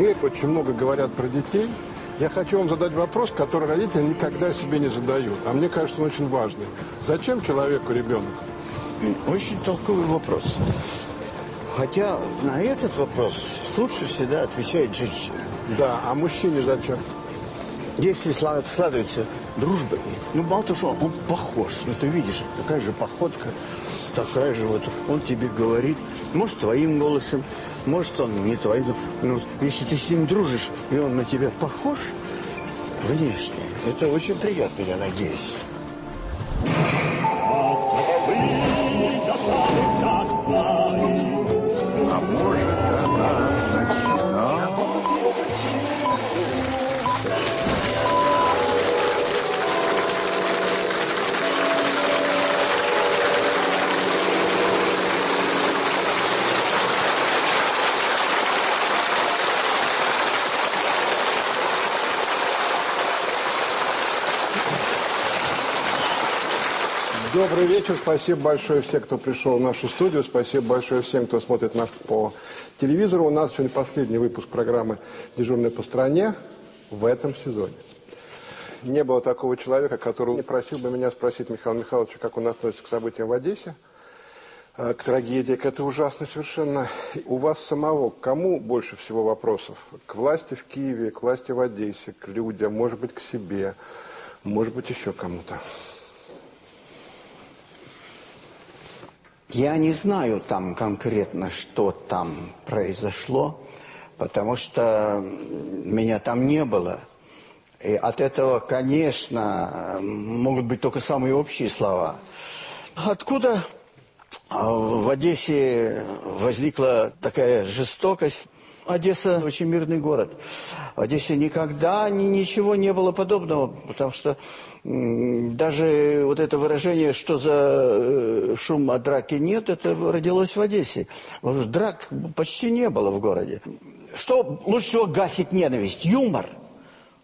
ЕГЭ очень много говорят про детей. Я хочу вам задать вопрос, который родители никогда себе не задают. А мне кажется, он очень важный. Зачем человеку ребенок? Очень толковый вопрос. Хотя на этот вопрос лучше всегда отвечает женщина. Да, а мужчине зачем? Если складывается дружба, ну мало того, что он похож, ну ты видишь, такая же походка, такая же вот, он тебе говорит, может твоим голосом, может он не твоим, ну если ты с ним дружишь, и он на тебя похож внешне, это очень приятно, я надеюсь. Вечер. Спасибо большое всем, кто пришел в нашу студию. Спасибо большое всем, кто смотрит нас по телевизору. У нас сегодня последний выпуск программы «Дежурный по стране» в этом сезоне. Не было такого человека, который не просил бы меня спросить Михаила Михайловича, как он относится к событиям в Одессе, э, к трагедии, к этой ужасной совершенно. У вас самого кому больше всего вопросов? К власти в Киеве, к власти в Одессе, к людям, может быть, к себе, может быть, еще кому-то? Я не знаю там конкретно, что там произошло, потому что меня там не было. И от этого, конечно, могут быть только самые общие слова. Откуда в Одессе возникла такая жестокость? Одесса очень мирный город. В Одессе никогда ни, ничего не было подобного, потому что даже вот это выражение, что за э, шум от драки нет, это родилось в Одессе. Драк почти не было в городе. Что лучше всего гасит ненависть? Юмор.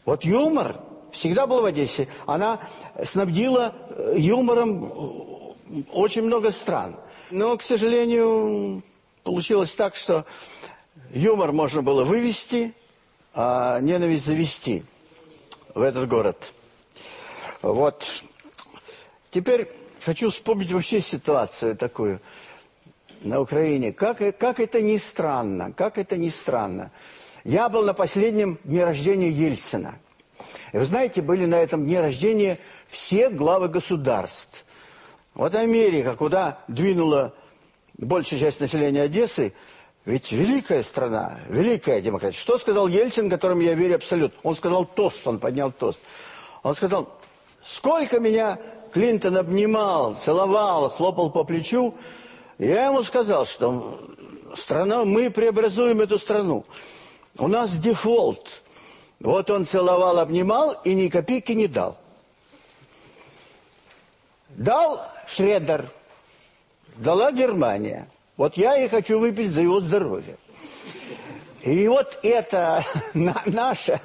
Вот юмор всегда был в Одессе. Она снабдила э, юмором очень много стран. Но, к сожалению, получилось так, что юмор можно было вывести, а ненависть завести в этот город. Вот. Теперь хочу вспомнить вообще ситуацию такую на Украине. Как, как это ни странно, как это ни странно. Я был на последнем дне рождения Ельцина. И вы знаете, были на этом дне рождения все главы государств. Вот Америка, куда двинула большая часть населения Одессы, ведь великая страна, великая демократия. Что сказал Ельцин, которому я верю абсолютно? Он сказал тост, он поднял тост. Он сказал, сколько меня Клинтон обнимал, целовал, хлопал по плечу. Я ему сказал, что страна, мы преобразуем эту страну. У нас дефолт. Вот он целовал, обнимал и ни копейки не дал. Дал Шредер, дала Германия. Вот я и хочу выпить за его здоровье. И вот это наша,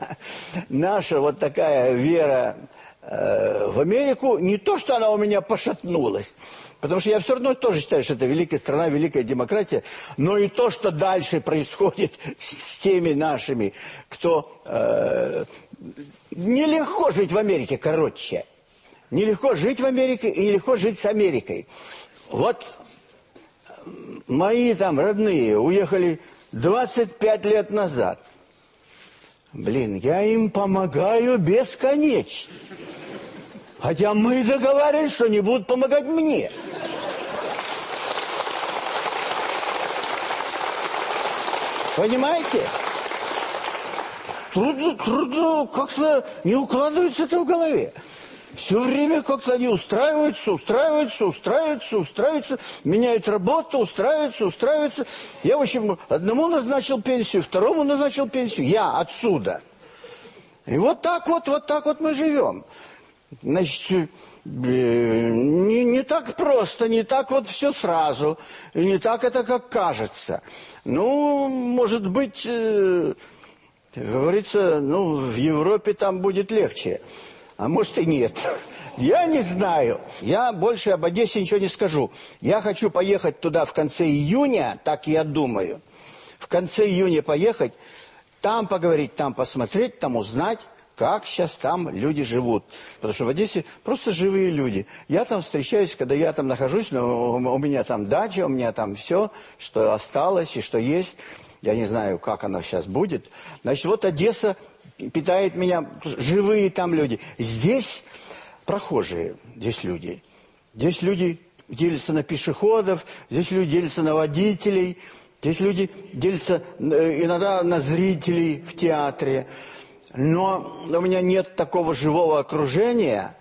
наша вот такая вера в Америку, не то, что она у меня пошатнулась, потому что я все равно тоже считаю, что это великая страна, великая демократия, но и то, что дальше происходит с, с теми нашими, кто... Э, нелегко жить в Америке, короче. Нелегко жить в Америке и нелегко жить с Америкой. Вот мои там родные уехали 25 лет назад. Блин, я им помогаю бесконечно. Хотя мы договаривались, что не будут помогать мне. Понимаете? Трудно, трудно, как-то не укладывается это в голове. Все время как-то они устраиваются, устраиваются, устраиваются, устраиваются, меняют работу, устраиваются, устраиваются. Я, в общем, одному назначил пенсию, второму назначил пенсию. Я отсюда. И вот так вот, вот так вот мы живем. Значит, э, не, не так просто, не так вот все сразу, и не так это, как кажется. Ну, может быть, э, говорится, ну, в Европе там будет легче а может и нет. Я не знаю. Я больше об Одессе ничего не скажу. Я хочу поехать туда в конце июня, так я думаю. в конце июня поехать, там поговорить, там посмотреть, там узнать, как сейчас там люди живут. Потому что в Одессе просто живые люди. Я там встречаюсь, когда я там нахожусь, но у меня там дача, у меня там все, что осталось и что есть. Я не знаю, как оно сейчас будет. Значит, вот Одесса питает меня, живые там люди. Здесь прохожие, здесь люди. Здесь люди делятся на пешеходов, здесь люди делятся на водителей, здесь люди делятся э, иногда на зрителей в театре. Но у меня нет такого живого окружения,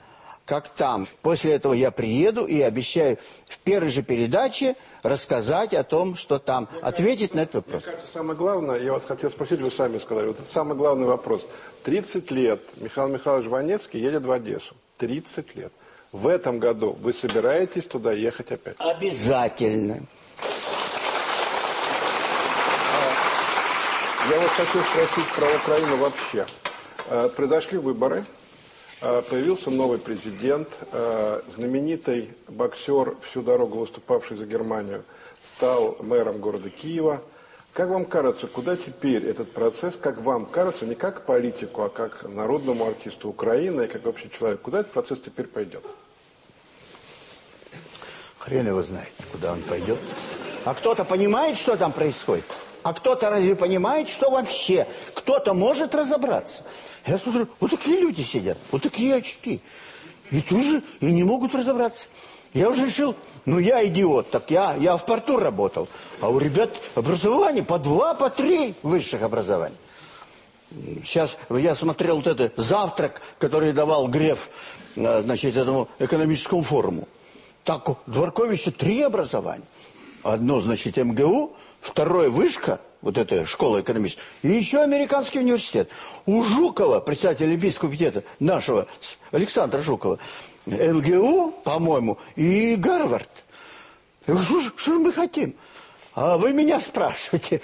как там. После этого я приеду и обещаю в первой же передаче рассказать о том, что там. Ответить на этот вопрос. Мне кажется, самое главное, я вас хотел спросить, вы сами сказали, вот это самый главный вопрос. 30 лет Михаил Михайлович Ванецкий едет в Одессу. 30 лет. В этом году вы собираетесь туда ехать опять? Обязательно. Я вот хочу спросить про Украину вообще. Э, произошли выборы, э, появился новый президент, э, знаменитый боксер, всю дорогу выступавший за Германию, стал мэром города Киева. Как вам кажется, куда теперь этот процесс, как вам кажется, не как политику, а как народному артисту Украины, как общий человек, куда этот процесс теперь пойдет? Хрен его знает, куда он пойдет. А кто-то понимает, что там происходит? А кто-то разве понимает, что вообще? Кто-то может разобраться? Я смотрю, вот такие люди сидят, вот такие очки. И тоже и не могут разобраться. Я уже решил, ну я идиот, так я, я в порту работал. А у ребят образование по два, по три высших образований. Сейчас я смотрел вот этот завтрак, который давал Греф, э, значит, этому экономическому форуму. Так у Дворковича три образования. Одно, значит, МГУ, второе вышка, вот эта школа экономическая, и еще американский университет. У Жукова, председателя Олимпийского комитета нашего, Александра Жукова, МГУ, по-моему, и Гарвард. Что мы хотим? А вы меня спрашиваете.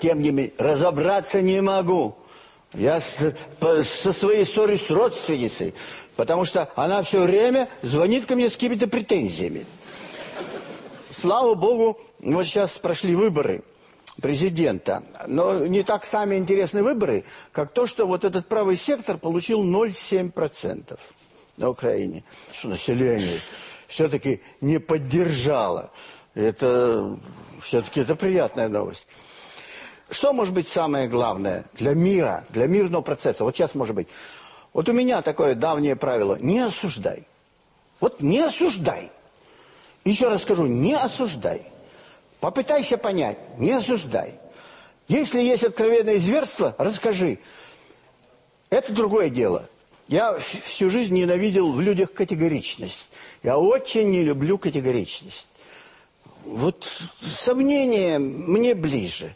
Тем не менее, разобраться не могу. Я с, по, со своей историей с родственницей, потому что она все время звонит ко мне с какими-то претензиями. Слава Богу, вот сейчас прошли выборы президента. Но не так сами интересные выборы, как то, что вот этот правый сектор получил 0,7% на Украине. Что население все-таки не поддержало. Это все-таки это приятная новость. Что может быть самое главное для мира, для мирного процесса? Вот сейчас может быть. Вот у меня такое давнее правило. Не осуждай. Вот не осуждай. Еще раз скажу, не осуждай. Попытайся понять, не осуждай. Если есть откровенное зверство, расскажи. Это другое дело. Я всю жизнь ненавидел в людях категоричность. Я очень не люблю категоричность. Вот сомнение мне ближе.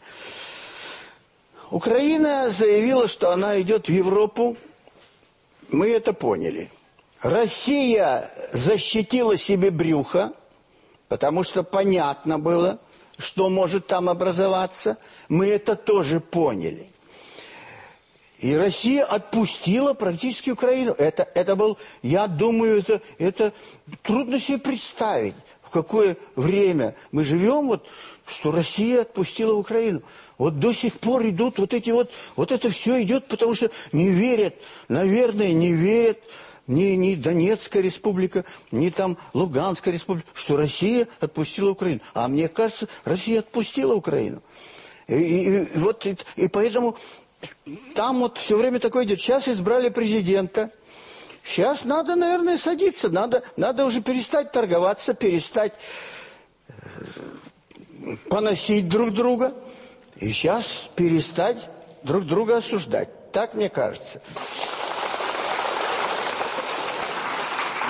Украина заявила, что она идет в Европу. Мы это поняли. Россия защитила себе брюхо, потому что понятно было, что может там образоваться. Мы это тоже поняли. И Россия отпустила практически Украину. Это, это был, я думаю, это, это трудно себе представить, в какое время мы живем, вот, что Россия отпустила Украину. Вот до сих пор идут вот эти вот, вот это все идет, потому что не верят, наверное, не верят ни, ни Донецкая республика, ни там Луганская республика, что Россия отпустила Украину. А мне кажется, Россия отпустила Украину. И, и, и вот и, и поэтому там вот все время такое идет. Сейчас избрали президента. Сейчас надо, наверное, садиться. Надо, надо уже перестать торговаться, перестать э, поносить друг друга. И сейчас перестать друг друга осуждать. Так мне кажется.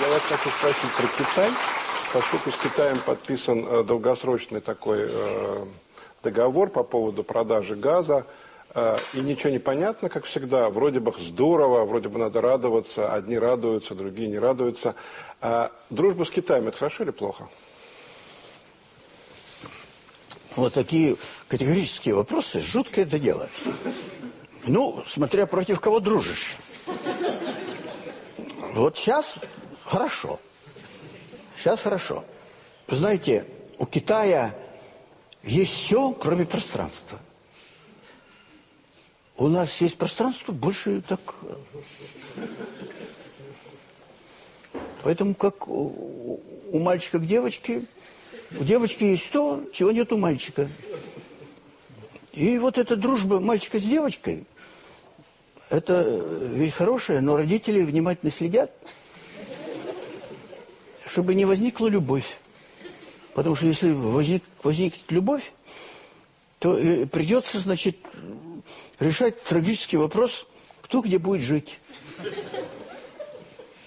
Я вас хочу спросить про Китай. Поскольку с Китаем подписан э, долгосрочный такой э, договор по поводу продажи газа, э, и ничего не понятно, как всегда, вроде бы здорово, вроде бы надо радоваться, одни радуются, другие не радуются. А дружба с Китаем – это хорошо или плохо? Вот такие категорические вопросы, жуткое это дело. Ну, смотря против кого дружишь. Вот сейчас Хорошо. Сейчас хорошо. Вы знаете, у Китая есть все, кроме пространства. У нас есть пространство, больше так... Поэтому как у, мальчика к девочке, у девочки есть то, чего нет у мальчика. И вот эта дружба мальчика с девочкой, это ведь хорошая, но родители внимательно следят, чтобы не возникла любовь. Потому что если возник, возникнет любовь, то э, придется, значит, решать трагический вопрос, кто где будет жить.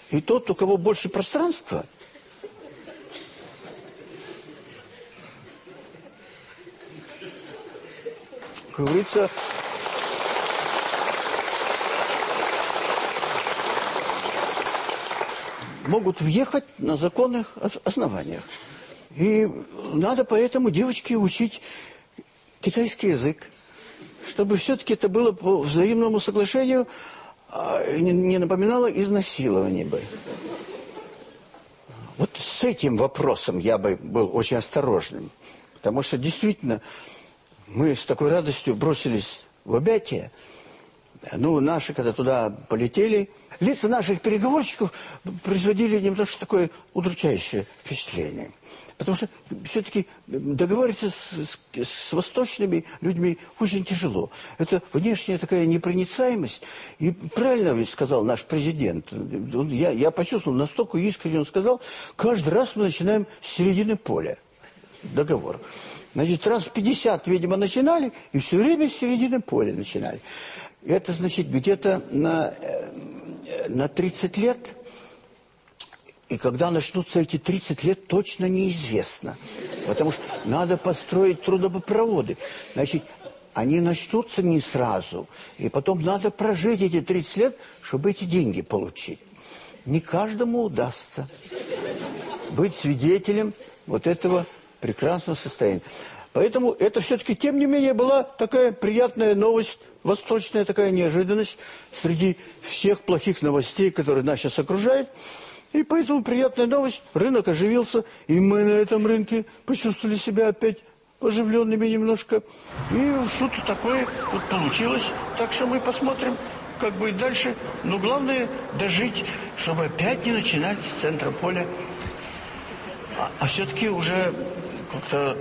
И тот, у кого больше пространства, как говорится, могут въехать на законных основаниях. И надо поэтому девочке учить китайский язык, чтобы все-таки это было по взаимному соглашению, а не напоминало изнасилование бы. Вот с этим вопросом я бы был очень осторожным. Потому что действительно мы с такой радостью бросились в объятия. Ну, наши, когда туда полетели, лица наших переговорщиков производили немножко такое удручающее впечатление. Потому что все-таки договориться с, с, с восточными людьми очень тяжело. Это внешняя такая непроницаемость. И правильно ведь сказал наш президент. Он, я, я почувствовал, настолько искренне он сказал, каждый раз мы начинаем с середины поля договор. Значит, раз 50, видимо, начинали, и все время с середины поля начинали. Это, значит, где-то на, э, на 30 лет и когда начнутся эти 30 лет, точно неизвестно. Потому что надо построить трудопроводы. Значит, они начнутся не сразу. И потом надо прожить эти 30 лет, чтобы эти деньги получить. Не каждому удастся быть свидетелем вот этого прекрасного состояния. Поэтому это все-таки, тем не менее, была такая приятная новость, восточная такая неожиданность среди всех плохих новостей, которые нас сейчас окружают. И поэтому приятная новость, рынок оживился, и мы на этом рынке почувствовали себя опять оживленными немножко. И что-то такое вот получилось. Так что мы посмотрим, как будет дальше. Но главное дожить, чтобы опять не начинать с центра поля. А, а все-таки уже как-то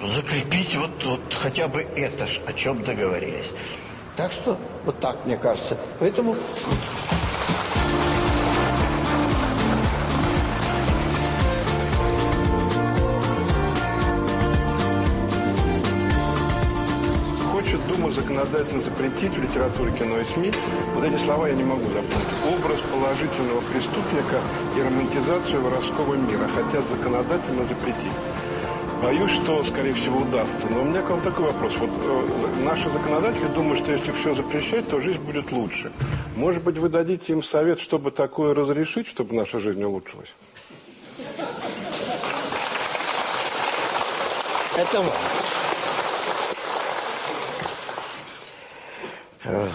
закрепить вот, вот хотя бы это, о чем договорились. Так что вот так, мне кажется. Поэтому... законодательно запретить в литературе, кино и СМИ, вот эти слова я не могу запомнить. Образ положительного преступника и романтизацию воровского мира хотят законодательно запретить. Боюсь, что, скорее всего, удастся. Но у меня к вам такой вопрос. Вот э, наши законодатели думают, что если все запрещать, то жизнь будет лучше. Может быть, вы дадите им совет, чтобы такое разрешить, чтобы наша жизнь улучшилась? Это важно. Э,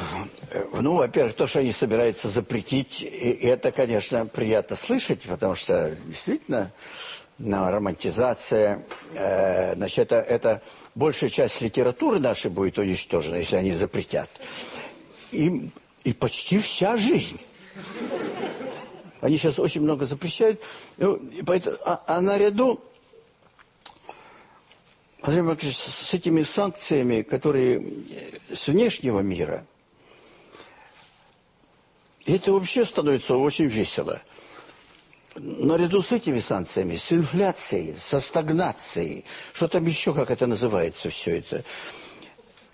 ну, во-первых, то, что они собираются запретить, это, конечно, приятно слышать, потому что действительно романтизация, э, значит, это, это большая часть литературы нашей будет уничтожена, если они запретят. И, и почти вся жизнь. Они сейчас очень много запрещают. Ну, поэтому, а, а наряду с этими санкциями, которые с внешнего мира, это вообще становится очень весело. Наряду с этими санкциями, с инфляцией, со стагнацией, что там еще, как это называется, все это.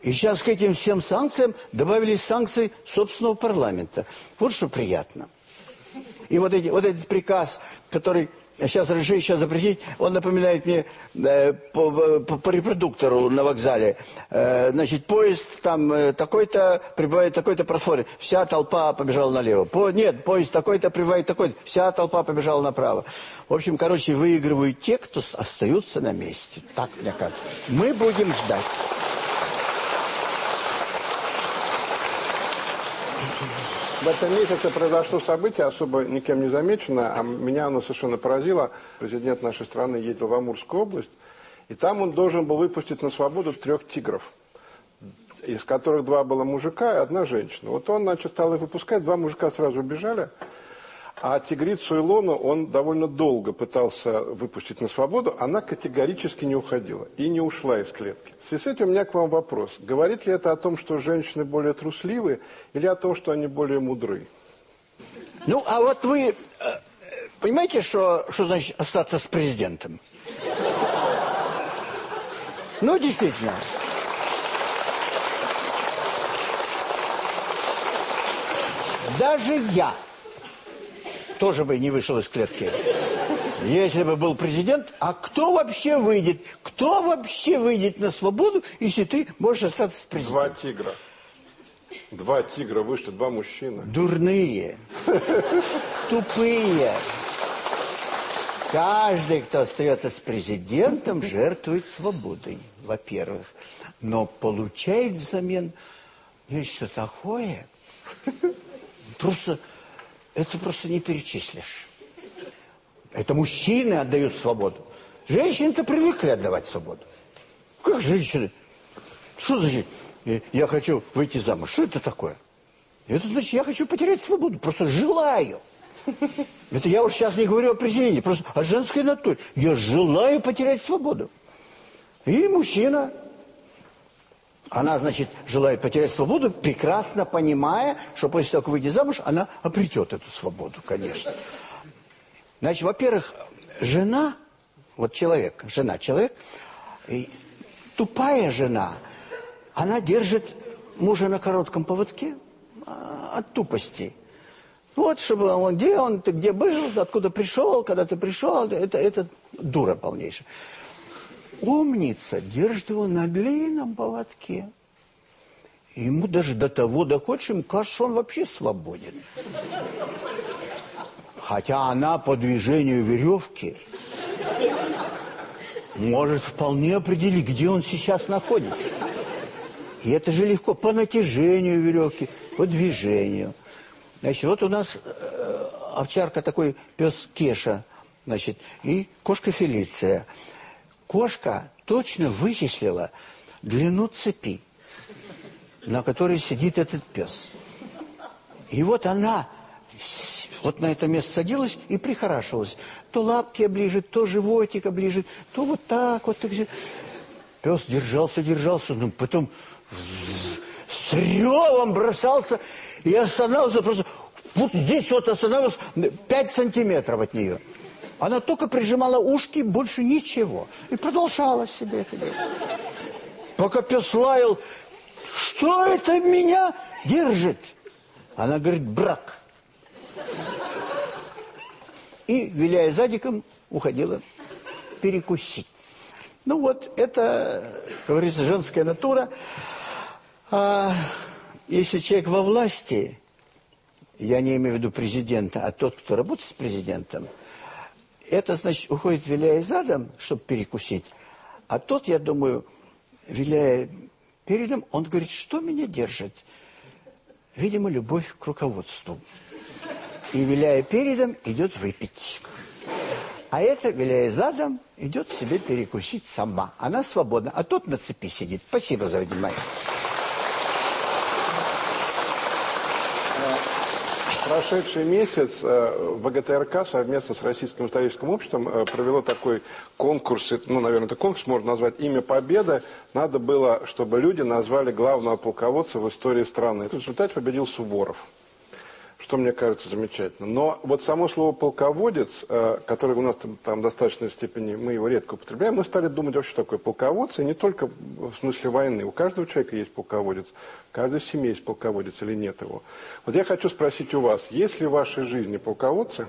И сейчас к этим всем санкциям добавились санкции собственного парламента. Вот что приятно. И вот, эти, вот этот приказ, который сейчас решили сейчас запретить, он напоминает мне э, по, по, по репродуктору на вокзале. Э, значит, поезд там э, такой-то прибывает такой-то просфоре, вся толпа побежала налево. По, нет, поезд такой-то прибывает такой-то, вся толпа побежала направо. В общем, короче, выигрывают те, кто остаются на месте. Так, мне кажется. Мы будем ждать. В этом месяце произошло событие, особо никем не замечено, а меня оно совершенно поразило. Президент нашей страны ездил в Амурскую область, И там он должен был выпустить на свободу трех тигров, из которых два было мужика и одна женщина. Вот он, значит, стал их выпускать, два мужика сразу убежали, а тигрицу Илону он довольно долго пытался выпустить на свободу, она категорически не уходила и не ушла из клетки. В связи с этим у меня к вам вопрос. Говорит ли это о том, что женщины более трусливы, или о том, что они более мудры? Ну, а вот вы э, понимаете, что, что значит остаться с президентом? Ну, действительно. Даже я тоже бы не вышел из клетки. Если бы был президент, а кто вообще выйдет? Кто вообще выйдет на свободу, если ты можешь остаться с президентом? Два тигра. Два тигра вышли, два мужчины. Дурные, тупые. Каждый, кто остается с президентом, жертвует свободой, во-первых. Но получает взамен нечто такое. Просто это просто не перечислишь. Это мужчины отдают свободу. Женщины-то привыкли отдавать свободу. Как женщины? Что значит, я хочу выйти замуж? Что это такое? Это значит, я хочу потерять свободу. Просто желаю. Это я уж сейчас не говорю о президенте, просто о женской натуре. Я желаю потерять свободу. И мужчина она, значит, желает потерять свободу, прекрасно понимая, что после того, как выйдет замуж, она обретет эту свободу, конечно. Значит, во-первых, жена, вот человек, жена, человек, и тупая жена, она держит мужа на коротком поводке а, от тупости. Вот, чтобы он, где он, ты где был, откуда пришел, когда ты пришел, это, это дура полнейшая. Умница держит его на длинном поводке. И ему даже до того доходит, ему кажется, он вообще свободен. Хотя она по движению веревки может вполне определить, где он сейчас находится. И это же легко по натяжению веревки, по движению. Значит, вот у нас э, овчарка такой пес Кеша, значит, и кошка Фелиция. Кошка точно вычислила длину цепи, на которой сидит этот пес. И вот она вот на это место садилась и прихорашивалась. То лапки оближет, то животик оближет, то вот так вот. Так. Пес держался, держался, но потом с ревом бросался и останавливался просто вот здесь вот останавливался 5 сантиметров от нее. Она только прижимала ушки, больше ничего. И продолжала себе это делать. Пока пес лаял, что это меня держит? Она говорит, брак. И, виляя задиком, уходила перекусить. Ну вот, это, говорится, женская натура. А если человек во власти, я не имею в виду президента, а тот, кто работает с президентом, это, значит, уходит, виляя задом, чтобы перекусить. А тот, я думаю, виляя передом, он говорит, что меня держит? Видимо, любовь к руководству. И, виляя передом, идет выпить. А это, виляя задом, идет себе перекусить сама. Она свободна, а тот на цепи сидит. Спасибо за внимание. Прошедший месяц э, ВГТРК совместно с Российским историческим обществом э, провело такой конкурс, ну, наверное, это конкурс можно назвать «Имя Победы». Надо было, чтобы люди назвали главного полководца в истории страны. В результате победил Суворов что мне кажется замечательно. Но вот само слово «полководец», э, которое у нас там, там в достаточной степени, мы его редко употребляем, мы стали думать вообще, такое полководцы, не только в смысле войны. У каждого человека есть полководец, в каждой семье есть полководец или нет его. Вот я хочу спросить у вас, есть ли в вашей жизни полководцы,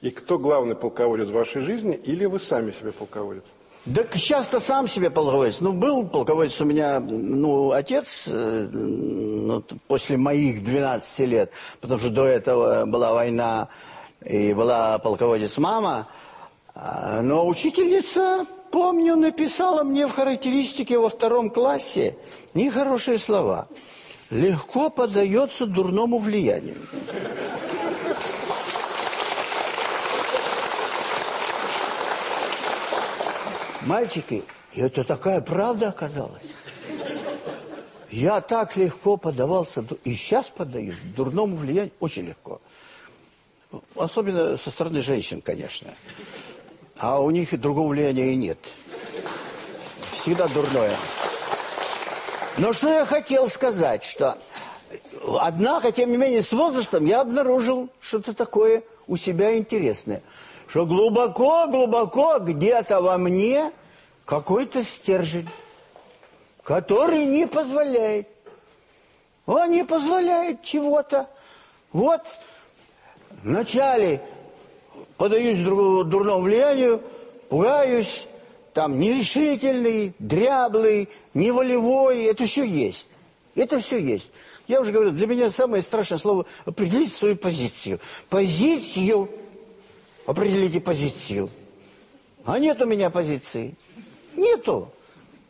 и кто главный полководец в вашей жизни, или вы сами себе полководец? Да часто сам себе полководец. Ну, был полководец у меня, ну, отец э, ну, после моих 12 лет, потому что до этого была война, и была полководец мама. А, но учительница, помню, написала мне в характеристике во втором классе нехорошие слова. Легко поддается дурному влиянию. Мальчики, и это такая правда оказалась. Я так легко поддавался, и сейчас поддаюсь, дурному влиянию очень легко. Особенно со стороны женщин, конечно. А у них и другого влияния и нет. Всегда дурное. Но что я хотел сказать, что... Однако, тем не менее, с возрастом я обнаружил что-то такое у себя интересное. Что глубоко-глубоко где-то во мне какой-то стержень который не позволяет. Он не позволяет чего-то. Вот вначале подаюсь дурному влиянию, пугаюсь, там нерешительный, дряблый, неволевой, это все есть. Это все есть. Я уже говорил, для меня самое страшное слово определить свою позицию. Позицию. Определите позицию. А нет у меня позиции. Нету.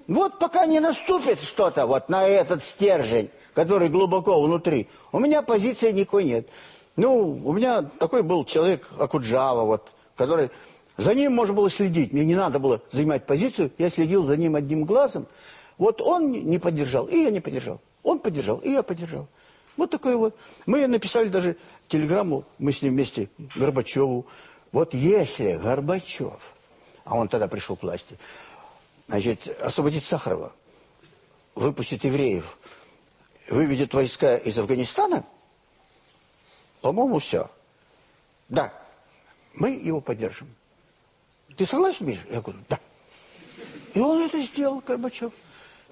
Вот пока не наступит что-то вот на этот стержень, который глубоко внутри, у меня позиции никакой нет. Ну, у меня такой был человек Акуджава, вот, который... За ним можно было следить, мне не надо было занимать позицию, я следил за ним одним глазом. Вот он не поддержал, и я не поддержал. Он поддержал, и я поддержал. Вот такой вот. Мы написали даже телеграмму, мы с ним вместе, Горбачеву. Вот если Горбачев, а он тогда пришел к власти, Значит, освободить Сахарова, выпустить евреев, выведет войска из Афганистана, по-моему, все. Да, мы его поддержим. Ты согласен, Миша? Я говорю, да. И он это сделал, Горбачев.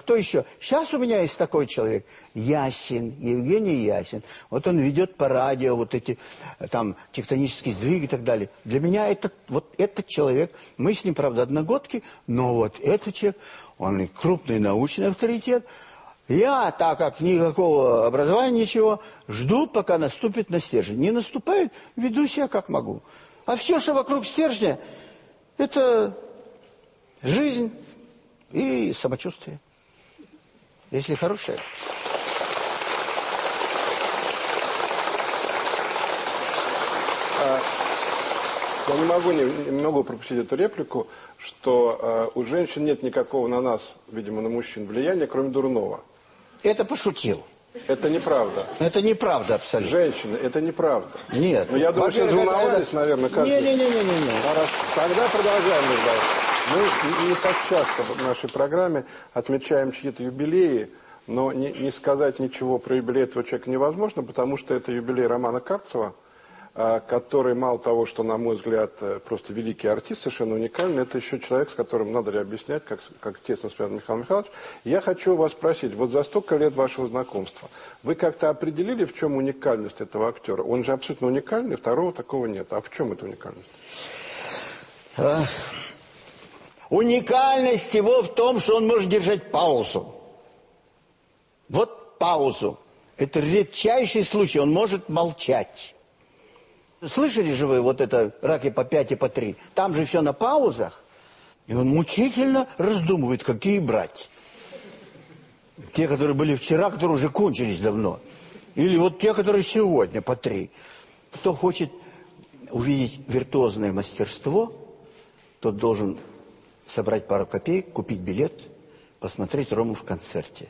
Кто еще? Сейчас у меня есть такой человек, Ясин, Евгений Ясин. Вот он ведет по радио вот эти там тектонические сдвиги и так далее. Для меня это, вот этот человек, мы с ним, правда, одногодки, но вот этот человек, он крупный научный авторитет. Я, так как никакого образования, ничего, жду, пока наступит на стержень. Не наступает, веду себя как могу. А все, что вокруг стержня, это жизнь и самочувствие если хорошая. А, я не могу, не, не могу пропустить эту реплику, что э, у женщин нет никакого на нас, видимо, на мужчин влияния, кроме дурного. Это пошутил. Это неправда. Это неправда абсолютно. Женщины, это неправда. Нет. Но я думаю, что волновались, наверное, каждый. Не-не-не. Хорошо. Тогда продолжаем, Мирзаев. Мы не так часто в нашей программе отмечаем чьи-то юбилеи, но не, не сказать ничего про юбилей этого человека невозможно, потому что это юбилей Романа Карцева, а, который, мало того, что, на мой взгляд, э, просто великий артист, совершенно уникальный, это еще человек, с которым надо ли объяснять, как, как тесно связан Михаил Михайлович. Я хочу вас спросить, вот за столько лет вашего знакомства, вы как-то определили, в чем уникальность этого актера? Он же абсолютно уникальный, второго такого нет. А в чем эта уникальность? Уникальность его в том, что он может держать паузу. Вот паузу. Это редчайший случай, он может молчать. Слышали же вы вот это раки по пять и по три? Там же все на паузах. И он мучительно раздумывает, какие брать. Те, которые были вчера, которые уже кончились давно. Или вот те, которые сегодня по три. Кто хочет увидеть виртуозное мастерство, тот должен собрать пару копеек, купить билет, посмотреть Рому в концерте.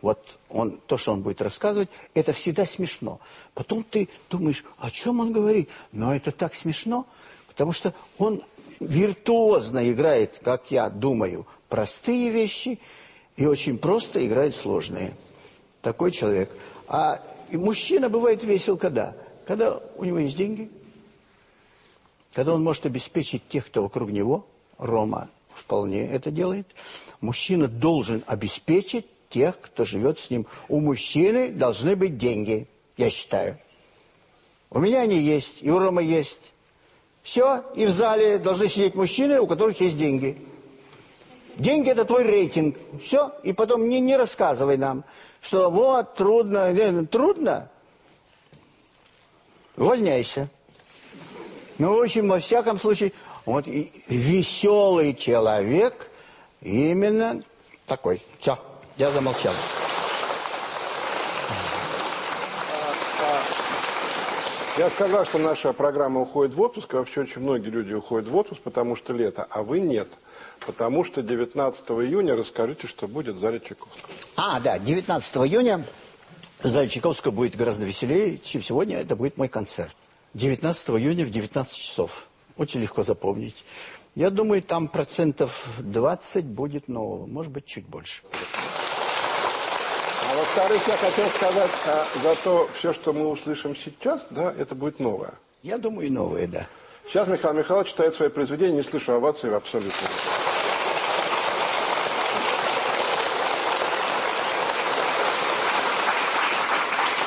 Вот он, то, что он будет рассказывать, это всегда смешно. Потом ты думаешь, о чем он говорит? Но это так смешно, потому что он виртуозно играет, как я думаю, простые вещи и очень просто играет сложные. Такой человек. А мужчина бывает весел когда? Когда у него есть деньги, когда он может обеспечить тех, кто вокруг него, Рома вполне это делает. Мужчина должен обеспечить тех, кто живет с ним. У мужчины должны быть деньги, я считаю. У меня они есть, и у Рома есть. Все, и в зале должны сидеть мужчины, у которых есть деньги. Деньги – это твой рейтинг. Все, и потом не, не рассказывай нам, что вот, трудно. Трудно? Увольняйся. Ну, в общем, во всяком случае, вот веселый человек именно такой. Все, я замолчал. Я сказал, что наша программа уходит в отпуск, и вообще очень многие люди уходят в отпуск, потому что лето, а вы нет. Потому что 19 июня расскажите, что будет в зале Чайковского. А, да, 19 июня в зале Чайковского будет гораздо веселее, чем сегодня. Это будет мой концерт. 19 июня в 19 часов. Очень легко запомнить. Я думаю, там процентов 20 будет нового, может быть, чуть больше. А во-вторых, я хотел сказать, а, зато все, что мы услышим сейчас, да, это будет новое. Я думаю, новые, да. Сейчас Михаил Михайлович читает свои произведения, не слышу овации абсолютно.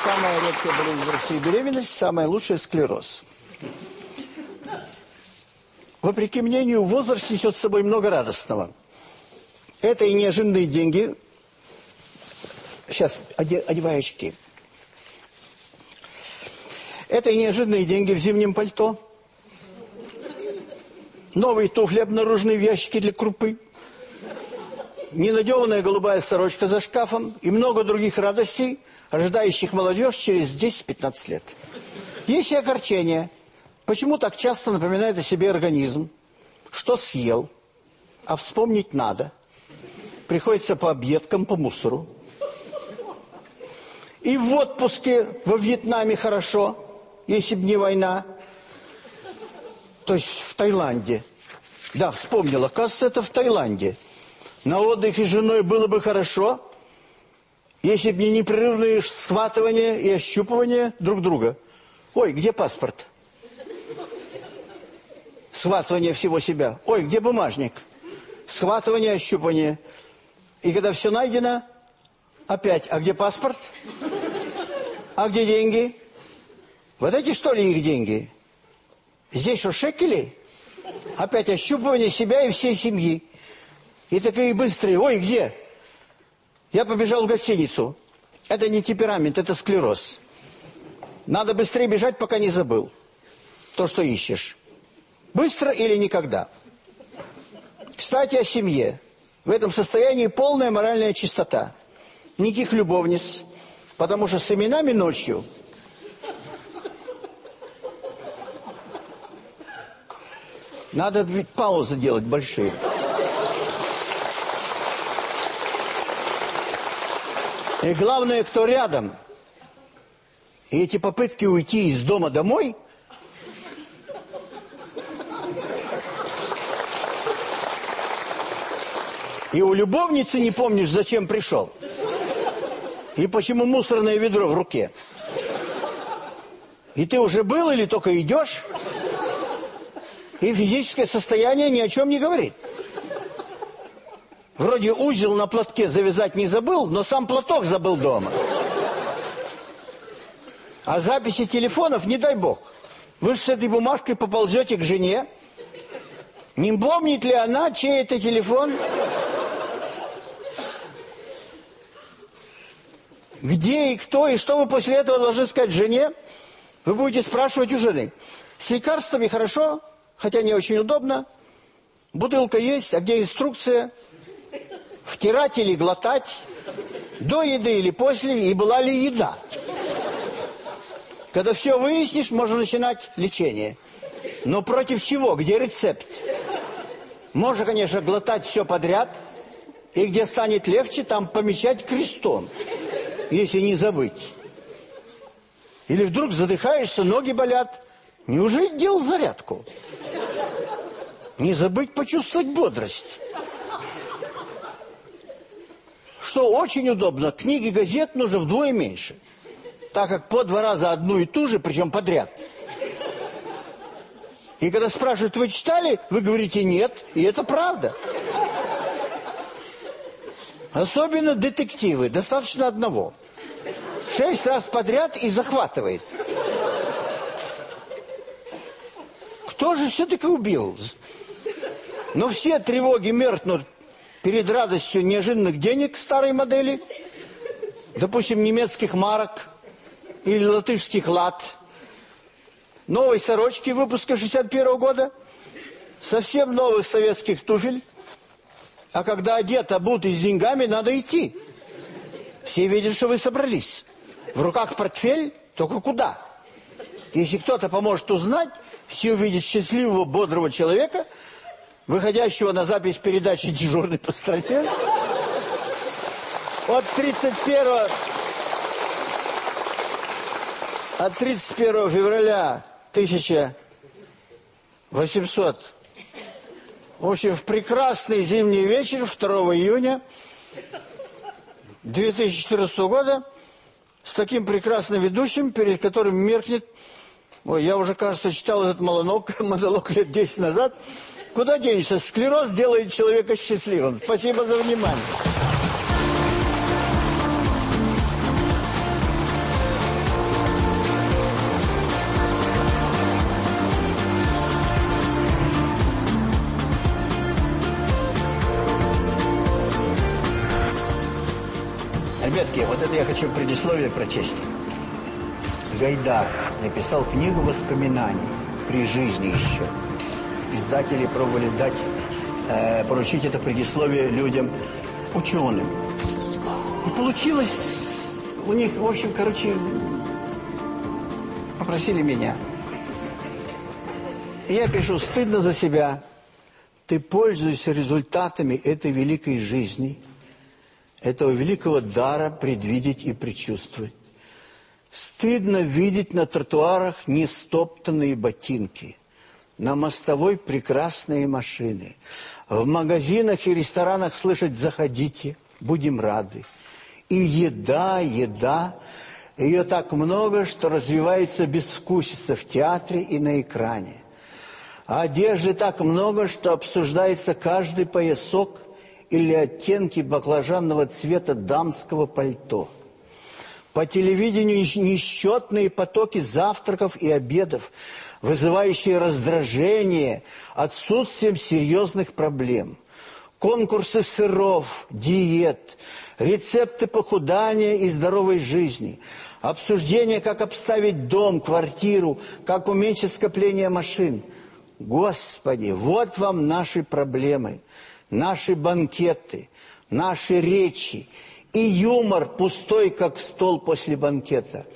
Самая редкая болезнь в России беременность, самая лучшая склероз. Вопреки мнению, возраст несет с собой много радостного. Это и неожиданные деньги. Сейчас, одевай очки. Это и неожиданные деньги в зимнем пальто. Новые туфли обнаружены в ящике для крупы. Ненадеванная голубая сорочка за шкафом и много других радостей, ожидающих молодежь через 10-15 лет. Есть и огорчение. Почему так часто напоминает о себе организм? Что съел, а вспомнить надо. Приходится по объедкам, по мусору. И в отпуске во Вьетнаме хорошо, если б не война. То есть в Таиланде. Да, вспомнил, оказывается, это в Таиланде. На отдыхе с женой было бы хорошо, если бы не непрерывные схватывания и ощупывания друг друга. Ой, где паспорт? Схватывание всего себя. Ой, где бумажник? Схватывание, ощупывание. И когда все найдено, опять, а где паспорт? А где деньги? Вот эти что ли их деньги? Здесь что, шекели? Опять ощупывание себя и всей семьи. И такие быстрые. Ой, где? Я побежал в гостиницу. Это не темперамент, это склероз. Надо быстрее бежать, пока не забыл. То, что ищешь. Быстро или никогда. Кстати, о семье. В этом состоянии полная моральная чистота. Никаких любовниц. Потому что с именами ночью Надо паузы делать большие. И главное, кто рядом. И эти попытки уйти из дома домой... И у любовницы не помнишь, зачем пришел. И почему мусорное ведро в руке. И ты уже был или только идешь? И физическое состояние ни о чем не говорит. Вроде узел на платке завязать не забыл, но сам платок забыл дома. А записи телефонов, не дай бог. Вы же с этой бумажкой поползете к жене. Не помнит ли она, чей это телефон? Где и кто, и что вы после этого должны сказать жене? Вы будете спрашивать у жены. С лекарствами хорошо? хотя не очень удобно. Бутылка есть, а где инструкция? Втирать или глотать? До еды или после? И была ли еда? Когда все выяснишь, можно начинать лечение. Но против чего? Где рецепт? Можно, конечно, глотать все подряд. И где станет легче, там помечать крестом. Если не забыть. Или вдруг задыхаешься, ноги болят. Неужели делал зарядку? Не забыть почувствовать бодрость. Что очень удобно, книги газет нужно вдвое меньше. Так как по два раза одну и ту же, причем подряд. И когда спрашивают, вы читали, вы говорите нет, и это правда. Особенно детективы, достаточно одного. Шесть раз подряд и захватывает. Кто же все-таки убил? Но все тревоги меркнут перед радостью неожиданных денег старой модели, допустим, немецких марок или латышских лат, новой сорочки выпуска 61 -го года, совсем новых советских туфель, а когда одет, обут и с деньгами, надо идти. Все видят, что вы собрались. В руках портфель, только куда? Если кто-то поможет узнать, все увидят счастливого, бодрого человека, выходящего на запись передачи «Дежурный по стране». От 31 от 31 февраля 1800 в общем, в прекрасный зимний вечер 2 июня 2014 года с таким прекрасным ведущим, перед которым меркнет... Ой, я уже, кажется, читал этот монолог, монолог лет 10 назад. Куда денешься? Склероз делает человека счастливым. Спасибо за внимание. Я хочу предисловие прочесть. Гайдар написал книгу воспоминаний при жизни еще. Издатели пробовали дать, э, поручить это предисловие людям, ученым. И получилось у них, в общем, короче, попросили меня. И я пишу, стыдно за себя. Ты пользуешься результатами этой великой жизни – этого великого дара предвидеть и предчувствовать. Стыдно видеть на тротуарах нестоптанные ботинки, на мостовой прекрасные машины, в магазинах и ресторанах слышать «заходите, будем рады». И еда, еда, ее так много, что развивается безвкусица в театре и на экране. Одежды так много, что обсуждается каждый поясок или оттенки баклажанного цвета дамского пальто. По телевидению несчетные потоки завтраков и обедов, вызывающие раздражение отсутствием серьезных проблем. Конкурсы сыров, диет, рецепты похудания и здоровой жизни, обсуждение, как обставить дом, квартиру, как уменьшить скопление машин. Господи, вот вам наши проблемы – наши банкеты, наши речи и юмор пустой, как стол после банкета.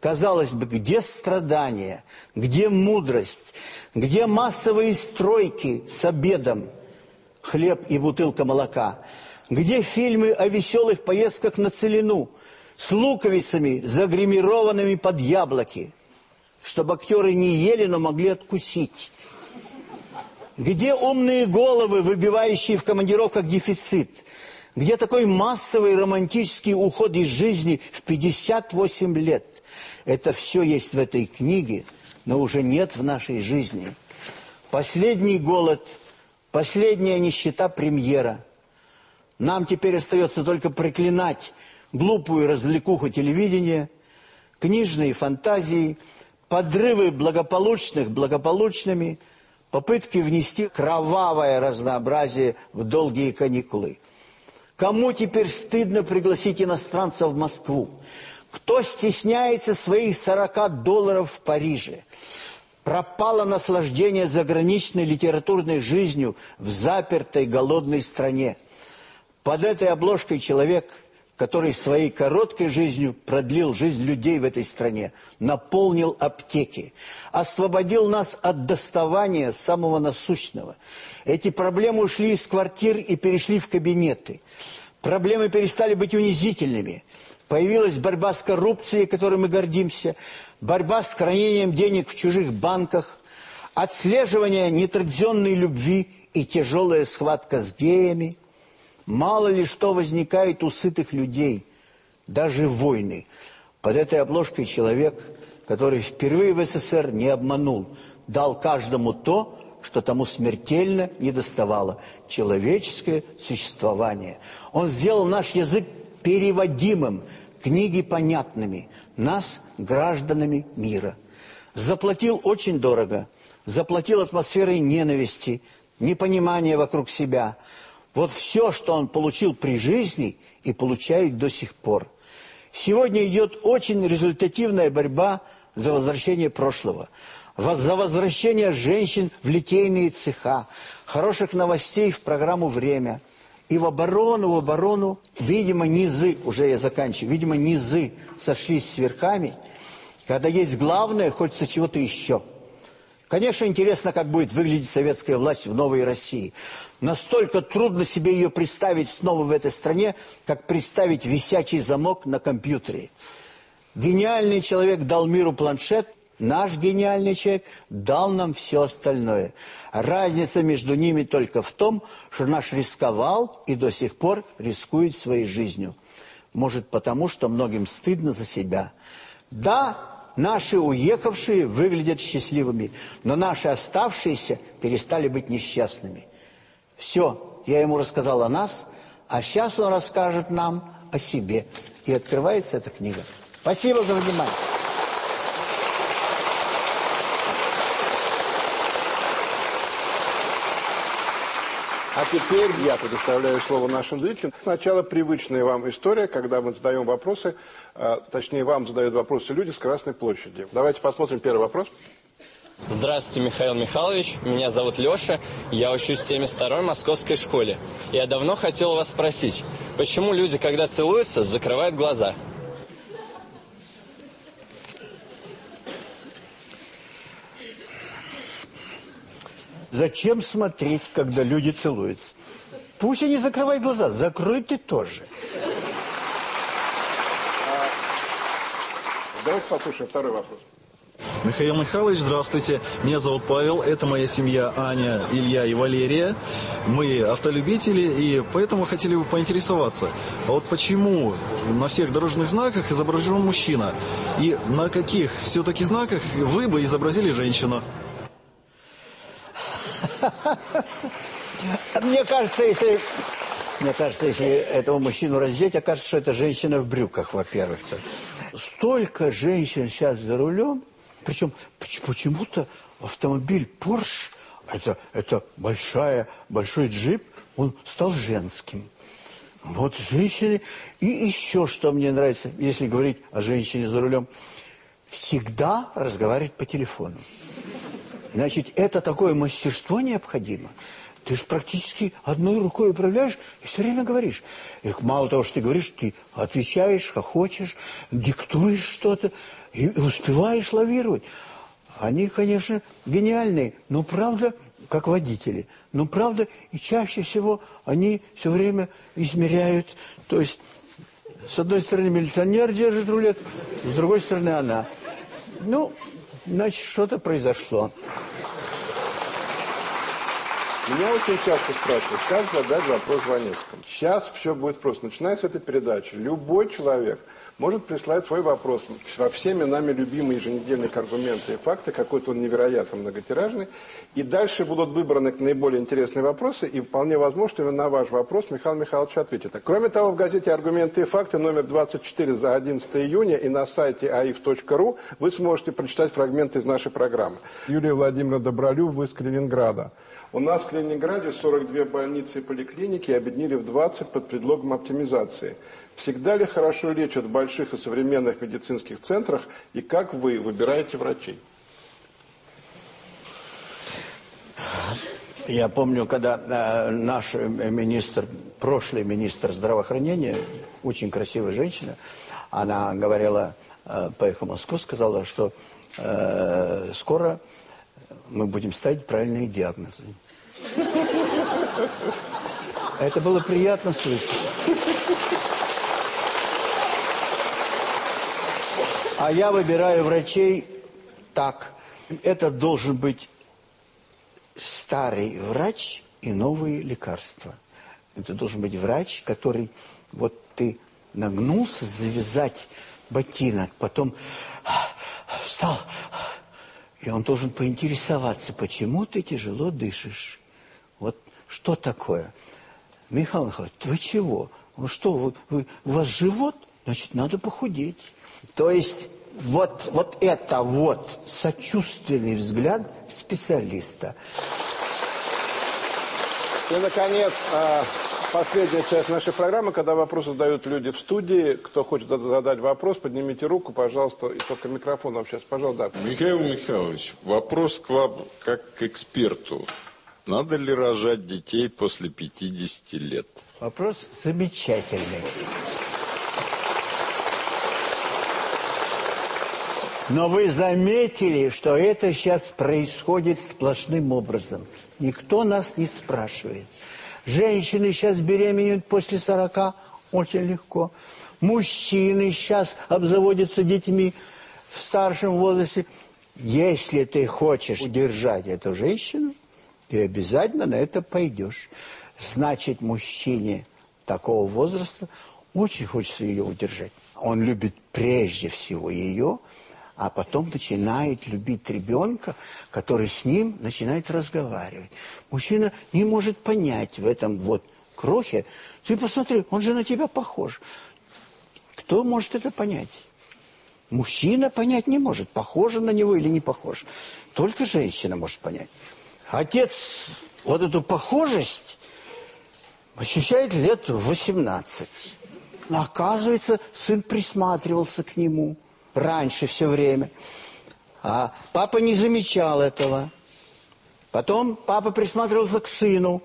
Казалось бы, где страдания, где мудрость, где массовые стройки с обедом, хлеб и бутылка молока, где фильмы о веселых поездках на целину с луковицами, загримированными под яблоки, чтобы актеры не ели, но могли откусить. Где умные головы, выбивающие в командировках дефицит? Где такой массовый романтический уход из жизни в 58 лет? Это все есть в этой книге, но уже нет в нашей жизни. Последний голод, последняя нищета премьера. Нам теперь остается только проклинать глупую развлекуху телевидения, книжные фантазии, подрывы благополучных благополучными – попытки внести кровавое разнообразие в долгие каникулы. Кому теперь стыдно пригласить иностранцев в Москву? Кто стесняется своих 40 долларов в Париже? Пропало наслаждение заграничной литературной жизнью в запертой голодной стране. Под этой обложкой человек – который своей короткой жизнью продлил жизнь людей в этой стране, наполнил аптеки, освободил нас от доставания самого насущного. Эти проблемы ушли из квартир и перешли в кабинеты. Проблемы перестали быть унизительными. Появилась борьба с коррупцией, которой мы гордимся, борьба с хранением денег в чужих банках, отслеживание нетрадиционной любви и тяжелая схватка с геями – Мало ли что возникает у сытых людей, даже войны. Под этой обложкой человек, который впервые в СССР не обманул, дал каждому то, что тому смертельно недоставало – человеческое существование. Он сделал наш язык переводимым, книги понятными, нас гражданами мира. Заплатил очень дорого, заплатил атмосферой ненависти, непонимания вокруг себя – вот все, что он получил при жизни и получает до сих пор. Сегодня идет очень результативная борьба за возвращение прошлого, за возвращение женщин в литейные цеха, хороших новостей в программу «Время». И в оборону, в оборону, видимо, низы, уже я заканчиваю, видимо, низы сошлись с верхами, Когда есть главное, хочется чего-то еще. Конечно, интересно, как будет выглядеть советская власть в новой России. Настолько трудно себе ее представить снова в этой стране, как представить висячий замок на компьютере. Гениальный человек дал миру планшет, наш гениальный человек дал нам все остальное. Разница между ними только в том, что наш рисковал и до сих пор рискует своей жизнью. Может, потому что многим стыдно за себя. Да, Наши уехавшие выглядят счастливыми, но наши оставшиеся перестали быть несчастными. Все, я ему рассказал о нас, а сейчас он расскажет нам о себе. И открывается эта книга. Спасибо за внимание. А теперь я предоставляю слово нашим зрителям. Сначала привычная вам история, когда мы задаем вопросы, а, точнее, вам задают вопросы люди с Красной площади. Давайте посмотрим первый вопрос. Здравствуйте, Михаил Михайлович. Меня зовут Леша. Я учусь в 72-й московской школе. Я давно хотел вас спросить, почему люди, когда целуются, закрывают глаза? Зачем смотреть, когда люди целуются? Пусть они закрывают глаза, закрой ты тоже. Давайте послушаем второй вопрос. Михаил Михайлович, здравствуйте. Меня зовут Павел, это моя семья Аня, Илья и Валерия. Мы автолюбители, и поэтому хотели бы поинтересоваться, а вот почему на всех дорожных знаках изображен мужчина, и на каких все-таки знаках вы бы изобразили женщину? Мне кажется, если... Мне кажется, если этого мужчину раздеть, окажется, что это женщина в брюках, во-первых. Столько женщин сейчас за рулем, причем почему-то автомобиль Porsche, это, это большая, большой джип, он стал женским. Вот женщины. И еще что мне нравится, если говорить о женщине за рулем, всегда разговаривать по телефону. Значит, это такое мастерство необходимо. Ты же практически одной рукой управляешь и все время говоришь. И мало того, что ты говоришь, ты отвечаешь, хохочешь, диктуешь что-то и, успеваешь лавировать. Они, конечно, гениальные, но правда, как водители. Но правда, и чаще всего они все время измеряют. То есть, с одной стороны, милиционер держит рулет, с другой стороны, она. Ну, Значит, что-то произошло. Меня очень часто спрашивают, как задать вопрос Ванецкому. Сейчас все будет просто. Начиная с этой передачи, любой человек – может прислать свой вопрос во всеми нами любимые еженедельные аргументы и факты, какой-то он невероятно многотиражный. И дальше будут выбраны наиболее интересные вопросы, и вполне возможно, что на ваш вопрос Михаил Михайлович ответит. Кроме того, в газете «Аргументы и факты» номер 24 за 11 июня и на сайте aif.ru вы сможете прочитать фрагменты из нашей программы. Юлия Владимировна Добролюб, из Калининграда. У нас в Калининграде 42 больницы и поликлиники объединили в 20 под предлогом оптимизации. Всегда ли хорошо лечат в больших и современных медицинских центрах, и как вы выбираете врачей? Я помню, когда э, наш министр, прошлый министр здравоохранения, очень красивая женщина, она говорила э, по «Эхо Москву», сказала, что э, скоро мы будем ставить правильные диагнозы. Это было приятно слышать. А я выбираю врачей так. Это должен быть старый врач и новые лекарства. Это должен быть врач, который, вот ты нагнулся завязать ботинок, потом встал, и он должен поинтересоваться, почему ты тяжело дышишь. Вот что такое? Михаил Михайлович, вы чего? Вы что, вы, вы, у вас живот? Значит, надо похудеть. То есть вот, вот это вот сочувственный взгляд специалиста. И, наконец, а, последняя часть нашей программы, когда вопросы задают люди в студии. Кто хочет задать вопрос, поднимите руку, пожалуйста, и только микрофон вам сейчас, пожалуйста. Да. Михаил Михайлович, вопрос к вам как к эксперту. Надо ли рожать детей после 50 лет? Вопрос замечательный. Но вы заметили, что это сейчас происходит сплошным образом. Никто нас не спрашивает. Женщины сейчас беременеют после 40 очень легко. Мужчины сейчас обзаводятся детьми в старшем возрасте. Если ты хочешь удержать эту женщину, ты обязательно на это пойдешь. Значит, мужчине такого возраста очень хочется ее удержать. Он любит прежде всего ее, а потом начинает любить ребенка, который с ним начинает разговаривать. Мужчина не может понять в этом вот крохе. Ты посмотри, он же на тебя похож. Кто может это понять? Мужчина понять не может, похоже на него или не похож. Только женщина может понять. Отец вот эту похожесть ощущает лет 18. Но оказывается, сын присматривался к нему раньше все время. А папа не замечал этого. Потом папа присматривался к сыну.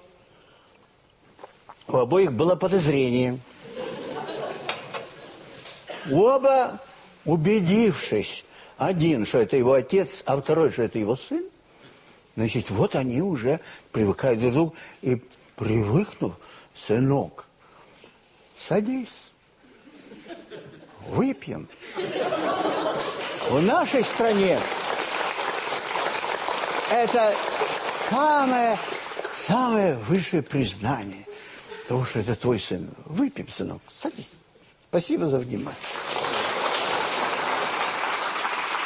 У обоих было подозрение. Оба, убедившись, один, что это его отец, а второй, что это его сын, значит, вот они уже привыкают друг к другу. И привыкнув, сынок, садись, выпьем. В нашей стране это самое, самое высшее признание того, что это твой сын. Выпьем, сынок, садись. Спасибо за внимание.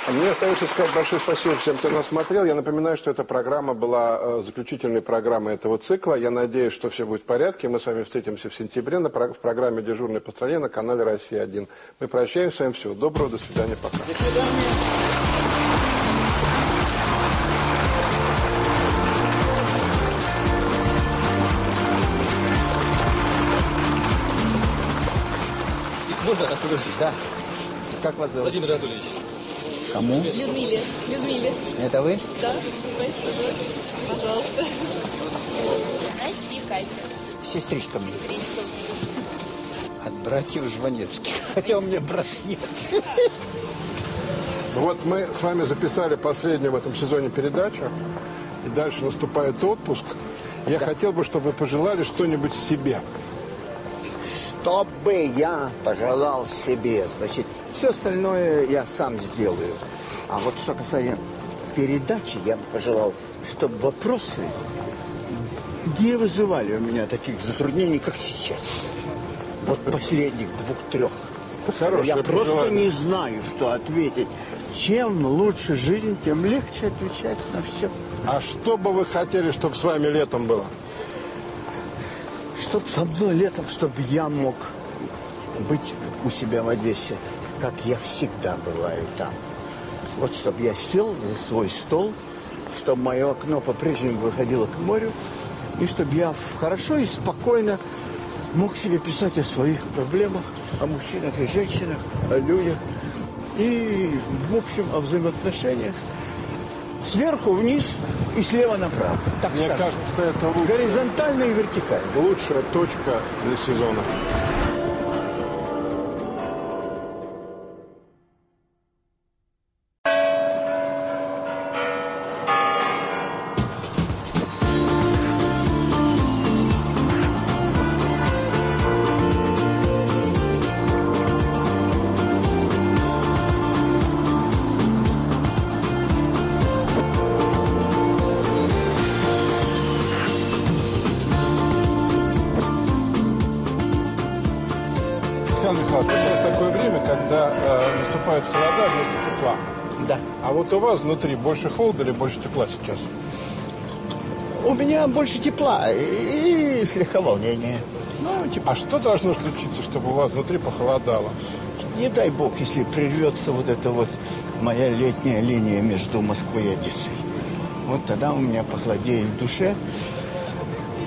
Мне остается сказать большое спасибо всем, кто нас смотрел. Я напоминаю, что эта программа была э, заключительной программой этого цикла. Я надеюсь, что все будет в порядке. Мы с вами встретимся в сентябре на, в программе «Дежурный по стране» на канале «Россия-1». Мы прощаемся. С вами всего доброго. До свидания. Пока. До свидания. Можно нас Да. Как вас зовут? Владимир Анатольевич. Кому? Людмиле. Людмиле. Это вы? Да. Спасибо. Пожалуйста. Настя и Катя. Сестричка мне. Сестричка. От братьев Жванецких. Хотя у меня брат нет. Вот мы с вами записали последнюю в этом сезоне передачу. И дальше наступает отпуск. Я да. хотел бы, чтобы вы пожелали что-нибудь себе что бы я пожелал себе, значит, все остальное я сам сделаю. А вот что касается передачи, я бы пожелал, чтобы вопросы не вызывали у меня таких затруднений, как сейчас. Вот последних двух-трех. Я просто не знаю, что ответить. Чем лучше жизнь, тем легче отвечать на все. А что бы вы хотели, чтобы с вами летом было? Чтоб со мной летом, чтобы я мог быть у себя в Одессе, как я всегда бываю там. Вот чтобы я сел за свой стол, чтобы мое окно по-прежнему выходило к морю, и чтобы я хорошо и спокойно мог себе писать о своих проблемах, о мужчинах и женщинах, о людях, и, в общем, о взаимоотношениях сверху вниз и слева направо. Так Мне скажем. кажется, это лучше. Горизонтально и вертикально. Лучшая точка для сезона. Внутри больше холода или больше тепла сейчас? У меня больше тепла и, слегка волнения. Ну, типа... А что должно случиться, чтобы у вас внутри похолодало? Не дай бог, если прервется вот эта вот моя летняя линия между Москвой и Одессой. Вот тогда у меня похолодеет в душе.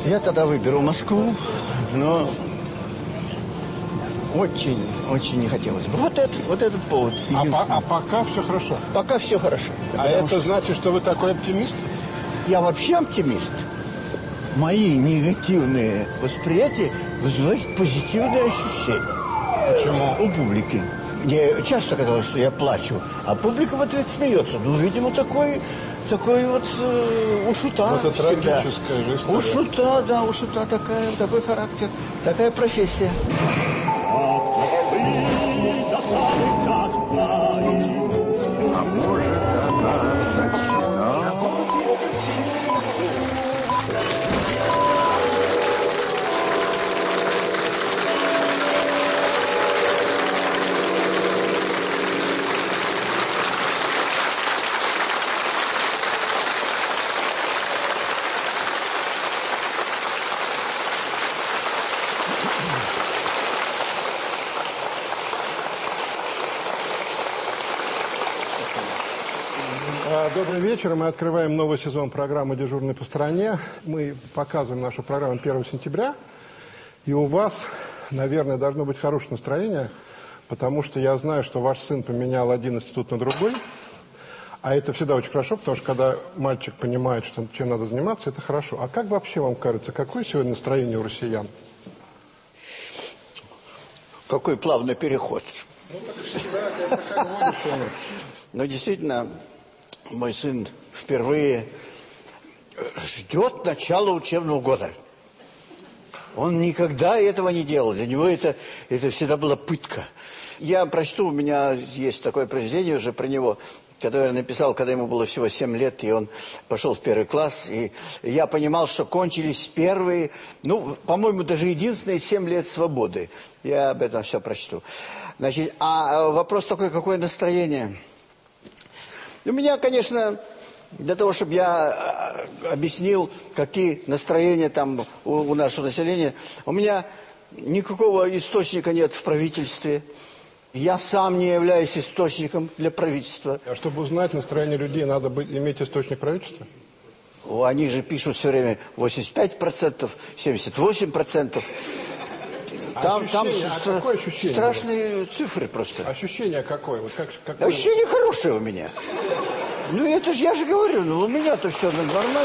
Я тогда выберу Москву, но очень, очень не хотелось бы. Вот этот, вот этот повод. А, по, а пока все хорошо? Пока все хорошо. А это что... значит, что вы такой оптимист? Я вообще оптимист. Мои негативные восприятия вызывают позитивные ощущения. Почему? У публики. Мне часто казалось, что я плачу, а публика в ответ смеется. Ну, видимо, такой, такой вот э, у шута это всегда. трагическая же история. У шута, да, у шута такая, такой характер, такая профессия. Вечер. Мы открываем новый сезон программы «Дежурный по стране». Мы показываем нашу программу 1 сентября. И у вас, наверное, должно быть хорошее настроение, потому что я знаю, что ваш сын поменял один институт на другой. А это всегда очень хорошо, потому что когда мальчик понимает, что, чем надо заниматься, это хорошо. А как вообще вам кажется, какое сегодня настроение у россиян? Какой плавный переход. Но действительно, мой сын впервые ждет начала учебного года. Он никогда этого не делал. Для него это, это всегда была пытка. Я прочту, у меня есть такое произведение уже про него, которое написал, когда ему было всего 7 лет, и он пошел в первый класс. И я понимал, что кончились первые, ну, по-моему, даже единственные 7 лет свободы. Я об этом все прочту. Значит, а вопрос такой, какое настроение? У меня, конечно, для того, чтобы я э, объяснил, какие настроения там у, у нашего населения, у меня никакого источника нет в правительстве. Я сам не являюсь источником для правительства. А чтобы узнать настроение людей, надо быть, иметь источник правительства? Они же пишут все время 85%, 78%. Там, там Ощущение, а стра- какое ощущение страшные цифры просто. Ощущение какое? Вот как, какое? Ощущение хорошее у меня. Ну, это же, я же говорю, ну, у меня-то все нормально.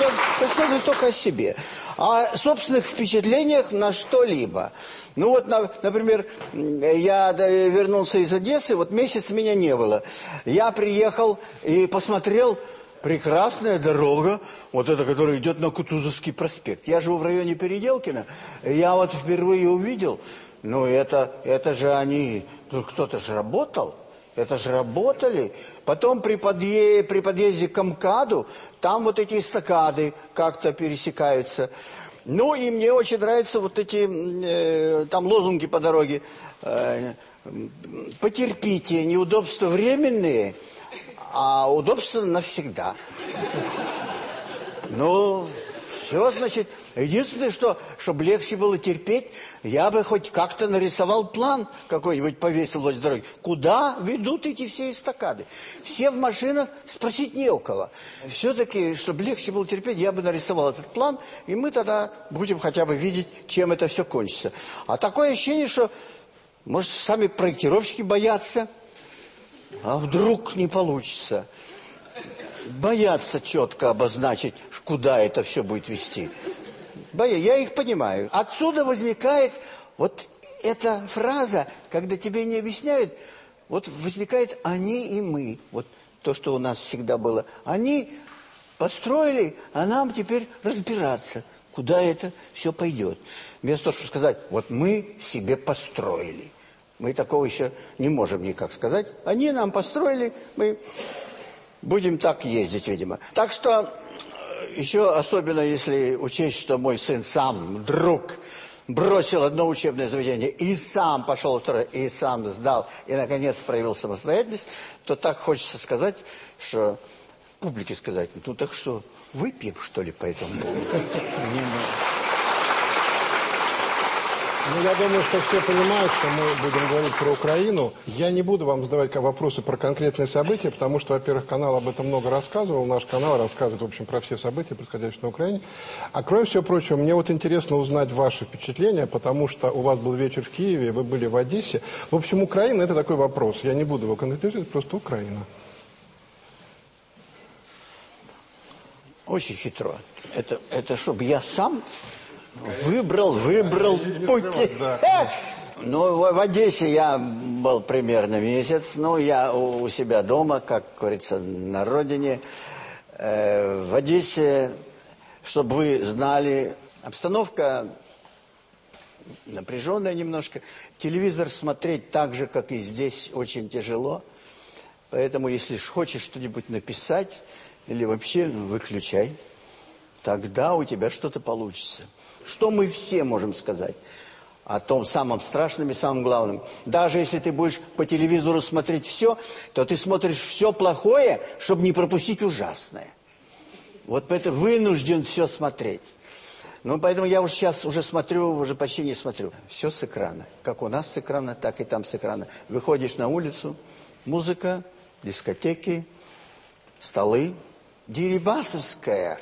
Я Рассказываю только о себе. О собственных впечатлениях на что-либо. Ну вот, на- например, я вернулся из Одессы, вот месяц меня не было. Я приехал и посмотрел, прекрасная дорога, вот эта, которая идет на Кутузовский проспект. Я живу в районе Переделкина, я вот впервые увидел, ну это, это же они, ну кто-то же работал. Это же работали. Потом при, подъезде, при подъезде к МКАДу, там вот эти эстакады как-то пересекаются. Ну и мне очень нравятся вот эти, э, там лозунги по дороге. Э, потерпите, неудобства временные, а удобства навсегда. Ну, все, значит, единственное, что, чтобы легче было терпеть, я бы хоть как-то нарисовал план какой-нибудь, повесил возле дороги. Куда ведут эти все эстакады? Все в машинах, спросить не у кого. Все-таки, чтобы легче было терпеть, я бы нарисовал этот план, и мы тогда будем хотя бы видеть, чем это все кончится. А такое ощущение, что, может, сами проектировщики боятся, а вдруг не получится боятся четко обозначить, куда это все будет вести. Боя, я их понимаю. Отсюда возникает вот эта фраза, когда тебе не объясняют, вот возникает «они и мы». Вот то, что у нас всегда было. Они построили, а нам теперь разбираться, куда это все пойдет. Вместо того, чтобы сказать, вот мы себе построили. Мы такого еще не можем никак сказать. Они нам построили, мы будем так ездить, видимо. Так что, э, еще особенно если учесть, что мой сын сам вдруг бросил одно учебное заведение и сам пошел второе, и сам сдал, и, наконец, проявил самостоятельность, то так хочется сказать, что публике сказать, ну так что, выпьем, что ли, по этому поводу? Ну, я думаю, что все понимают, что мы будем говорить про Украину. Я не буду вам задавать вопросы про конкретные события, потому что, во-первых, канал об этом много рассказывал. Наш канал рассказывает, в общем, про все события, происходящие на Украине. А кроме всего прочего, мне вот интересно узнать ваши впечатления, потому что у вас был вечер в Киеве, вы были в Одессе. В общем, Украина – это такой вопрос. Я не буду его конкретизировать, просто Украина. Очень хитро. Это, это чтобы я сам Выбрал, выбрал путь. Ну, в, в Одессе я был примерно месяц. Ну, я у, у себя дома, как говорится, на родине. Э, в Одессе, чтобы вы знали, обстановка напряженная немножко. Телевизор смотреть так же, как и здесь, очень тяжело. Поэтому, если хочешь что-нибудь написать, или вообще выключай, тогда у тебя что-то получится. Что мы все можем сказать о том самом страшном и самом главном? Даже если ты будешь по телевизору смотреть все, то ты смотришь все плохое, чтобы не пропустить ужасное. Вот поэтому вынужден все смотреть. Ну, поэтому я уже сейчас уже смотрю, уже почти не смотрю. Все с экрана. Как у нас с экрана, так и там с экрана. Выходишь на улицу, музыка, дискотеки, столы. Дерибасовская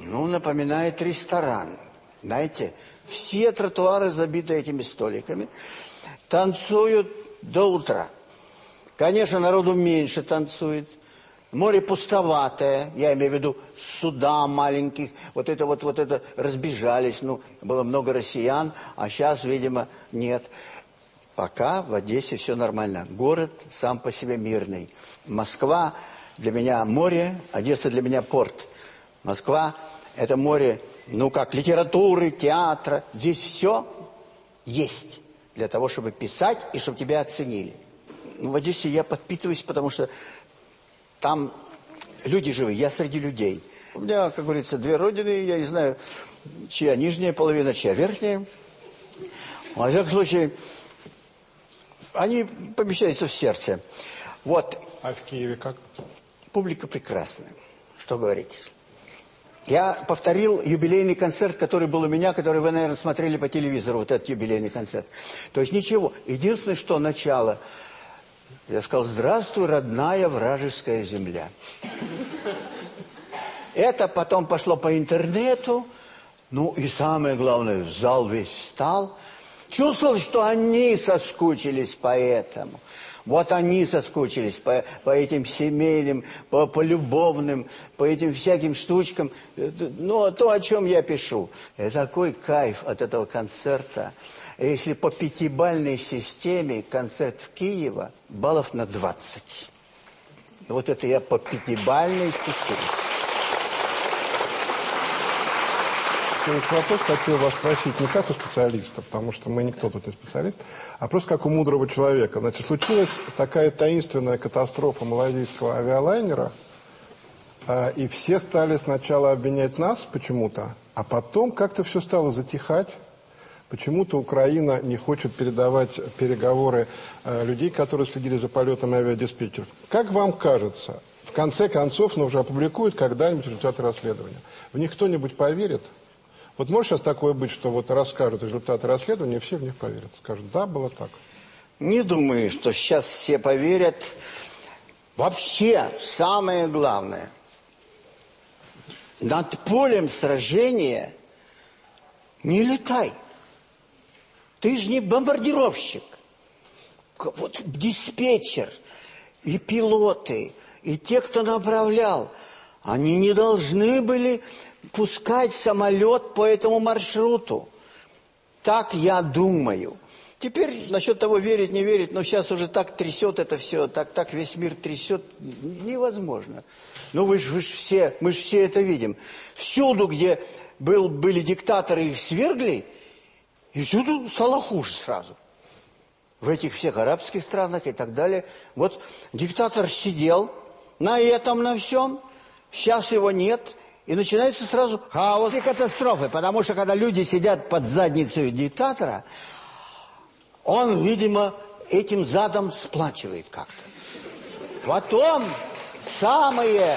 ну, напоминает ресторан. Знаете, все тротуары забиты этими столиками. Танцуют до утра. Конечно, народу меньше танцует. Море пустоватое, я имею в виду суда маленьких, вот это вот, вот это разбежались, ну, было много россиян, а сейчас, видимо, нет. Пока в Одессе все нормально. Город сам по себе мирный. Москва для меня море, Одесса для меня порт. Москва – это море, ну как, литературы, театра. Здесь все есть для того, чтобы писать и чтобы тебя оценили. В Одессе я подпитываюсь, потому что там люди живые, я среди людей. У меня, как говорится, две родины, я не знаю, чья нижняя половина, чья верхняя. Во всяком случае, они помещаются в сердце. Вот. А в Киеве как? Публика прекрасная, что говорить. Я повторил юбилейный концерт, который был у меня, который вы, наверное, смотрели по телевизору, вот этот юбилейный концерт. То есть ничего. Единственное, что начало. Я сказал, здравствуй, родная вражеская земля. Это потом пошло по интернету. Ну и самое главное, зал весь встал. Чувствовал, что они соскучились по этому. Вот они соскучились по, по этим семейным, по, по любовным, по этим всяким штучкам. Ну, то, о чем я пишу. И такой кайф от этого концерта. Если по пятибальной системе концерт в Киево, баллов на 20. Вот это я по пятибальной системе. Следующий вопрос хочу вас спросить не как у специалиста, потому что мы никто тут не специалист, а просто как у мудрого человека. Значит, случилась такая таинственная катастрофа малазийского авиалайнера, а, и все стали сначала обвинять нас почему-то, а потом как-то все стало затихать. Почему-то Украина не хочет передавать переговоры а, людей, которые следили за полетом авиадиспетчеров. Как вам кажется, в конце концов, ну, уже опубликуют когда-нибудь результаты расследования. В них кто-нибудь поверит? Вот может сейчас такое быть, что вот расскажут результаты расследования, все в них поверят. Скажут, да, было так. Не думаю, что сейчас все поверят. Вообще, самое главное, над полем сражения не летай. Ты же не бомбардировщик. Вот диспетчер и пилоты, и те, кто направлял, они не должны были пускать самолет по этому маршруту. Так я думаю. Теперь насчет того, верить, не верить, но сейчас уже так трясет это все, так, так весь мир трясет, невозможно. Ну вы же вы ж все, мы же все это видим. Всюду, где был, были диктаторы, их свергли, и всюду стало хуже сразу. В этих всех арабских странах и так далее. Вот диктатор сидел на этом, на всем, сейчас его нет, и начинается сразу хаос и катастрофы. Потому что когда люди сидят под задницей диктатора, он, видимо, этим задом сплачивает как-то. Потом самые...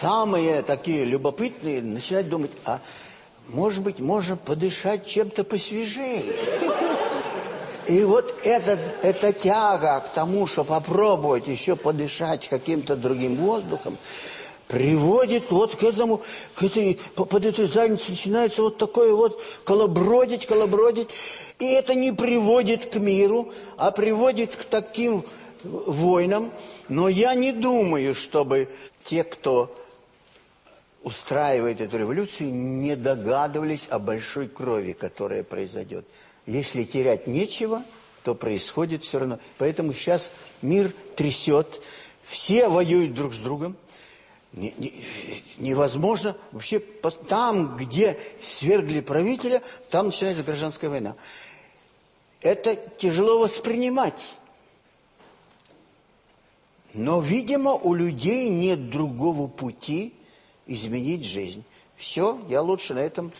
Самые такие любопытные начинают думать, а может быть, можно подышать чем-то посвежее. И вот этот, эта тяга к тому, что попробовать еще подышать каким-то другим воздухом, приводит вот к этому, к этой, под этой задницей начинается вот такое вот колобродить, колобродить. И это не приводит к миру, а приводит к таким войнам. Но я не думаю, чтобы те, кто устраивает эту революцию, не догадывались о большой крови, которая произойдет. Если терять нечего, то происходит все равно. Поэтому сейчас мир трясет, все воюют друг с другом. Не- не- невозможно вообще там, где свергли правителя, там начинается гражданская война. Это тяжело воспринимать. Но, видимо, у людей нет другого пути изменить жизнь. Все, я лучше на этом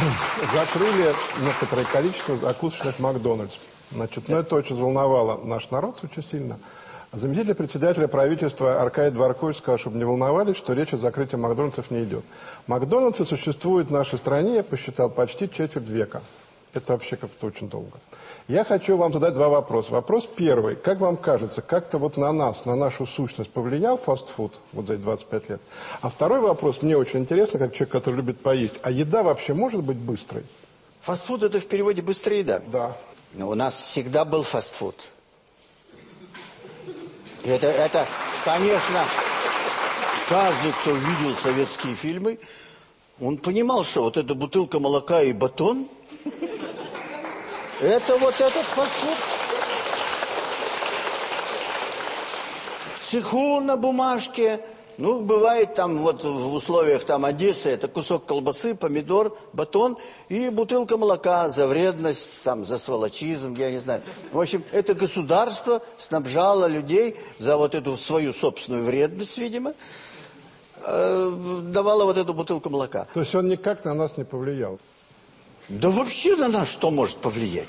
Закрыли некоторое количество закусочных Макдональдс. Значит, ну это очень взволновало наш народ очень сильно. Заместитель председателя правительства Аркадий Дворкович сказал, чтобы не волновались, что речь о закрытии Макдональдсов не идет. Макдональдсы существуют в нашей стране, я посчитал, почти четверть века. Это вообще как-то очень долго. Я хочу вам задать два вопроса. Вопрос первый. Как вам кажется, как-то вот на нас, на нашу сущность повлиял фастфуд вот за эти 25 лет? А второй вопрос, мне очень интересно, как человек, который любит поесть. А еда вообще может быть быстрой? Фастфуд – это в переводе «быстрая еда». Да. Но у нас всегда был фастфуд. Это, это, конечно, каждый, кто видел советские фильмы, он понимал, что вот эта бутылка молока и батон – это вот этот фастфуд. В цеху на бумажке, ну, бывает там вот в условиях там Одессы, это кусок колбасы, помидор, батон и бутылка молока за вредность, там, за сволочизм, я не знаю. В общем, это государство снабжало людей за вот эту свою собственную вредность, видимо, э, давало вот эту бутылку молока. То есть он никак на нас не повлиял. Да вообще на нас что может повлиять?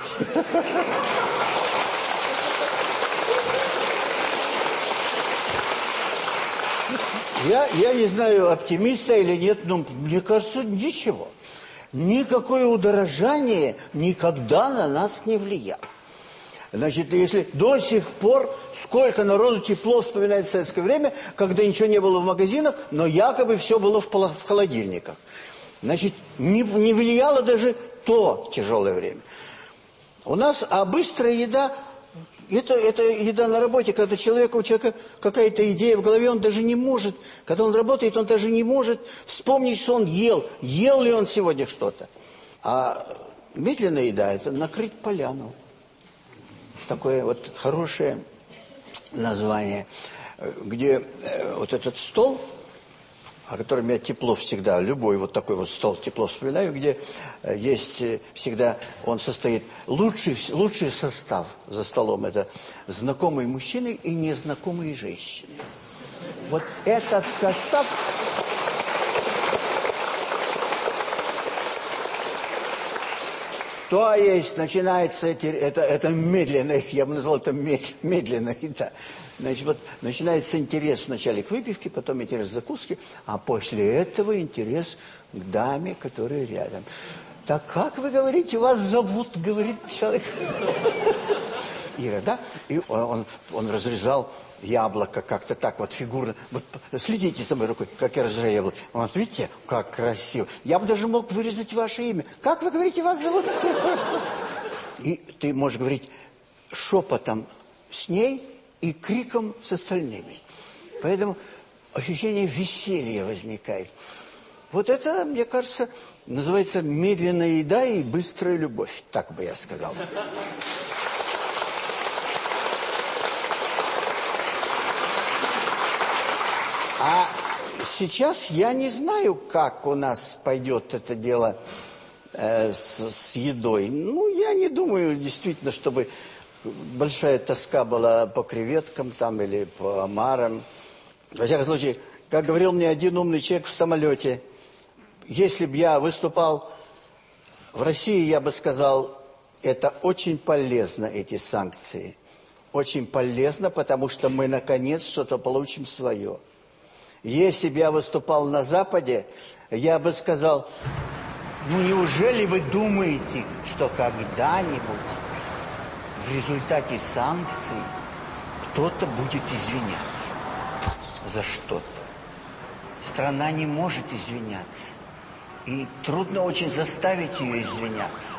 Я, я не знаю, оптимиста или нет, но мне кажется, ничего. Никакое удорожание никогда на нас не влияло. Значит, если до сих пор сколько народу тепло вспоминает советское время, когда ничего не было в магазинах, но якобы все было в, в холодильниках. Значит, не, не влияло даже то тяжелое время. У нас, а быстрая еда, это, это еда на работе, когда человека, у человека какая-то идея в голове, он даже не может, когда он работает, он даже не может вспомнить, что он ел, ел ли он сегодня что-то. А медленная еда – это накрыть поляну. Такое вот хорошее название, э, где э, вот этот стол, о котором я тепло всегда, любой вот такой вот стол тепло вспоминаю, где э, есть э, всегда, он состоит, лучший, лучший состав за столом, это знакомые мужчины и незнакомые женщины. Вот этот состав... То есть начинается это, это медленная, я бы назвал это мед- медленная еда. Значит, вот начинается интерес вначале к выпивке, потом интерес к закуске, а после этого интерес к даме, которая рядом. Так как вы говорите, вас зовут, говорит человек. Ира, да? И он, он, он разрезал яблоко как-то так вот фигурно. Вот следите за моей рукой, как я разрезаю яблоко. Вот видите, как красиво. Я бы даже мог вырезать ваше имя. Как вы говорите, вас зовут? И ты можешь говорить шепотом с ней и криком с остальными. Поэтому ощущение веселья возникает. Вот это, мне кажется, называется медленная еда и быстрая любовь, так бы я сказал. А сейчас я не знаю, как у нас пойдет это дело э, с, с едой. Ну, я не думаю, действительно, чтобы большая тоска была по креветкам там или по омарам. Во всяком случае, как говорил мне один умный человек в самолете, если бы я выступал в России, я бы сказал, это очень полезно, эти санкции. Очень полезно, потому что мы, наконец, что-то получим свое. Если бы я выступал на Западе, я бы сказал, ну неужели вы думаете, что когда-нибудь в результате санкций кто-то будет извиняться за что-то? Страна не может извиняться. И трудно очень заставить ее извиняться.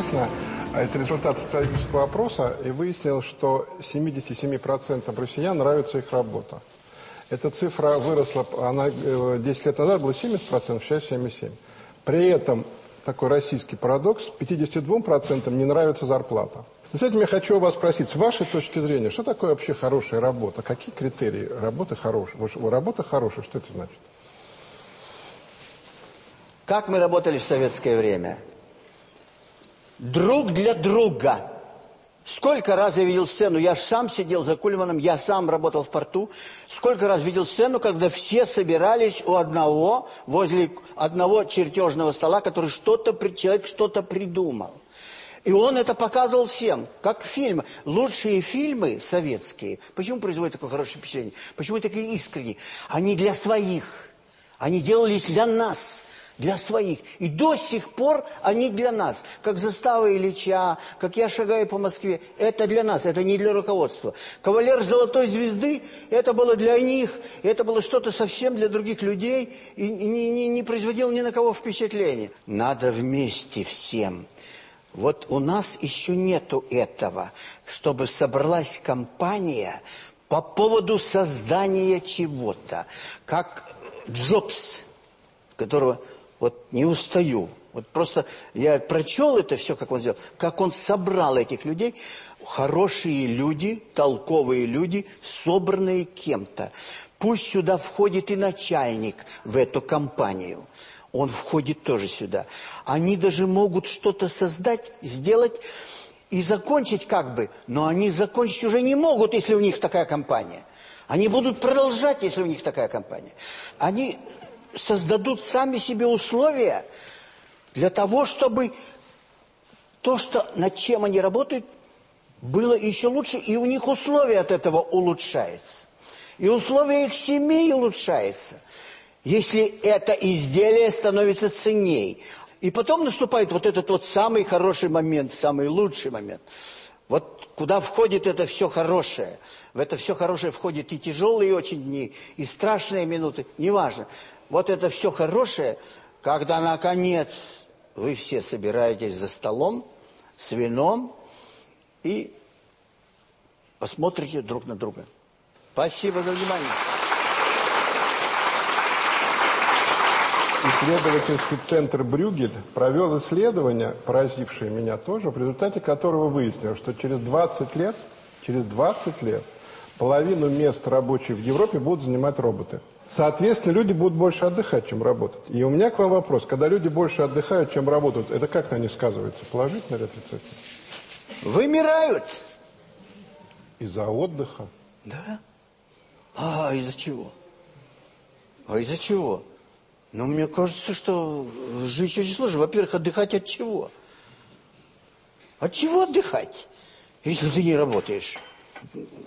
Интересна. А Это результат социологического опроса, и выяснилось, что 77% россиян нравится их работа. Эта цифра выросла, она э, 10 лет назад была 70%, сейчас 77%. При этом, такой российский парадокс, 52% не нравится зарплата. С этим я хочу у вас спросить, с вашей точки зрения, что такое вообще хорошая работа? Какие критерии работы хорошей? Работа хорошая, что это значит? Как мы работали в советское время? Друг для друга. Сколько раз я видел сцену, я же сам сидел за Кульманом, я сам работал в порту. Сколько раз видел сцену, когда все собирались у одного, возле одного чертежного стола, который что-то, человек что-то придумал. И он это показывал всем, как фильм. Лучшие фильмы советские, почему производят такое хорошее впечатление? Почему такие искренние? Они для своих. Они делались для нас, для своих. И до сих пор они для нас. Как застава Ильича, как я шагаю по Москве. Это для нас, это не для руководства. Кавалер Золотой Звезды, это было для них. Это было что-то совсем для других людей. И не, не- не производило ни на кого впечатления. Надо вместе всем. Вот у нас еще нету этого, чтобы собралась компания по поводу создания чего-то. Как Джобс, которого вот не устаю. Вот просто я прочел это все, как он сделал, как он собрал этих людей. Хорошие люди, толковые люди, собранные кем-то. Пусть сюда входит и начальник в эту компанию. Он входит тоже сюда. Они даже могут что-то создать, сделать и закончить как бы. Но они закончить уже не могут, если у них такая компания. Они будут продолжать, если у них такая компания. Они создадут сами себе условия для того, чтобы то, что, над чем они работают, было еще лучше, и у них условия от этого улучшаются. И условия их семей улучшаются, если это изделие становится ценней. И потом наступает вот этот вот самый хороший момент, самый лучший момент. Вот куда входит это все хорошее. В это все хорошее входит и тяжелые очень дни, и страшные минуты, неважно. Вот это все хорошее, когда наконец вы все собираетесь за столом с вином и посмотрите друг на друга. Спасибо за внимание. Исследовательский центр «Брюгель» провел исследование, поразившее меня тоже, в результате которого выяснилось, что через 20 лет, через 20 лет половину мест рабочих в Европе будут занимать роботы. Соответственно, люди будут больше отдыхать, чем работать. И у меня к вам вопрос. Когда люди больше отдыхают, чем работают, это как на них сказывается? Положительно или отрицательно? Вымирают. Из-за отдыха. Да? А из-за чего? А из-за чего? Ну, мне кажется, что жить очень сложно. Во-первых, отдыхать от чего? От чего отдыхать, если ты не работаешь?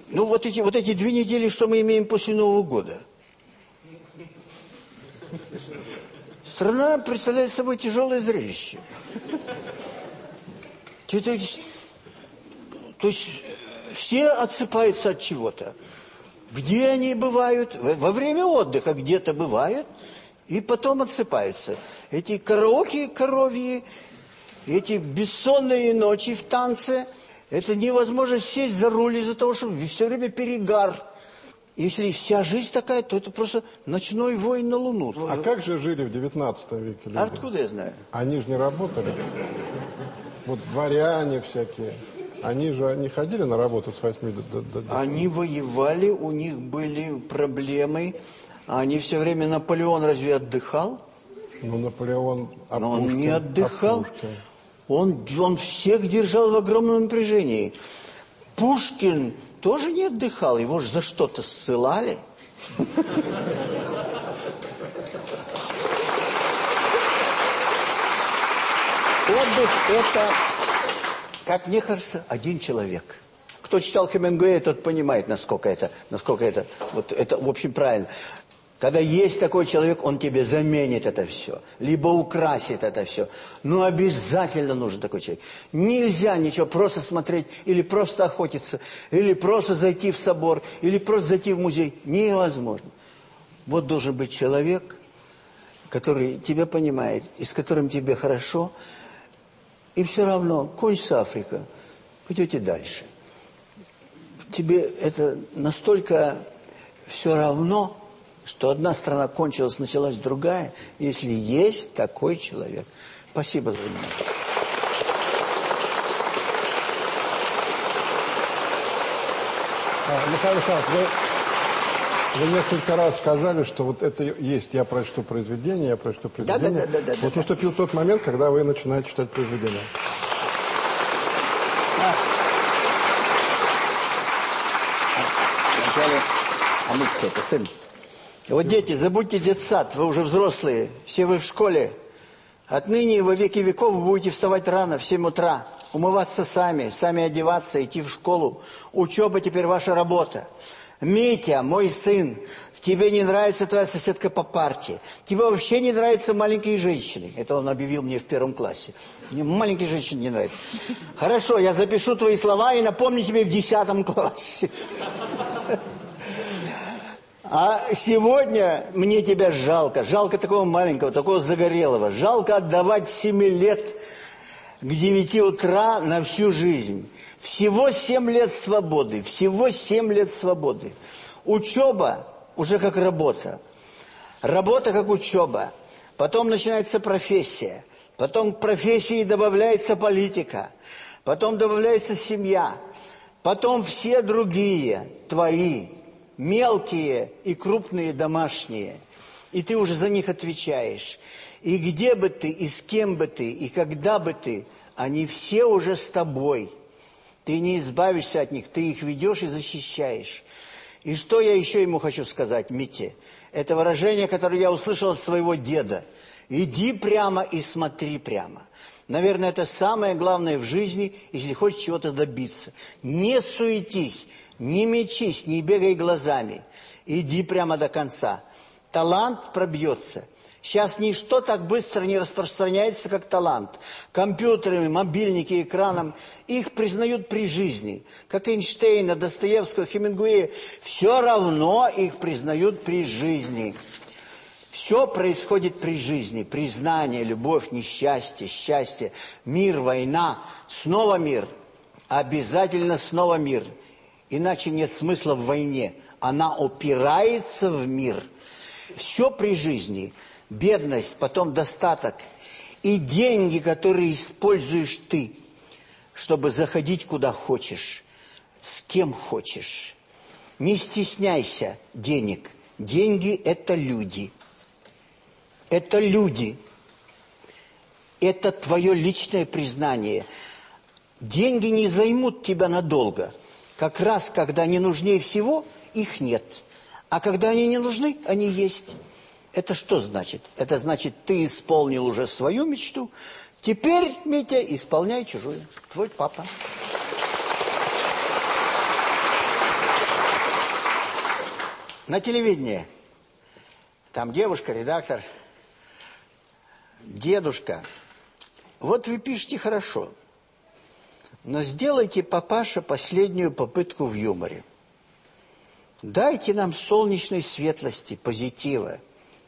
Ну, вот эти, вот эти две недели, что мы имеем после Нового года. Страна представляет собой тяжелое зрелище. То есть, то есть все отсыпаются от чего-то. Где они бывают? Во время отдыха где-то бывают, и потом отсыпаются. Эти караоке коровьи, эти бессонные ночи в танце, это невозможно сесть за руль из-за того, что все время перегар. Если вся жизнь такая, то это просто ночной войн на Луну. А как же жили в 19 веке люди? Откуда я знаю? Они же не работали. Вот дворяне всякие. Они же не ходили на работу с 8 до... до- до- Они воевали, у них были проблемы. Они все время, Наполеон разве отдыхал? Ну, Наполеон... а Но он не отдыхал. Он, он всех держал в огромном напряжении. Пушкин тоже не отдыхал, его же за что-то ссылали. Отдых – это, как мне кажется, один человек. Кто читал Хемингуэя, тот понимает, насколько это, насколько это, вот это, в общем, правильно. Когда есть такой человек, он тебе заменит это все, либо украсит это все. Но обязательно нужен такой человек. Нельзя ничего просто смотреть, или просто охотиться, или просто зайти в собор, или просто зайти в музей. Невозможно. Вот должен быть человек, который тебя понимает, и с которым тебе хорошо, и все равно кончится Африка, пойдете дальше. Тебе это настолько все равно, что одна страна кончилась, началась другая, если есть такой человек. Спасибо за внимание. А, Михаил Михайлович, вы, вы несколько раз сказали, что вот это есть «я прочту произведение», «я прочту произведение». да, да, да, Вот да. наступил тот момент, когда вы начинаете читать произведение. Вначале, а мы кто это, сын? Вот дети, забудьте детсад, вы уже взрослые, все вы в школе. Отныне во веки веков будете вставать рано, в 7 утра, умываться сами, сами одеваться, идти в школу. Учеба теперь ваша работа. Митя, мой сын, тебе не нравится твоя соседка по парте. Тебе вообще не нравятся маленькие женщины. Это он объявил мне в первом классе. Мне маленькие женщины не нравятся. Хорошо, я запишу твои слова и напомню тебе в десятом классе. А сегодня мне тебя жалко. Жалко такого маленького, такого загорелого. Жалко отдавать с 7 лет к 9 утра на всю жизнь. Всего 7 лет свободы. Всего 7 лет свободы. Учеба уже как работа. Работа как учеба. Потом начинается профессия. Потом к профессии добавляется политика. Потом добавляется семья. Потом все другие твои мелкие и крупные домашние, и ты уже за них отвечаешь. И где бы ты, и с кем бы ты, и когда бы ты, они все уже с тобой. Ты не избавишься от них, ты их ведешь и защищаешь. И что я еще ему хочу сказать, Мите? Это выражение, которое я услышал от своего деда. Иди прямо и смотри прямо. Наверное, это самое главное в жизни, если хочешь чего-то добиться. Не суетись, не мечись, не бегай глазами. Иди прямо до конца. Талант пробьется. Сейчас ничто так быстро не распространяется, как талант. Компьютерами, мобильники, экраном. Их признают при жизни. Как Эйнштейна, Достоевского, Хемингуэя. Все равно их признают при жизни. Все происходит при жизни. Признание, любовь, несчастье, счастье, мир, война. Снова мир. Обязательно снова мир. Иначе нет смысла в войне. Она опирается в мир. Все при жизни. Бедность, потом достаток. И деньги, которые используешь ты, чтобы заходить куда хочешь, с кем хочешь. Не стесняйся денег. Деньги – это люди. Это люди. Это твое личное признание. Деньги не займут тебя надолго. Как раз, когда они нужнее всего, их нет. А когда они не нужны, они есть. Это что значит? Это значит, ты исполнил уже свою мечту. Теперь, Митя, исполняй чужую. Твой папа. На телевидении. Там девушка, редактор. Дедушка. Вот вы пишете хорошо. Но сделайте, папаша, последнюю попытку в юморе. Дайте нам солнечной светлости, позитива.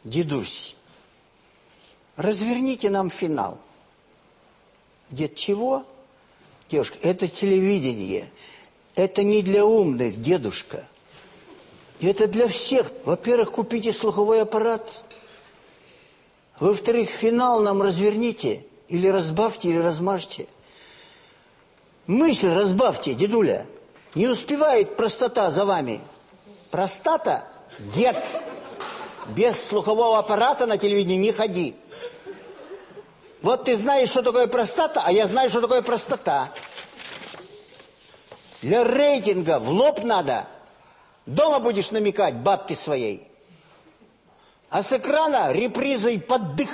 Дедусь, разверните нам финал. Дед, чего? Девушка, это телевидение. Это не для умных, дедушка. Это для всех. Во-первых, купите слуховой аппарат. Во-вторых, финал нам разверните. Или разбавьте, или размажьте. Мысль разбавьте, дедуля. Не успевает простота за вами. Простата? Дед. Без слухового аппарата на телевидении не ходи. Вот ты знаешь, что такое простата, а я знаю, что такое простота. Для рейтинга в лоб надо. Дома будешь намекать бабке своей. А с экрана репризой поддых.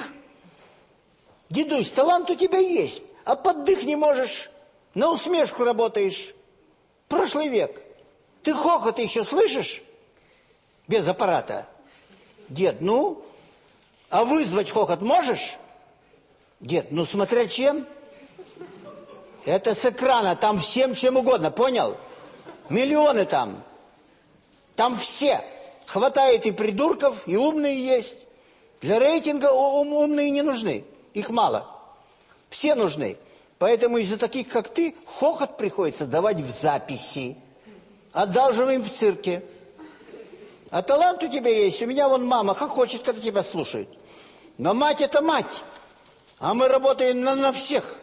Дедусь, талант у тебя есть, а поддых не можешь. На усмешку работаешь. Прошлый век. Ты хохот еще слышишь? Без аппарата. Дед, ну, а вызвать хохот можешь? Дед, ну смотря чем. Это с экрана, там всем чем угодно, понял? Миллионы там. Там все. Хватает и придурков, и умные есть. Для рейтинга ум, умные не нужны. Их мало. Все нужны. Поэтому из-за таких, как ты, хохот приходится давать в записи. Одалживаем в цирке. А талант у тебя есть. У меня вон мама как хочет, когда тебя слушает. Но мать это мать. А мы работаем на, на всех.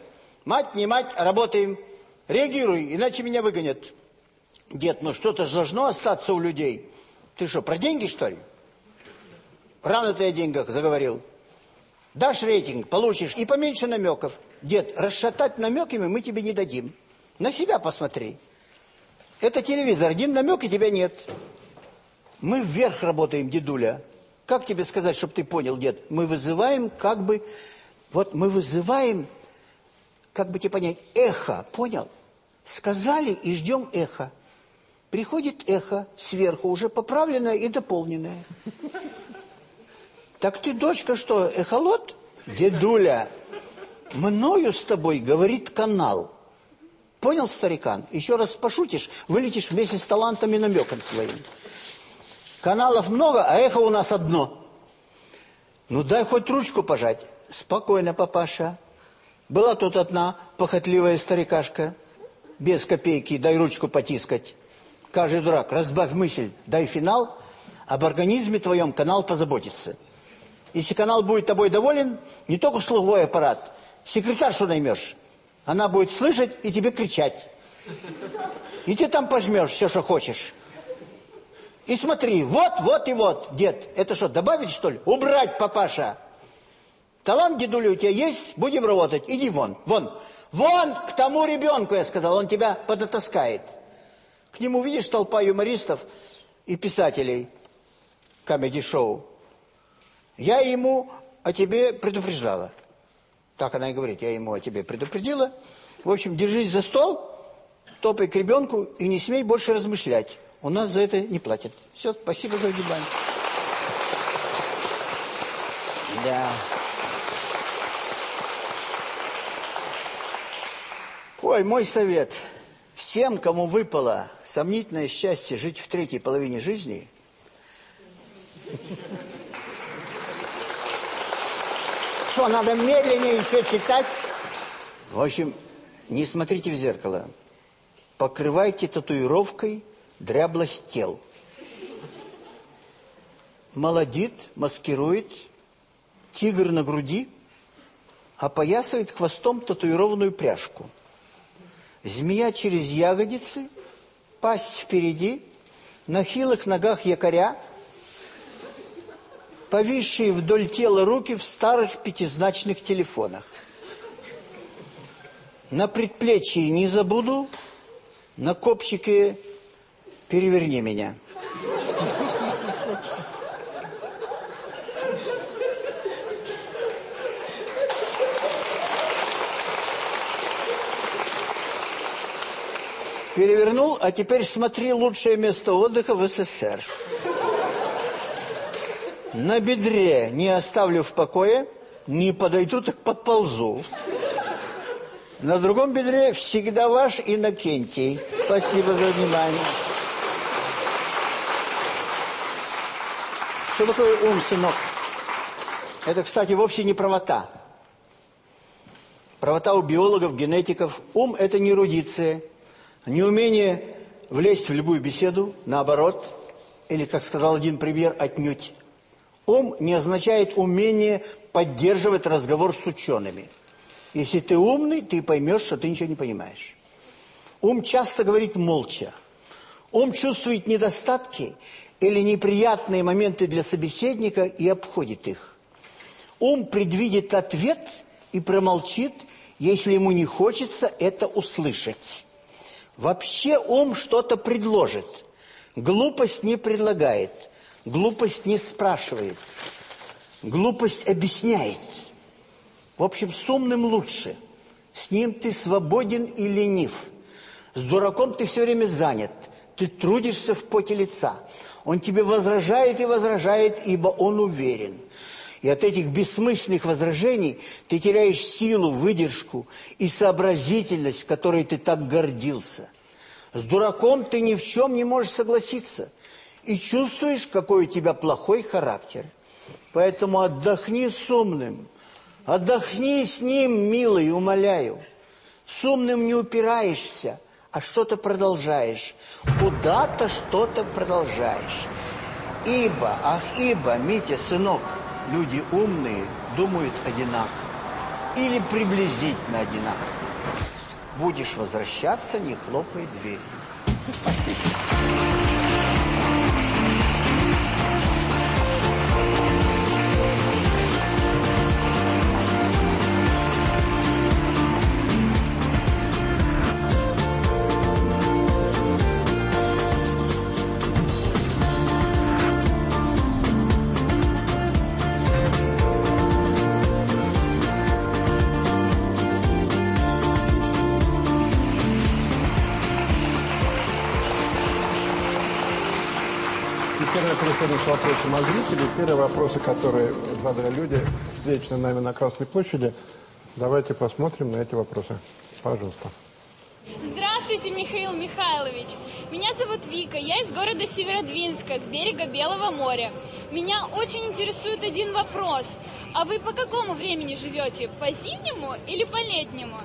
Мать, не мать, работаем. Реагируй, иначе меня выгонят. Дед, ну что-то же должно остаться у людей. Ты что, про деньги, что ли? Рано ты о деньгах заговорил. Дашь рейтинг, получишь, и поменьше намеков. Дед, расшатать намеками мы тебе не дадим. На себя посмотри. Это телевизор, один намек, и тебя нет. Мы вверх работаем, дедуля. Как тебе сказать, чтобы ты понял, дед? Мы вызываем как бы... Вот мы вызываем, как бы тебе понять, эхо, понял? Сказали и ждем эхо. Приходит эхо сверху, уже поправленное и дополненное. Так ты, дочка, что, эхолот? Дедуля, мною с тобой говорит канал. Понял, старикан? Еще раз пошутишь, вылетишь вместе с талантом и намеком своим. Каналов много, а эхо у нас одно. Ну, дай хоть ручку пожать. Спокойно, папаша. Была тут одна похотливая старикашка. Без копейки, дай ручку потискать. Каждый дурак, разбавь мысль, дай финал, об организме твоем канал позаботится. Если канал будет тобой доволен, не только слуговой аппарат, секретаршу наймешь. Она будет слышать и тебе кричать. И ты там пожмешь все, что хочешь. И смотри, вот, вот и вот, дед. Это что, добавить, что ли? Убрать, папаша. Талант, дедуля, у тебя есть? Будем работать. Иди вон, вон. Вон к тому ребенку, я сказал, он тебя подотаскает. К нему, видишь, толпа юмористов и писателей комедий-шоу. Я ему о тебе предупреждала. Так она и говорит, я ему о тебе предупредила. В общем, держись за стол, топай к ребенку и не смей больше размышлять. У нас за это не платят. Все, спасибо за внимание. Да. Ой, мой совет. Всем, кому выпало сомнительное счастье жить в третьей половине жизни, что, надо медленнее еще читать? В общем, не смотрите в зеркало. Покрывайте татуировкой дряблость тел. Молодит, маскирует, тигр на груди, опоясывает хвостом татуированную пряжку. Змея через ягодицы, пасть впереди, на хилых ногах якоря, повисшие вдоль тела руки в старых пятизначных телефонах. На предплечье не забуду, на копчике переверни меня. Перевернул, а теперь смотри лучшее место отдыха в СССР. На бедре не оставлю в покое, не подойду, так подползу. На другом бедре всегда ваш Иннокентий. Спасибо за внимание. Что такое ум, сынок? Это, кстати, вовсе не правота. Правота у биологов, генетиков. Ум – это не эрудиция, не умение влезть в любую беседу, наоборот, или, как сказал один премьер, отнюдь. Ум не означает умение поддерживать разговор с учеными – если ты умный, ты поймешь, что ты ничего не понимаешь. Ум часто говорит молча. Ум чувствует недостатки или неприятные моменты для собеседника и обходит их. Ум предвидит ответ и промолчит, если ему не хочется это услышать. Вообще ум что-то предложит. Глупость не предлагает. Глупость не спрашивает. Глупость объясняет. В общем, с умным лучше. С ним ты свободен и ленив. С дураком ты все время занят. Ты трудишься в поте лица. Он тебе возражает и возражает, ибо он уверен. И от этих бессмысленных возражений ты теряешь силу, выдержку и сообразительность, которой ты так гордился. С дураком ты ни в чем не можешь согласиться. И чувствуешь, какой у тебя плохой характер. Поэтому отдохни с умным. Отдохни с ним, милый, умоляю. С умным не упираешься, а что-то продолжаешь. Куда-то что-то продолжаешь. Ибо, ах, ибо, Митя, сынок, люди умные думают одинаково. Или приблизительно одинаково. Будешь возвращаться, не хлопай дверью. Спасибо. Первые вопросы, которые задали люди, встречные нами на Красной площади. Давайте посмотрим на эти вопросы. Пожалуйста. Здравствуйте, Михаил Михайлович. Меня зовут Вика. Я из города Северодвинска, с берега Белого моря. Меня очень интересует один вопрос. А вы по какому времени живете? По зимнему или по летнему?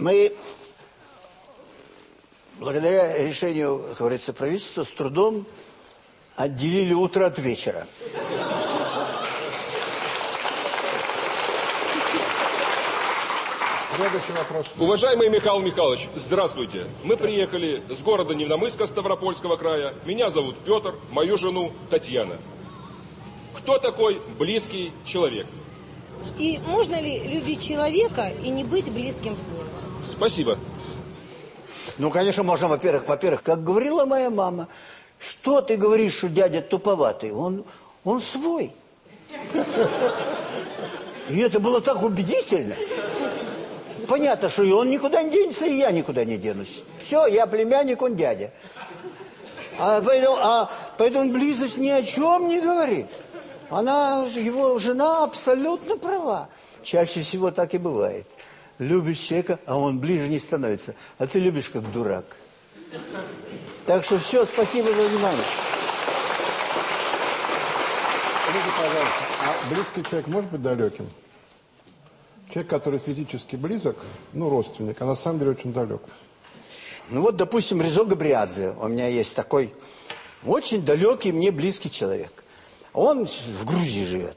Мы, благодаря решению, как говорится, правительства, с трудом отделили утро от вечера. Следующий вопрос. Уважаемый Михаил Михайлович, здравствуйте. Мы приехали с города Невномыска Ставропольского края. Меня зовут Петр, мою жену Татьяна. Кто такой близкий человек? И можно ли любить человека и не быть близким с ним? Спасибо. Ну, конечно, можно, во-первых, во-первых, как говорила моя мама, что ты говоришь, что дядя туповатый? Он, он свой. И это было так убедительно. Понятно, что и он никуда не денется, и я никуда не денусь. Все, я племянник, он дядя. А поэтому, а поэтому близость ни о чем не говорит. Она, его жена абсолютно права. Чаще всего так и бывает. Любишь человека, а он ближе не становится. А ты любишь как дурак. Так что все, спасибо за внимание. Скажите, пожалуйста, а близкий человек может быть далеким? Человек, который физически близок, ну, родственник, а на самом деле очень далек. Ну вот, допустим, Резо Габриадзе. У меня есть такой очень далекий мне близкий человек. Он в Грузии живет.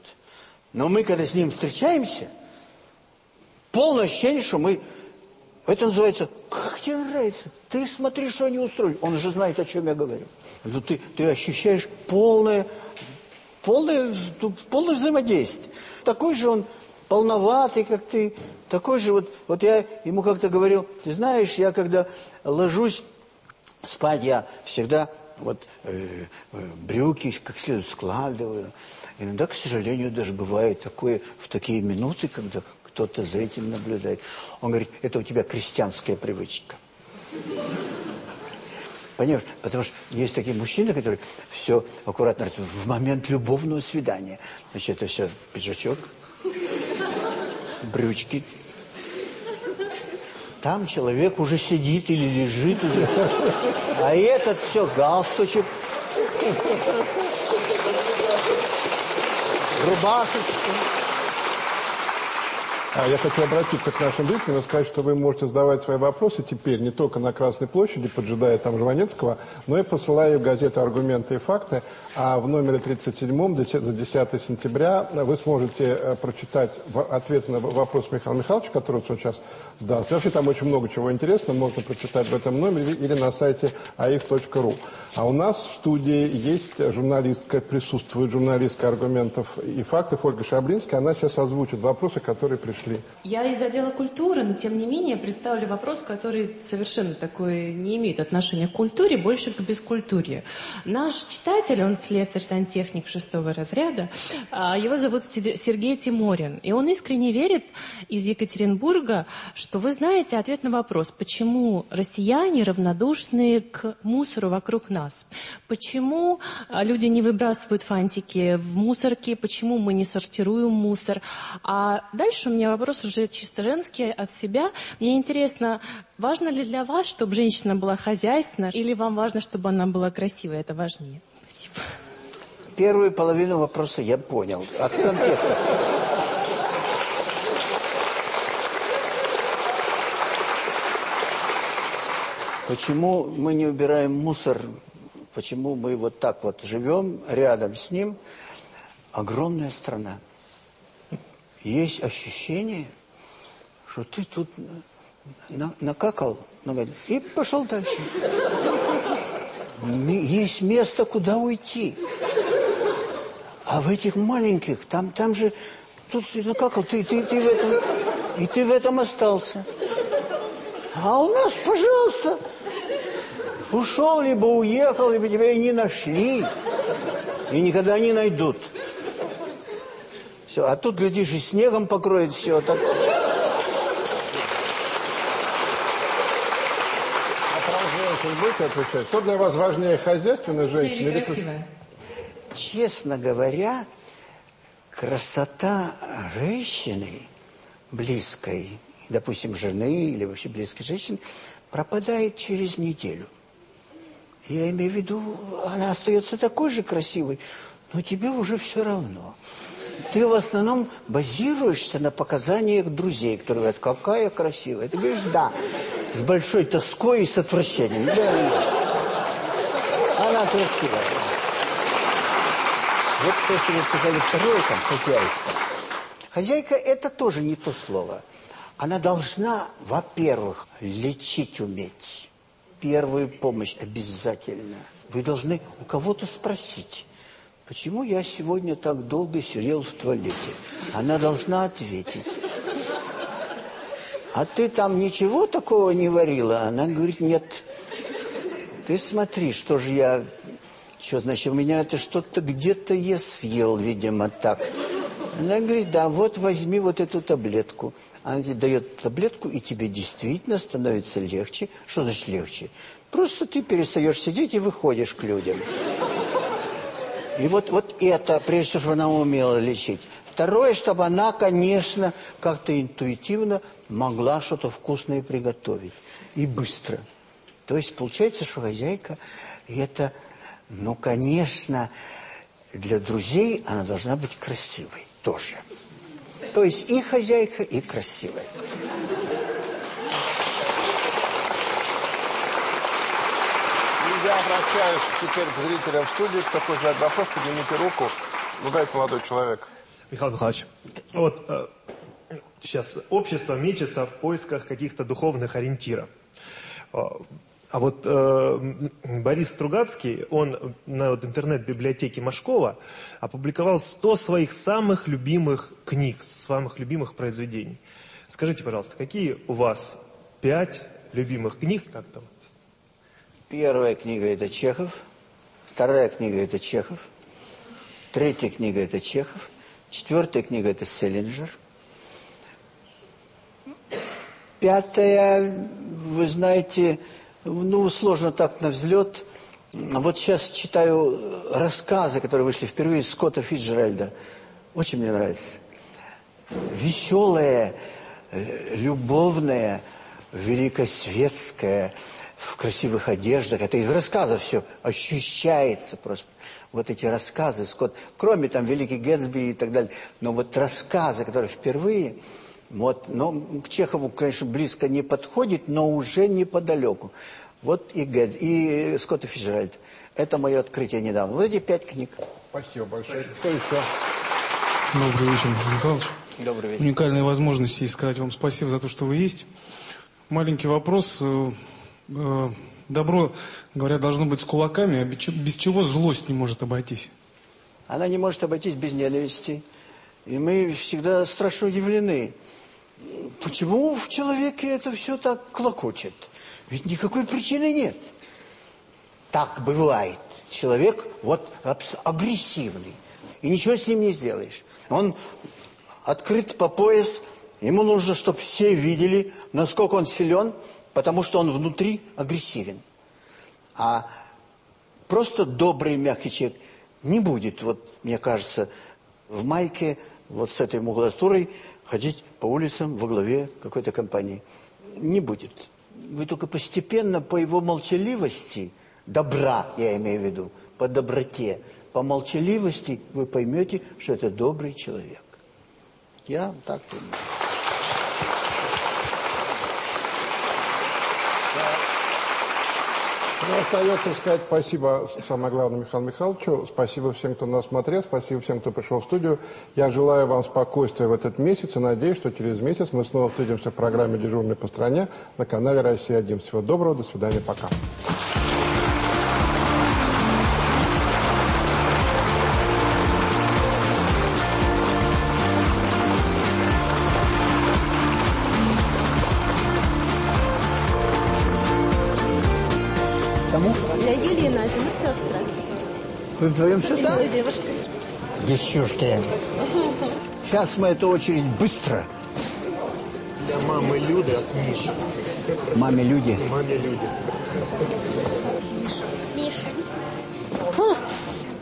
Но мы, когда с ним встречаемся, полное ощущение, что мы... Это называется, как тебе нравится? Ты смотри, что они устроили. Он же знает, о чем я говорю. Ну, ты, ты ощущаешь полное, полное, полное взаимодействие. Такой же он полноватый, как ты. Такой же вот... Вот я ему как-то говорил, ты знаешь, я когда ложусь спать, я всегда вот э, э, брюки как следует складываю. Иногда, к сожалению, даже бывает такое в такие минуты, когда кто-то за этим наблюдает. Он говорит, это у тебя крестьянская привычка. Понимаешь? Потому что есть такие мужчины, которые все аккуратно в момент любовного свидания. Значит, это все пиджачок, брючки. Там человек уже сидит или лежит уже. А этот все галстучек. Рубашечка. А я хочу обратиться к нашим зрителям и сказать, что вы можете задавать свои вопросы теперь не только на Красной площади, поджидая там Жванецкого, но и посылая в газету «Аргументы и факты». А в номере 37 за 10 сентября вы сможете э, прочитать ответ на вопрос Михаила Михайловича, который он сейчас даст. Вообще там очень много чего интересного, можно прочитать в этом номере или на сайте aif.ru. А у нас в студии есть журналистка, присутствует журналистка аргументов и фактов Ольга Шаблинская. Она сейчас озвучит вопросы, которые пришли. Я из отдела культуры, но тем не менее представлю вопрос, который совершенно такой не имеет отношения к культуре, больше к бескультуре. Наш читатель, он слесарь-сантехник шестого разряда, а, его зовут Сер- Сергей Тиморин, и он искренне верит из Екатеринбурга, что вы знаете ответ на вопрос, почему россияне равнодушны к мусору вокруг нас, почему а, люди не выбрасывают фантики в мусорки, почему мы не сортируем мусор. А дальше у меня вопрос уже чисто женский от себя. Мне интересно, важно ли для вас, чтобы женщина была хозяйственна, или вам важно, чтобы она была красивой? Это важнее. Спасибо. Первую половину вопроса я понял. От сантехника. Почему мы не убираем мусор? Почему мы вот так вот живем рядом с ним? Огромная страна. Есть ощущение, что ты тут на- накакал и пошел дальше. Есть место, куда уйти. А в этих маленьких, там, там же, тут накакал, ты, ты, ты в этом, и ты в этом остался. А у нас, пожалуйста, ушел, либо уехал, либо тебя и не нашли. И никогда не найдут. Все, а тут, глядишь, и снегом покроет все. Так... Женщин будете отвечать? Что для вас важнее, хозяйственная женщина или красивая? Честно говоря, красота женщины близкой, допустим, жены или вообще близкой женщины, пропадает через неделю. Я имею в виду, она остается такой же красивой, но тебе уже все равно. Ты в основном базируешься на показаниях друзей, которые говорят, какая красивая. Ты говоришь, да, с большой тоской и с отвращением. Да, она красивая. Вот то, что вы сказали второе, там, хозяйка. Хозяйка – это тоже не то слово. Она должна, во-первых, лечить уметь. Первую помощь обязательно. Вы должны у кого-то спросить, почему я сегодня так долго сидел в туалете. Она должна ответить. А ты там ничего такого не варила? Она говорит, нет. Ты смотри, что же я... Что значит, у меня это что-то где-то я съел, видимо, так. Она говорит, да, вот возьми вот эту таблетку. Она тебе дает таблетку, и тебе действительно становится легче. Что значит легче? Просто ты перестаешь сидеть и выходишь к людям. И вот, вот это, прежде всего, она умела лечить. Второе, чтобы она, конечно, как-то интуитивно могла что-то вкусное приготовить. И быстро. То есть получается, что хозяйка это, ну, конечно, для друзей она должна быть красивой тоже. То есть и хозяйка, и красивая. Я обращаюсь теперь к зрителям в студии, кто задать вопрос, поднимите руку. Ну, дайте, молодой человек. Михаил Михайлович, вот э, сейчас общество мечется в поисках каких-то духовных ориентиров. А вот э, Борис Стругацкий, он на вот интернет-библиотеке Машкова опубликовал 100 своих самых любимых книг, самых любимых произведений. Скажите, пожалуйста, какие у вас пять любимых книг, как там? Первая книга – это Чехов. Вторая книга – это Чехов. Третья книга – это Чехов. Четвертая книга – это Селлинджер. Пятая, вы знаете, ну, сложно так на взлет. Вот сейчас читаю рассказы, которые вышли впервые Скотта Фитджеральда. Очень мне нравится. Веселая, э, любовная, великосветская, в красивых одеждах. Это из рассказов все ощущается просто. Вот эти рассказы, Скотт, кроме там Великий Гэтсби и так далее, но вот рассказы, которые впервые, вот, ну, к Чехову, конечно, близко не подходит, но уже неподалеку. Вот и Гэтс, и Скотт и Фиджеральд. Это мое открытие недавно. Вот эти пять книг. Спасибо большое. Кто еще? Добрый вечер, Михаил Михайлович. Добрый вечер. Уникальная возможность и сказать вам спасибо за то, что вы есть. Маленький вопрос. Э, э, Добро, говорят, должно быть с кулаками, а без чего злость не может обойтись? Она не может обойтись без ненависти. И мы всегда страшно удивлены. Почему в человеке это все так клокочет? Ведь никакой причины нет. Так бывает. Человек вот агрессивный. И ничего с ним не сделаешь. Он открыт по пояс. Ему нужно, чтобы все видели, насколько он силен, потому что он внутри агрессивен. А просто добрый, мягкий человек не будет, вот, мне кажется, в майке, вот с этой муглатурой, ходить по улицам во главе какой-то компании. Не будет. Вы только постепенно по его молчаливости, добра, я имею в виду, по доброте, по молчаливости, вы поймете, что это добрый человек. Я так думаю. Ну, остается сказать спасибо, самое главное, Михаилу Михайловичу. Спасибо всем, кто нас смотрел. Спасибо всем, кто пришел в студию. Я желаю вам спокойствия в этот месяц и надеюсь, что через месяц мы снова встретимся в программе «Дежурный по стране» на канале «Россия-1». Всего доброго, до свидания, пока. Вы вдвоем сестры? Да, девушка. Девчушки. Сейчас мы эту очередь быстро. Для мамы Люды от Миши. Маме люди. Маме Люди. Миша.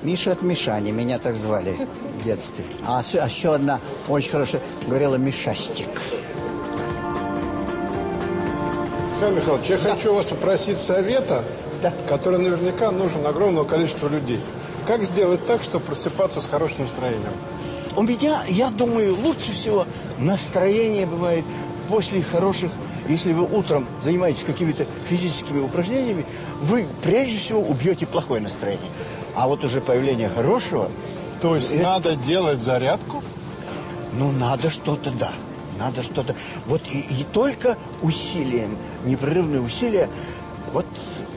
Миша от Мишани, меня так звали в детстве. А, а еще одна очень хорошая говорила Мишастик. Михаил Михайлович, я хочу вас попросить совета, который наверняка нужен огромному количеству людей. Как сделать так, чтобы просыпаться с хорошим настроением? У меня, я думаю, лучше всего настроение бывает после хороших, если вы утром занимаетесь какими-то физическими упражнениями, вы прежде всего убьете плохое настроение. А вот уже появление хорошего... То есть надо делать зарядку? Ну, надо что-то, да. Надо что-то... Вот и, и только усилием, непрерывные усилия... Вот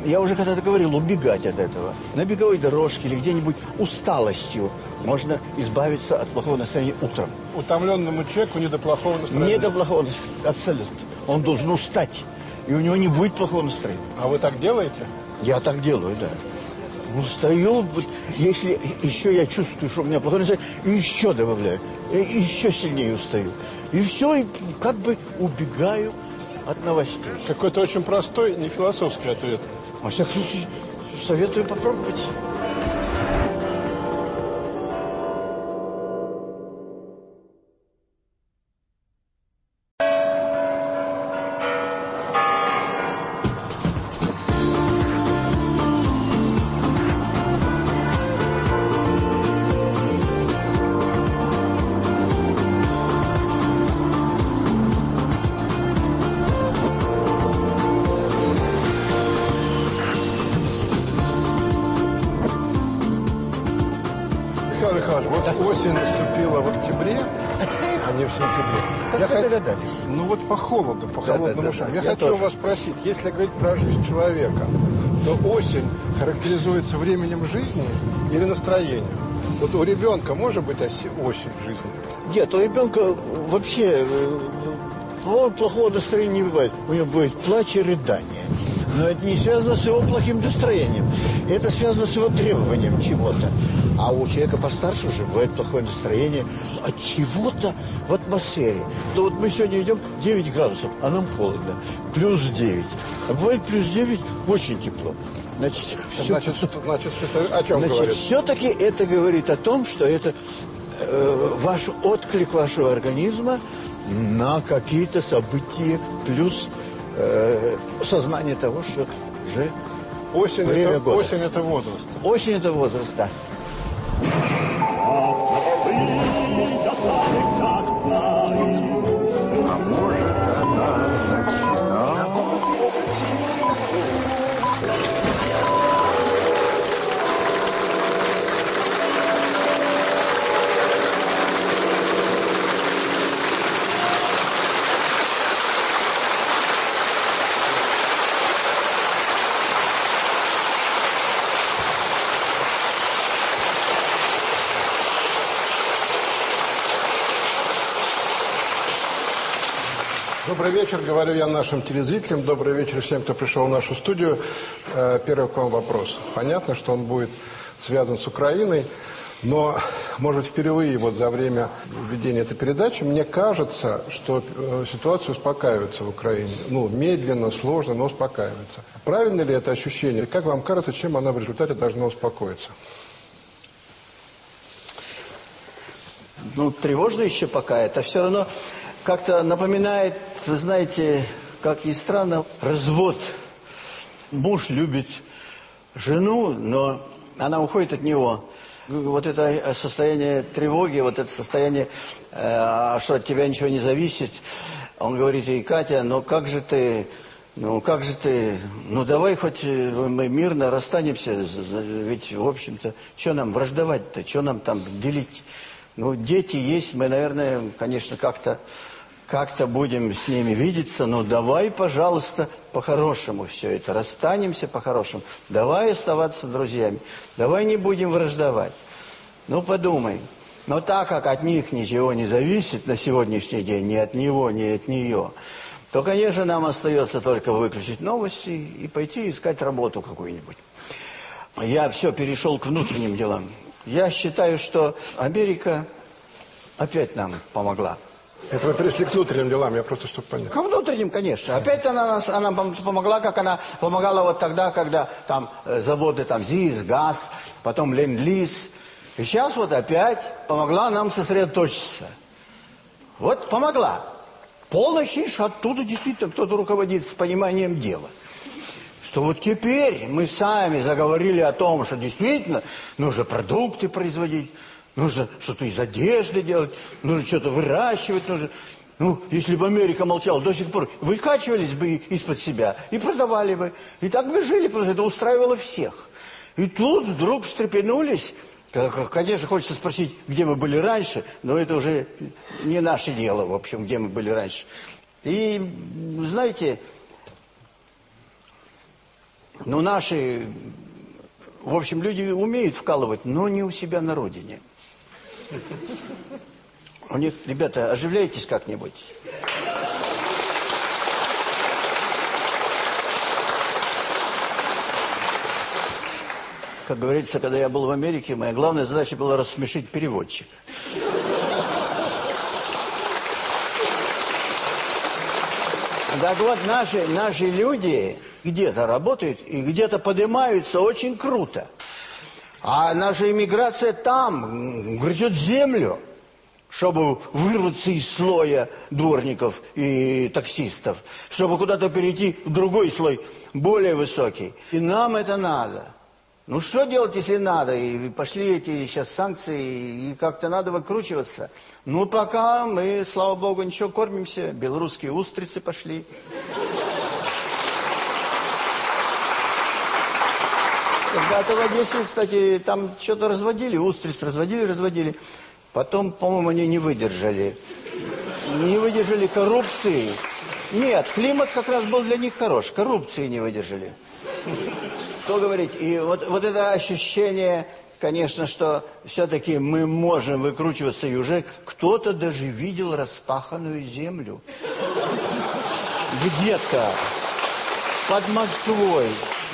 я уже когда-то говорил, убегать от этого. На беговой дорожке или где-нибудь усталостью можно избавиться от плохого настроения утром. Утомленному человеку не до плохого настроения. Не до плохого настроения, абсолютно. Он должен устать, и у него не будет плохого настроения. А вы так делаете? Я так делаю, да. Устаю, если еще я чувствую, что у меня плохое настроение, еще добавляю, и еще сильнее устаю. И все, и как бы убегаю от новостей. Какой-то очень простой, не философский ответ. Во всяком случае, советую попробовать. Если говорить про жизнь человека, то осень характеризуется временем жизни или настроением? Вот у ребенка может быть осень в жизни? Нет, у ребенка вообще э, плохого настроения не бывает. У него будет плач и рыдание. Но это не связано с его плохим настроением. Это связано с его требованием чего-то. А у человека постарше уже бывает плохое настроение от чего-то в атмосфере. То вот мы сегодня идем 9 градусов, а нам холодно. Плюс 9. А бывает плюс 9 очень тепло. Значит, всё- Значит, что- значит, это о чем Значит, говорит? все-таки это говорит о том, что это э, ваш отклик вашего организма на какие-то события, плюс э, сознание того, что уже Осень время это, года. осень это возраст. Осень это возраст, да. А вечер, говорю я нашим телезрителям. Добрый вечер всем, кто пришел в нашу студию. Э, Первый к вам вопрос. Понятно, что он будет связан с Украиной, но, может впервые вот за время ведения этой передачи мне кажется, что э, ситуация успокаивается в Украине. Ну, медленно, сложно, но успокаивается. Правильно ли это ощущение? Как вам кажется, чем она в результате должна успокоиться? Ну, тревожно еще пока. Это все равно как-то напоминает, вы знаете, как ни странно, развод. Муж любит жену, но она уходит от него. Вот это состояние тревоги, вот это состояние, э, что от тебя ничего не зависит. Он говорит ей, Катя, ну как же ты, ну как же ты, ну давай хоть э, мы мирно расстанемся, ведь, в общем-то, что нам враждовать-то, что нам там делить? Ну, дети есть, мы, наверное, конечно, как-то как-то будем с ними видеться, но давай, пожалуйста, по-хорошему все это, расстанемся по-хорошему. Давай оставаться друзьями, давай не будем враждовать. Ну, подумай. Но так как от них ничего не зависит на сегодняшний день, ни от него, ни от нее, то, конечно, нам остается только выключить новости и пойти искать работу какую-нибудь. Я все перешел к внутренним делам. Я считаю, что Америка опять нам помогла. Это вы перешли к внутренним делам, я просто чтобы понять. К внутренним, конечно. Опять она нас, она помогла, как она помогала вот тогда, когда там э, заводы, там ЗИС, ГАЗ, потом Ленд-Лиз. И сейчас вот опять помогла нам сосредоточиться. Вот помогла. Полностью оттуда действительно кто-то руководит с пониманием дела. Что вот теперь мы сами заговорили о том, что действительно нужно продукты производить, Нужно что-то из одежды делать, нужно что-то выращивать, нужно... Ну, если бы Америка молчала до сих пор, выкачивались бы из-под себя и продавали бы. И так бы жили, потому что это устраивало всех. И тут вдруг встрепенулись. Конечно, хочется спросить, где мы были раньше, но это уже не наше дело, в общем, где мы были раньше. И, знаете, ну, наши, в общем, люди умеют вкалывать, но не у себя на родине. У них, ребята, оживляйтесь как-нибудь. Как говорится, когда я был в Америке, моя главная задача была рассмешить переводчика. Так вот, наши, наши люди где-то работают и где-то поднимаются очень круто. А наша иммиграция там грызет землю, чтобы вырваться из слоя дворников и таксистов, чтобы куда-то перейти в другой слой, более высокий. И нам это надо. Ну что делать, если надо? И пошли эти сейчас санкции, и как-то надо выкручиваться. Ну пока мы, слава богу, ничего, кормимся. Белорусские устрицы пошли. Когда-то в Одессе, кстати, там что-то разводили, устриц разводили, разводили. Потом, по-моему, они не выдержали. Не выдержали коррупции. Нет, климат как раз был для них хорош. Коррупции не выдержали. Что говорить? И вот, вот это ощущение, конечно, что все-таки мы можем выкручиваться. И уже кто-то даже видел распаханную землю. Где-то под Москвой.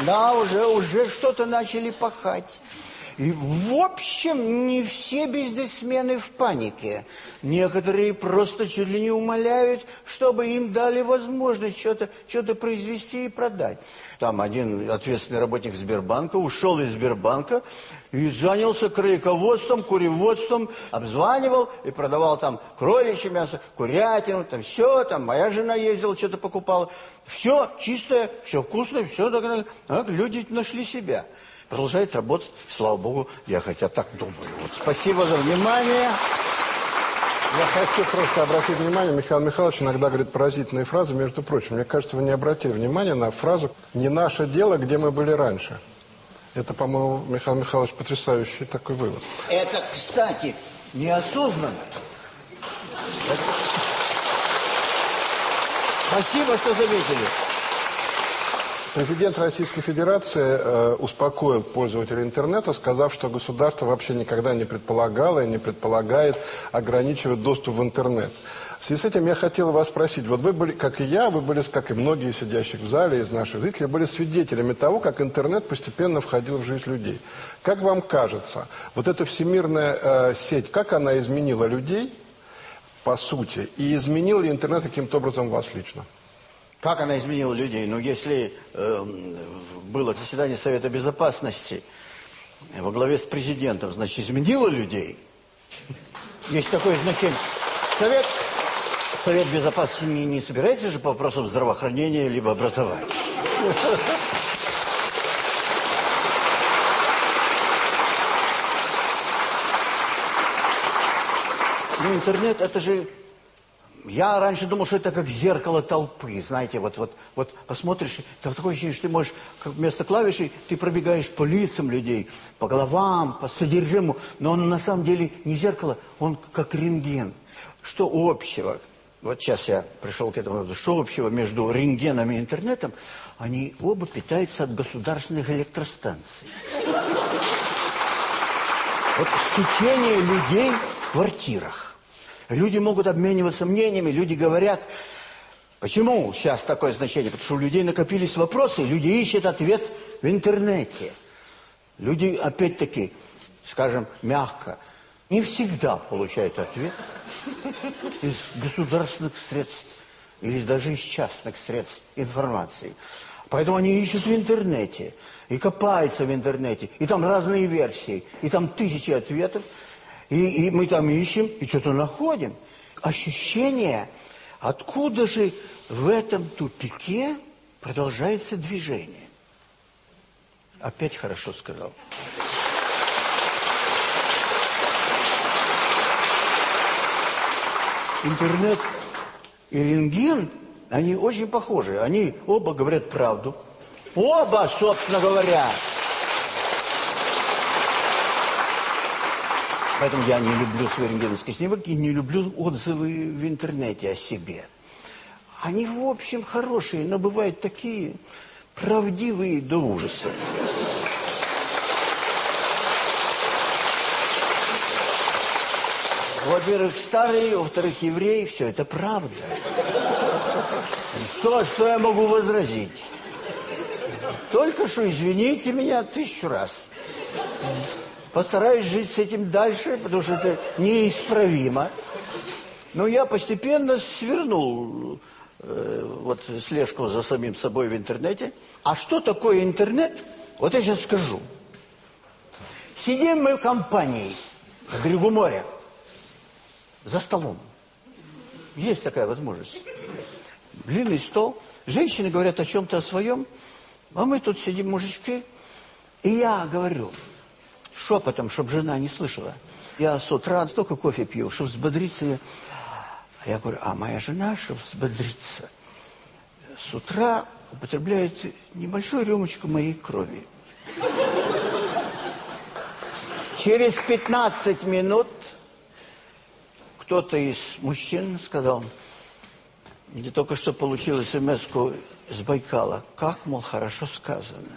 Да, уже, уже что-то начали пахать. И, в общем, не все бизнесмены в панике. Некоторые просто чуть ли не умоляют, чтобы им дали возможность что-то что, -то, произвести и продать. Там один ответственный работник Сбербанка ушел из Сбербанка и занялся кролиководством, куреводством, обзванивал и продавал там кроличье мясо, курятину, там все, там моя жена ездила, что-то покупала. Все чистое, все вкусное, все так, так, люди нашли себя продолжает работать. Слава Богу, я хотя так думаю. Вот, спасибо за внимание. Я хочу просто обратить внимание, Михаил Михайлович иногда говорит поразительные фразы, между прочим. Мне кажется, вы не обратили внимания на фразу «не наше дело, где мы были раньше». Это, по-моему, Михаил Михайлович, потрясающий такой вывод. Это, кстати, неосознанно. Спасибо, что заметили. Президент Российской Федерации э, успокоил пользователей интернета, сказав, что государство вообще никогда не предполагало и не предполагает ограничивать доступ в интернет. В связи с этим я хотел вас спросить, вот вы были, как и я, вы были, как и многие сидящих в зале из наших зрителей, были свидетелями того, как интернет постепенно входил в жизнь людей. Как вам кажется, вот эта всемирная э, сеть, как она изменила людей, по сути, и изменил ли интернет каким-то образом вас лично? Как она изменила людей? Ну, если э, было заседание Совета Безопасности э, во главе с президентом, значит, изменила людей? Есть такое значение. Совет, Совет Безопасности не, не собирается же по вопросам здравоохранения либо образования? Ну, интернет, это же я раньше думал, что это как зеркало толпы, знаете, вот, вот, вот посмотришь, так такое ощущение, что ты можешь, как вместо клавишей, ты пробегаешь по лицам людей, по головам, по содержимому, но он на самом деле не зеркало, он как рентген. Что общего? Вот сейчас я пришел к этому. Что общего между рентгеном и интернетом? Они оба питаются от государственных электростанций. Вот стечение людей в квартирах. Люди могут обмениваться мнениями, люди говорят, почему сейчас такое значение? Потому что у людей накопились вопросы, люди ищут ответ в интернете. Люди, опять-таки, скажем, мягко, не всегда получают ответ из государственных средств или даже из частных средств информации. Поэтому они ищут в интернете и копаются в интернете, и там разные версии, и там тысячи ответов. И, и мы там ищем, и что-то находим. Ощущение, откуда же в этом тупике продолжается движение. Опять хорошо сказал. Интернет и рентген, они очень похожи. Они оба говорят правду. Оба, собственно говоря. Поэтому я не люблю свои рентгеновские снимки и не люблю отзывы в интернете о себе. Они, в общем, хорошие, но бывают такие правдивые до ужаса. Во-первых, старые, во-вторых, евреи, все это правда. Что, что я могу возразить? Только что извините меня тысячу раз. Постараюсь жить с этим дальше, потому что это неисправимо. Но я постепенно свернул э, вот слежку за самим собой в интернете. А что такое интернет? Вот я сейчас скажу. Сидим мы в компании на берегу моря, за столом. Есть такая возможность. Длинный стол. Женщины говорят о чем-то о своем, а мы тут сидим, мужички. И я говорю, шепотом, чтобы жена не слышала. Я с утра столько кофе пью, чтобы взбодриться. Я, я говорю, а моя жена, чтобы взбодриться, с утра употребляет небольшую рюмочку моей крови. Через 15 минут кто-то из мужчин сказал, не только что получил смс с Байкала, как, мол, хорошо сказано.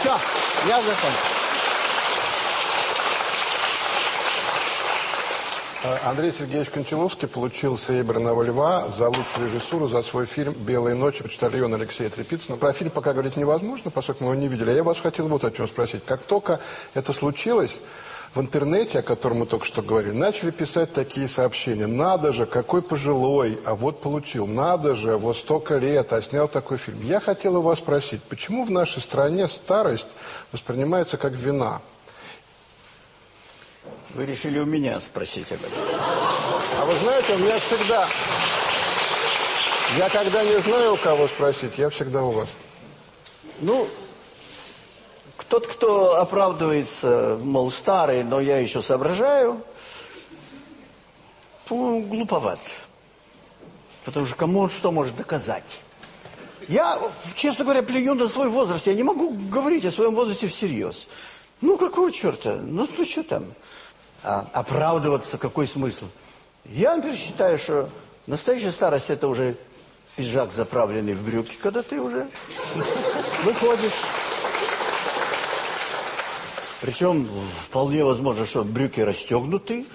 Все. Я закончил. Андрей Сергеевич Кончаловский получил «Серебряного льва» за лучшую режиссуру за свой фильм «Белые ночи» почтальона Алексея Трепицына. Про фильм пока говорить невозможно, поскольку мы его не видели. Я вас хотел вот о чем спросить. Как только это случилось, в интернете, о котором мы только что говорили, начали писать такие сообщения. Надо же, какой пожилой, а вот получил. Надо же, вот столько лет, а снял такой фильм. Я хотел у вас спросить, почему в нашей стране старость воспринимается как вина? Вы решили у меня спросить об этом? А вы знаете, у меня всегда... Я когда не знаю, у кого спросить, я всегда у вас. Ну, тот, кто оправдывается, мол, старый, но я еще соображаю, то глуповат. Потому что кому он что может доказать? Я, честно говоря, плюю на свой возраст. Я не могу говорить о своем возрасте всерьез. Ну, какого черта? Ну, ну что там? А, оправдываться, какой смысл? Я, например, считаю, что настоящая старость – это уже пиджак, заправленный в брюки, когда ты уже выходишь причем вполне возможно, что брюки расстегнуты.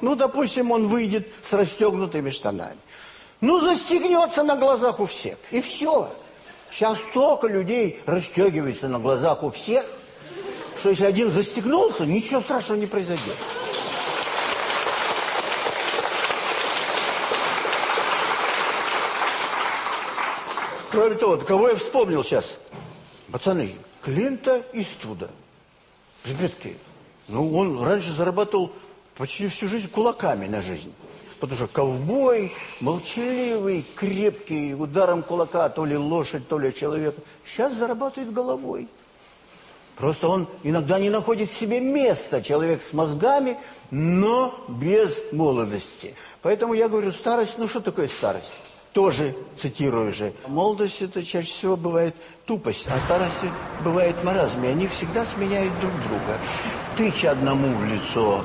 Ну, допустим, он выйдет с расстегнутыми штанами. Ну, застегнется на глазах у всех. И все. Сейчас столько людей расстегивается на глазах у всех, что если один застегнулся, ничего страшного не произойдет. Кроме того, кого я вспомнил сейчас? Пацаны, Клинта Иствуда. Ребятки, ну он раньше зарабатывал почти всю жизнь кулаками на жизнь. Потому что ковбой, молчаливый, крепкий, ударом кулака, то ли лошадь, то ли человек. Сейчас зарабатывает головой. Просто он иногда не находит себе места. Человек с мозгами, но без молодости. Поэтому я говорю, старость, ну что такое старость? Тоже цитирую же. Молодость это чаще всего бывает тупость, а старость бывает маразм. И они всегда сменяют друг друга. Тыча одному в лицо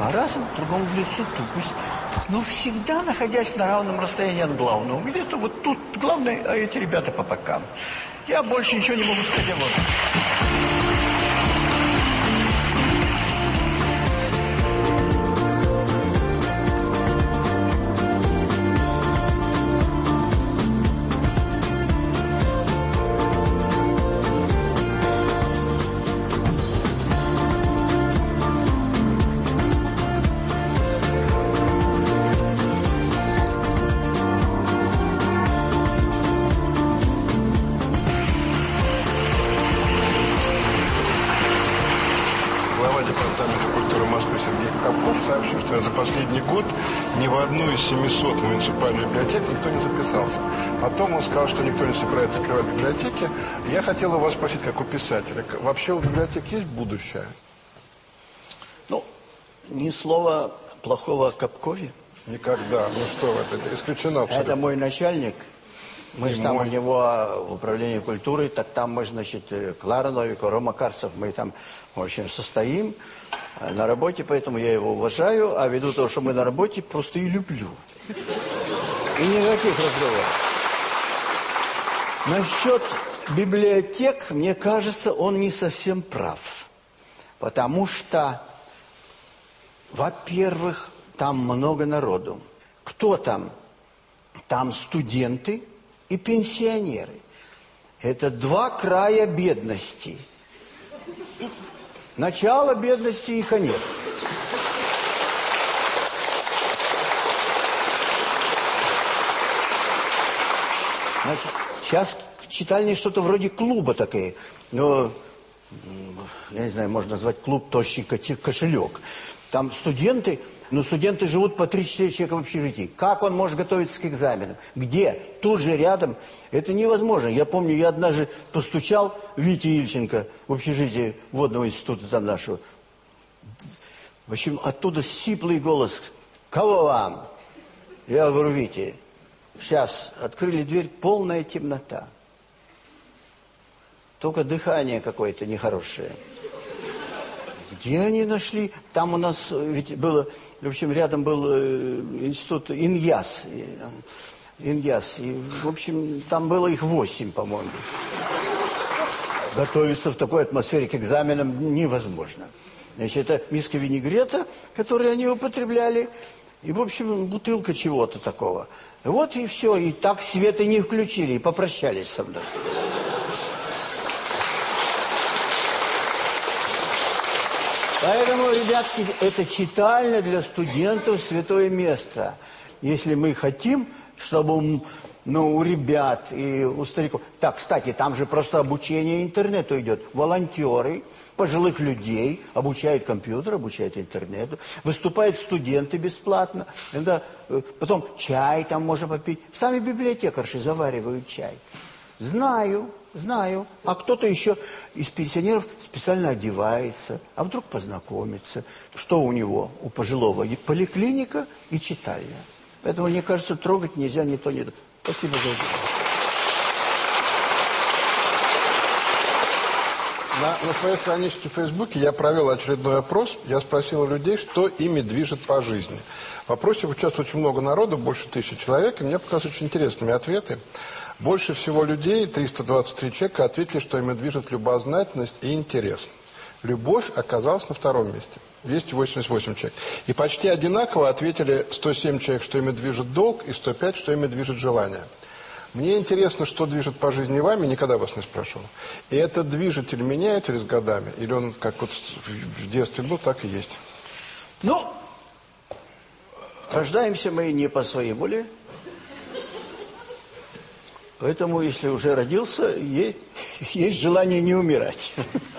маразм, другому в лицо тупость. Но всегда находясь на равном расстоянии от главного. Где-то вот тут главное, а эти ребята по бокам. Я больше ничего не могу сказать об писателя, вообще у библиотек есть будущее? Ну, ни слова плохого о Капкове. Никогда. Ну что вы, это исключено абсолютно. Это мой начальник. Мы же там мой. у него а, в управлении культуры, так там мы, значит, э, Клара Новикова, Рома Карцев, мы там, в общем, состоим э, на работе, поэтому я его уважаю, а ввиду того, что мы на работе, просто и люблю. И никаких разговоров. Насчет библиотек, мне кажется, он не совсем прав. Потому что, во-первых, там много народу. Кто там? Там студенты и пенсионеры. Это два края бедности. Начало бедности и конец. Значит, сейчас читальня что-то вроде клуба такое. Но, м, я не знаю, можно назвать клуб «Тощий кошелек». Там студенты, но студенты живут по 3-4 человека в общежитии. Как он может готовиться к экзаменам? Где? Тут же рядом. Это невозможно. Я помню, я однажды постучал Вите Ильченко в общежитии водного института там нашего. В общем, оттуда сиплый голос. Кого вам? Я говорю, Вите, сейчас открыли дверь, полная темнота. Только дыхание какое-то нехорошее. Где они нашли? Там у нас э, ведь было, в общем, рядом был э, институт Иньяс. э, Иньяс. И, в общем, там было их восемь, по-моему. Готовиться в такой атмосфере к экзаменам невозможно. Значит, это миска винегрета, которую они употребляли, и, в общем, бутылка чего-то такого. Вот и все. И так света не включили, и попрощались со мной. Поэтому, ребятки, это читальня для студентов святое место. Если мы хотим, чтобы ну, у ребят и у стариков... Так, кстати, там же просто обучение интернету идет. Волонтеры, пожилых людей обучают компьютер, обучают интернету. Выступают студенты бесплатно. Иногда, э, потом чай там можно попить. Сами библиотекарши заваривают чай. Знаю, знаю. А кто-то еще из пенсионеров специально одевается, а вдруг познакомится. Что у него, у пожилого? Поликлиника и читальня. Поэтому, мне кажется, трогать нельзя ни то, ни то. Спасибо за это. На, на своей страничке в Фейсбуке я провел очередной опрос. Я спросил у людей, что ими движет по жизни. В опросе участвует очень много народу, больше тысячи человек, и мне показались очень интересными ответы. Больше всего людей, 323 человека, ответили, что ими движет любознательность и интерес. Любовь оказалась на втором месте. 288 человек. И почти одинаково ответили 107 человек, что ими движет долг, и 105, что ими движет желание. Мне интересно, что движет по жизни вами, никогда вас не спрашивал. И этот движитель меняется ли с годами? Или он как вот в детстве был, так и есть? Ну, рождаемся мы не по своей воле. Поэтому, если уже родился, есть, есть желание не умирать.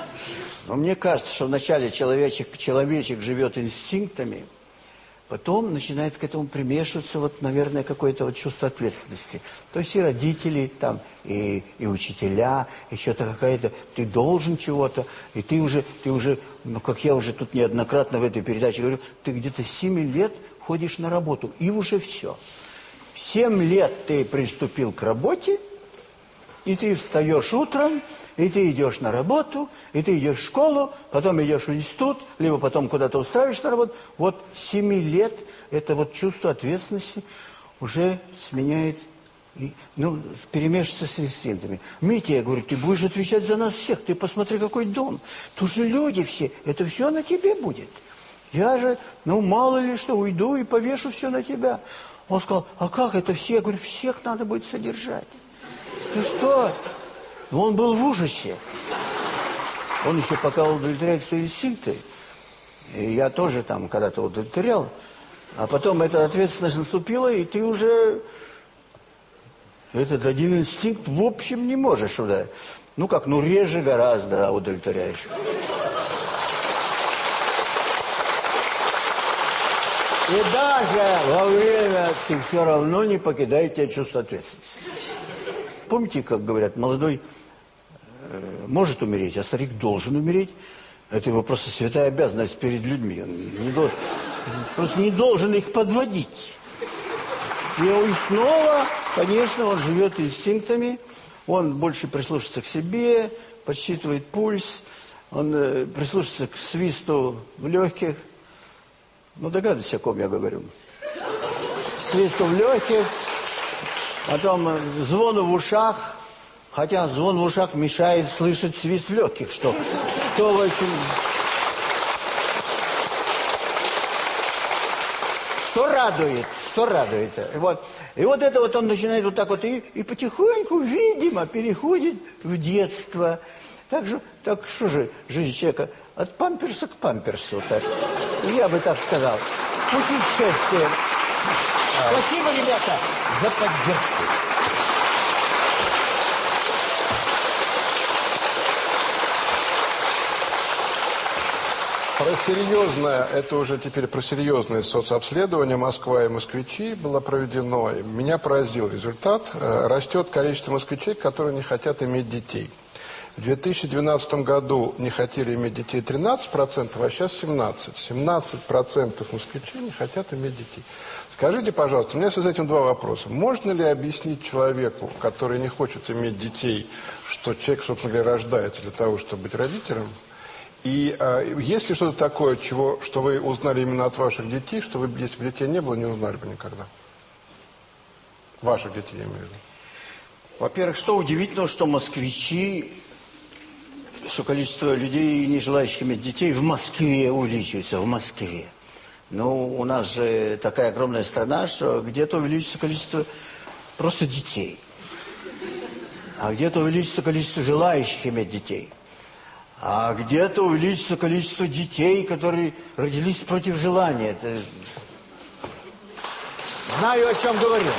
Но мне кажется, что вначале человечек, человечек живет инстинктами, Потом начинает к этому примешиваться, вот, наверное, какое-то вот чувство ответственности. То есть и родители, там, и, и учителя, и что-то какая-то, ты должен чего-то, и ты уже, ты уже, ну, как я уже тут неоднократно в этой передаче говорю, ты где-то 7 лет ходишь на работу, и уже все. 7 лет ты приступил к работе, и ты встаешь утром, и ты идешь на работу, и ты идешь в школу, потом идешь в институт, либо потом куда-то устраиваешься на работу. Вот семи лет это вот чувство ответственности уже сменяет, ну, перемешивается с инстинктами. Митя, я говорю, ты будешь отвечать за нас всех, ты посмотри, какой дом. Тут же люди все, это все на тебе будет. Я же, ну, мало ли что, уйду и повешу все на тебя. Он сказал, а как это все? Я говорю, всех надо будет содержать. Ты что? Он был в ужасе. Он еще пока удовлетворяет свои инстинкты. И я тоже там когда-то удовлетворял. А потом эта ответственность наступила, и ты уже этот один инстинкт в общем не можешь сюда. Ну как, ну реже гораздо удовлетворяешь. И даже во время ты все равно не покидаешь тебя чувство ответственности. Помните, как говорят, молодой э, может умереть, а старик должен умереть. Это его просто святая обязанность перед людьми. Он не должен, просто не должен их подводить. И, и снова, конечно, он живет инстинктами, он больше прислушивается к себе, подсчитывает пульс, он э, прислушивается к свисту в легких. Ну, догадывайся, о ком я говорю. Свисту в легких, Потом э, звон в ушах, хотя звон в ушах мешает слышать свист в легких, что, что в общем... Что радует, что радует. Вот, и вот это вот он начинает вот так вот и, и потихоньку, видимо, переходит в детство. Так же, так что же жизнь человека от памперса к памперсу, так. Я бы так сказал. Путешествие. Спасибо, ребята, за поддержку. Про серьезное, это уже теперь про серьезное соцобследование Москва и москвичи было проведено. Меня поразил результат. Э, растет количество москвичей, которые не хотят иметь детей. В 2012 году не хотели иметь детей 13%, а сейчас 17%. 17% москвичей не хотят иметь детей. Скажите, пожалуйста, у меня с этим два вопроса. Можно ли объяснить человеку, который не хочет иметь детей, что человек, собственно говоря, рождается для того, чтобы быть родителем? И э, есть ли что-то такое, чего, что вы узнали именно от ваших детей, что вы, если бы детей не было, не узнали бы никогда? Ваших детей, я имею в виду. Во-первых, что удивительно, что москвичи, что количество людей, не желающих иметь детей, в Москве увеличивается, в Москве. Ну, у нас же такая огромная страна, что где-то увеличится количество просто детей. А где-то увеличится количество желающих иметь детей. А где-то увеличится количество детей, которые родились против желания. Это... Знаю, о чем говорю.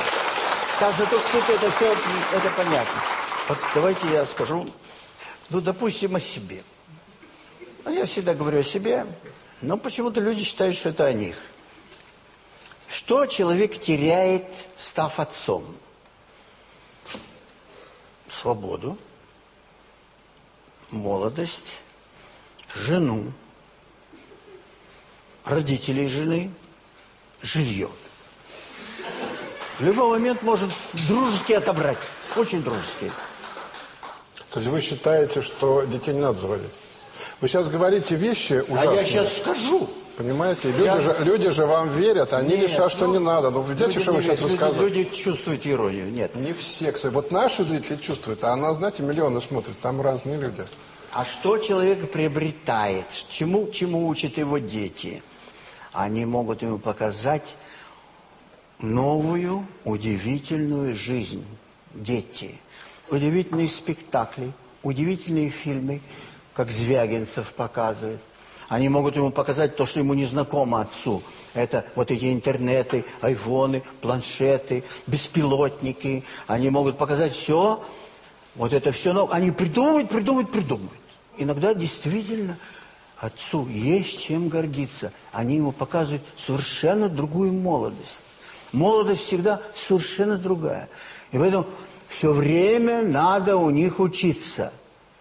Так же тут, это все это понятно. Вот давайте я скажу, ну, допустим, о себе. Ну, я всегда говорю о себе. Но почему-то люди считают, что это о них. Что человек теряет, став отцом? Свободу, молодость, жену, родителей жены, жилье. В любой момент может дружески отобрать. Очень дружески. То есть вы считаете, что детей не надо заводить? Вы сейчас говорите вещи ужасные. А я сейчас скажу. Понимаете? Люди, я... же, люди же вам верят, они Нет, решат, что ну, не надо. Ну, видите, что вы сейчас рассказываете? Люди чувствуют иронию. Нет. Не все, кстати. Вот наши зрители чувствуют, а она, знаете, миллионы смотрят. Там разные люди. А что человек приобретает? Чему, чему учат его дети? Они могут ему показать новую, удивительную жизнь. Дети. Удивительные спектакли, удивительные фильмы, как Звягинцев показывает. Они могут ему показать то, что ему не знакомо отцу. Это вот эти интернеты, айфоны, планшеты, беспилотники. Они могут показать все, вот это все. Но они придумывают, придумывают, придумывают. Иногда действительно отцу есть чем гордиться. Они ему показывают совершенно другую молодость. Молодость всегда совершенно другая. И поэтому все время надо у них учиться.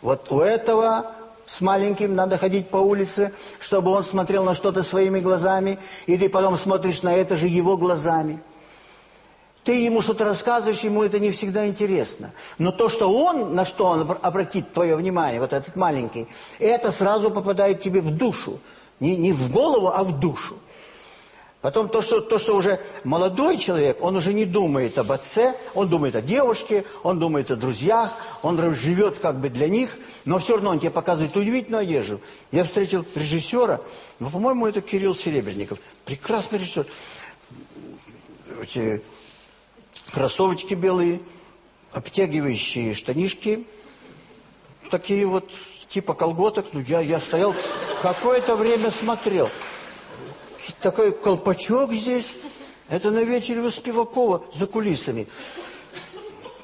Вот у этого с маленьким надо ходить по улице, чтобы он смотрел на что-то своими глазами, и ты потом смотришь на это же его глазами. Ты ему что-то рассказываешь, ему это не всегда интересно. Но то, что он, на что он обратит твое внимание, вот этот маленький, это сразу попадает тебе в душу. Не, не в голову, а в душу. Потом то что, то, что уже молодой человек, он уже не думает об отце, он думает о девушке, он думает о друзьях, он живет как бы для них, но все равно он тебе показывает удивительную одежду. Я встретил режиссера, ну, по-моему, это Кирилл Серебренников, прекрасный режиссер. Эти кроссовочки белые, обтягивающие штанишки, такие вот, типа колготок. Ну, я, я стоял, какое-то время смотрел. Такой колпачок здесь. Это на вечере у Спивакова за кулисами.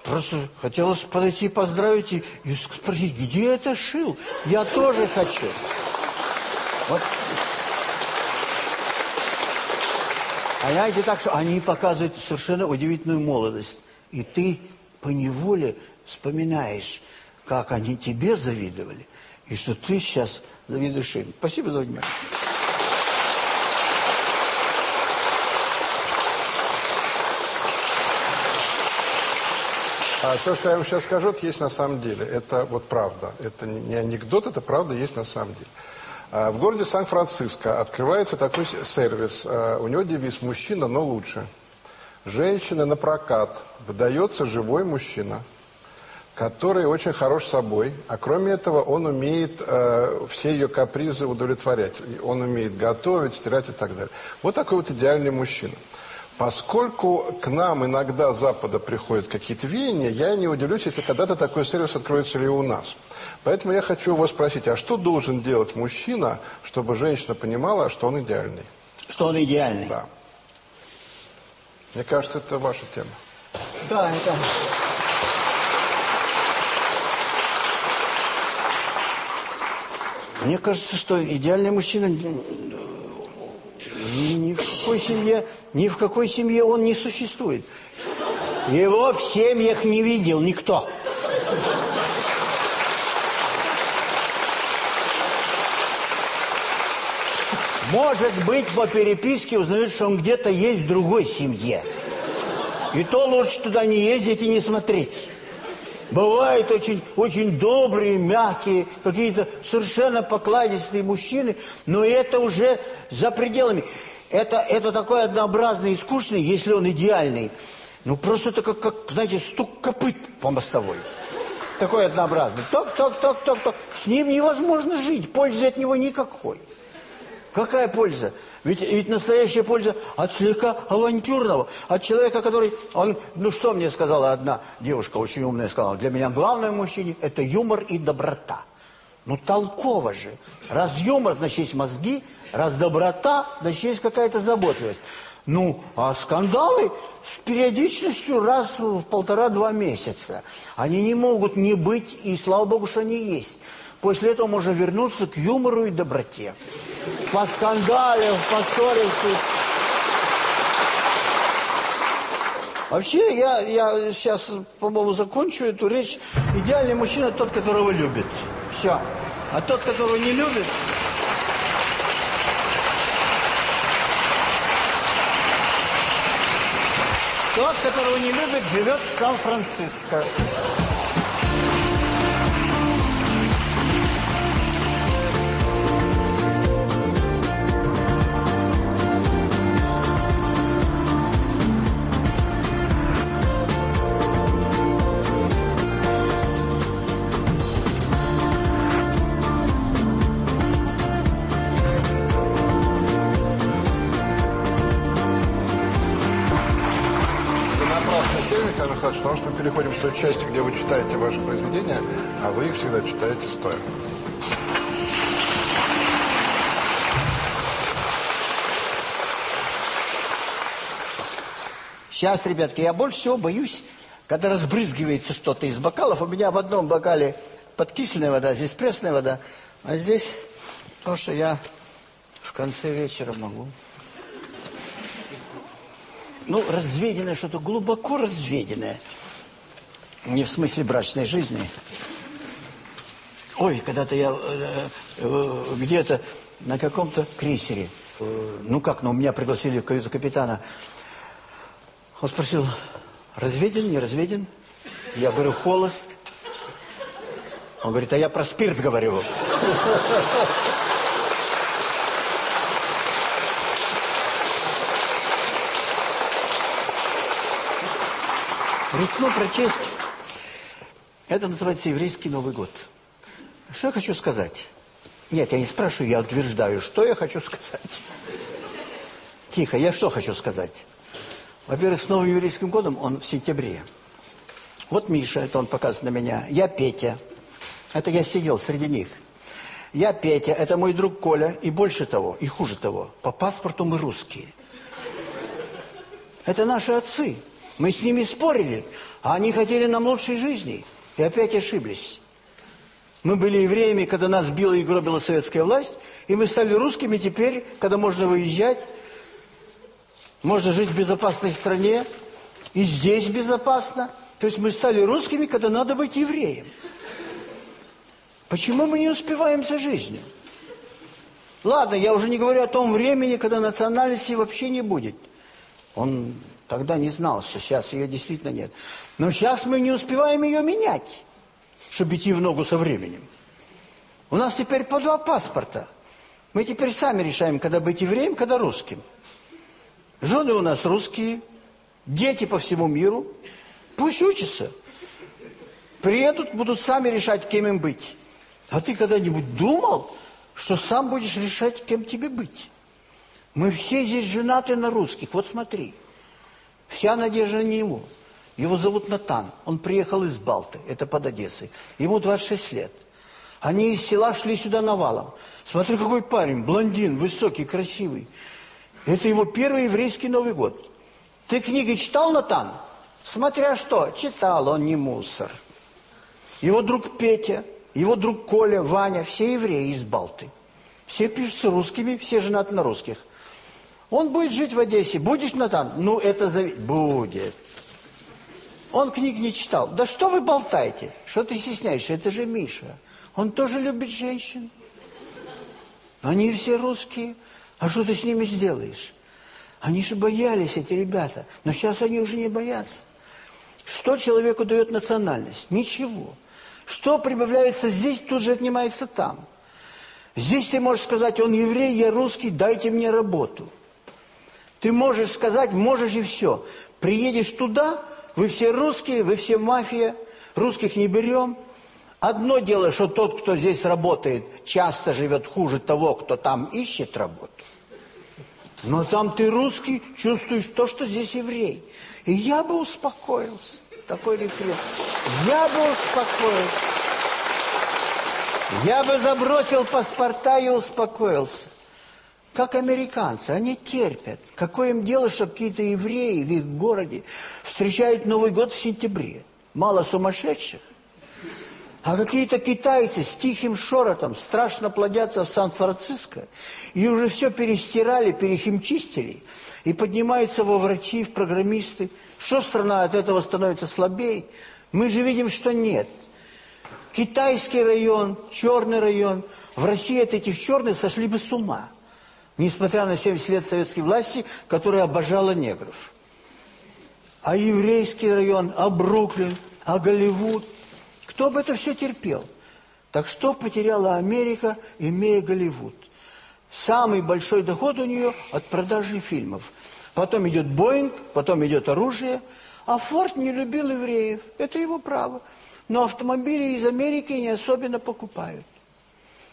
Просто хотелось подойти поздравить и, и спросить, где это шил? Я тоже хочу. Вот. Понимаете, так что они показывают совершенно удивительную молодость. И ты поневоле вспоминаешь, как они тебе завидовали, и что ты сейчас завидуешь им. Спасибо за внимание. А то, что я вам сейчас скажу, это есть на самом деле. Это вот правда. Это не анекдот, это правда есть на самом деле. А, в городе Сан-Франциско открывается такой сервис. А, у него девиз «Мужчина, но лучше». Женщина на прокат выдается живой мужчина, который очень хорош собой, а кроме этого он умеет э, все ее капризы удовлетворять. Он умеет готовить, стирать и так далее. Вот такой вот идеальный мужчина. Поскольку к нам иногда с Запада приходят какие-то веяния, я не удивлюсь, если когда-то такой сервис откроется ли у нас. Поэтому я хочу вас спросить, а что должен делать мужчина, чтобы женщина понимала, что он идеальный? Что он идеальный? Да. Мне кажется, это ваша тема. Да, это... Мне кажется, что идеальный мужчина ни в какой семье, ни в какой семье он не существует. Его в семьях не видел никто. Может быть, по переписке узнают, что он где-то есть в другой семье. И то лучше туда не ездить и не смотреть. Бывают очень, очень добрые, мягкие, какие-то совершенно покладистые мужчины, но это уже за пределами. Это, это такой однообразный и скучный, если он идеальный. Ну, просто это как, как знаете, стук копыт по мостовой. Такой однообразный. Ток-ток-ток-ток-ток. С ним невозможно жить, пользы от него никакой. Какая польза? Ведь, ведь настоящая польза от слегка авантюрного, от человека, который... Он, ну что мне сказала одна девушка, очень умная, сказала, для меня главное в мужчине – это юмор и доброта. Ну толково же. Раз юмор, значит есть мозги, раз доброта, значит есть какая-то заботливость. Ну, а скандалы с периодичностью раз в полтора-два месяца. Они не могут не быть, и слава богу, что они есть. После этого можно вернуться к юмору и доброте. Поскандалив, поссорившись. Вообще, я, я сейчас, по-моему, закончу эту речь. Идеальный мужчина тот, которого любит. Все. А тот, которого не любит... Тот, которого не любит, живет в Сан-Франциско. Всегда читаете стоя. Сейчас, ребятки, я больше всего боюсь, когда разбрызгивается что-то из бокалов. У меня в одном бокале подкисленная вода, здесь пресная вода, а здесь Потому что я в конце вечера могу. Ну, разведенное что-то, глубоко разведенное. Не в смысле брачной жизни. Ой, когда-то я э, э, где-то на каком-то крейсере, э, ну как, ну меня пригласили в каюту капитана. Он спросил, разведен, не разведен? Я говорю, холост. Он говорит, а я про спирт говорю. Рискну прочесть. Это называется еврейский Новый год. Что я хочу сказать? Нет, я не спрашиваю, я утверждаю, что я хочу сказать. Тихо, я что хочу сказать? Во-первых, с Новым еврейским годом он в сентябре. Вот Миша, это он показывает на меня. Я Петя. Это я сидел среди них. Я Петя, это мой друг Коля. И больше того, и хуже того, по паспорту мы русские. Это наши отцы. Мы с ними спорили, а они хотели нам лучшей жизни. И опять ошиблись. Мы были евреями, когда нас била и гробила советская власть, и мы стали русскими теперь, когда можно выезжать, можно жить в безопасной стране, и здесь безопасно. То есть мы стали русскими, когда надо быть евреем. Почему мы не успеваем за жизнью? Ладно, я уже не говорю о том времени, когда национальности вообще не будет. Он тогда не знал, что сейчас ее действительно нет. Но сейчас мы не успеваем ее менять чтобы идти в ногу со временем. У нас теперь по два паспорта. Мы теперь сами решаем, когда быть евреем, когда русским. Жены у нас русские, дети по всему миру. Пусть учатся. Приедут, будут сами решать, кем им быть. А ты когда-нибудь думал, что сам будешь решать, кем тебе быть? Мы все здесь женаты на русских. Вот смотри. Вся надежда не ему. Его зовут Натан. Он приехал из Балты, это под Одессой. Ему 26 лет. Они из села шли сюда навалом. Смотри, какой парень, блондин, высокий, красивый. Это его первый еврейский Новый год. Ты книги читал, Натан? Смотря что, читал, он не мусор. Его друг Петя, его друг Коля, Ваня, все евреи из Балты. Все пишутся русскими, все женаты на русских. Он будет жить в Одессе. Будешь, Натан? Ну, это зави... Будет. Он книг не читал. Да что вы болтаете? Что ты стесняешься? Это же Миша. Он тоже любит женщин. Они все русские. А что ты с ними сделаешь? Они же боялись, эти ребята. Но сейчас они уже не боятся. Что человеку дает национальность? Ничего. Что прибавляется здесь, тут же отнимается там. Здесь ты можешь сказать, он еврей, я русский, дайте мне работу. Ты можешь сказать, можешь и все. Приедешь туда, вы все русские, вы все мафия, русских не берем. Одно дело, что тот, кто здесь работает, часто живет хуже того, кто там ищет работу. Но там ты русский, чувствуешь то, что здесь еврей. И я бы успокоился. Такой рефрен. Я бы успокоился. Я бы забросил паспорта и успокоился. Как американцы, они терпят. Какое им дело, что какие-то евреи в их городе встречают Новый год в сентябре? Мало сумасшедших. А какие-то китайцы с тихим шоротом страшно плодятся в Сан-Франциско и уже все перестирали, перехимчистили и поднимаются во врачи, в программисты. Что страна от этого становится слабее? Мы же видим, что нет. Китайский район, черный район. В России от этих черных сошли бы с ума несмотря на 70 лет советской власти, которая обожала негров. А еврейский район, а Бруклин, а Голливуд. Кто бы это все терпел? Так что потеряла Америка, имея Голливуд? Самый большой доход у нее от продажи фильмов. Потом идет Боинг, потом идет оружие. А Форд не любил евреев. Это его право. Но автомобили из Америки не особенно покупают.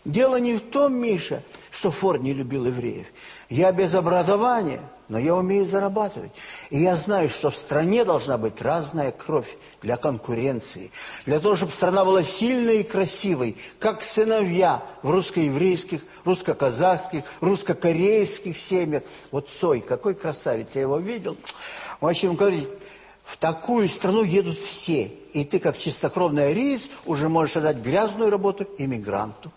Дело не в том, Миша, что Форд не любил евреев. Я без образования, но я умею зарабатывать. И я знаю, что в стране должна быть разная кровь для конкуренции. Для того, чтобы страна была сильной и красивой, как сыновья в русско-еврейских, русско-казахских, русско-корейских семьях. Вот Цой, какой красавец, я его видел. В общем, говорит, в такую страну едут все. И ты, как чистокровный ариец, уже можешь отдать грязную работу иммигранту.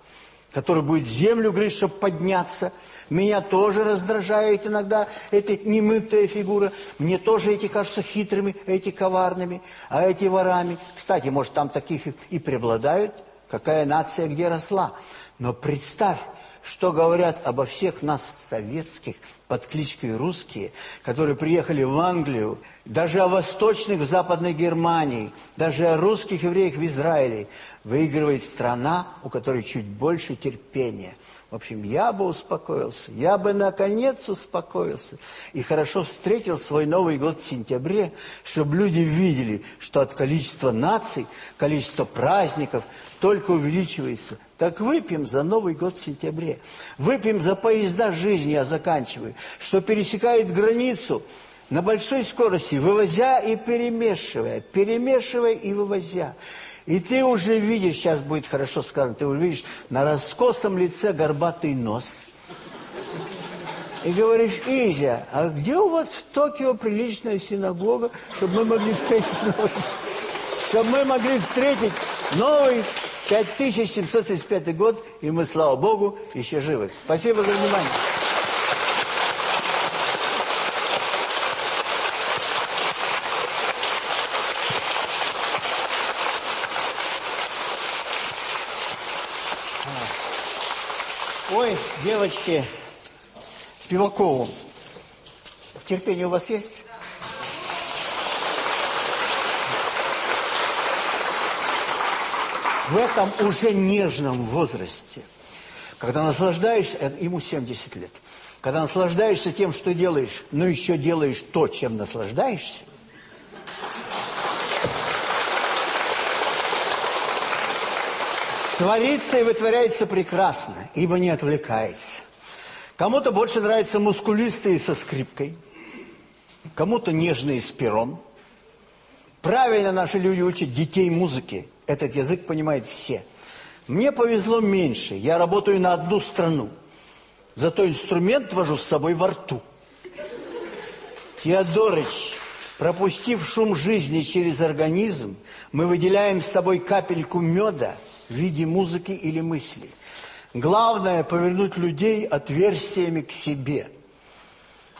Который будет землю грызть, чтобы подняться. Меня тоже раздражает иногда эта немытая фигура. Мне тоже эти кажутся хитрыми, эти коварными, а эти ворами. Кстати, может, там таких и преобладают, какая нация где росла. Но представь, что говорят обо всех нас советских под кличкой русские, которые приехали в Англию, даже о восточных в Западной Германии, даже о русских евреях в Израиле, выигрывает страна, у которой чуть больше терпения. В общем, я бы успокоился, я бы наконец успокоился и хорошо встретил свой Новый год в сентябре, чтобы люди видели, что от количества наций, количество праздников только увеличивается. Так выпьем за Новый год в сентябре. Выпьем за поезда жизни, я заканчиваю, что пересекает границу на большой скорости, вывозя и перемешивая, перемешивая и вывозя. И ты уже видишь, сейчас будет хорошо сказано, ты уже видишь на раскосом лице горбатый нос. И говоришь, Изя, а где у вас в Токио приличная синагога, чтобы мы могли встретить новый, чтобы мы могли встретить новый 5775 год, и мы, слава Богу, еще живы. Спасибо за внимание. Ой, девочки, Спивакову, терпение у вас есть? В этом уже нежном возрасте, когда наслаждаешься, э, ему 70 лет, когда наслаждаешься тем, что делаешь, но еще делаешь то, чем наслаждаешься, Творится и вытворяется прекрасно, ибо не отвлекается. Кому-то больше нравятся мускулистые со скрипкой, кому-то нежные с пером. Правильно наши люди учат детей музыке. Этот язык понимают все. Мне повезло меньше. Я работаю на одну страну. Зато инструмент вожу с собой во рту. Теодорыч, пропустив шум жизни через организм, мы выделяем с собой капельку меда – в виде музыки или мысли. Главное – повернуть людей отверстиями к себе.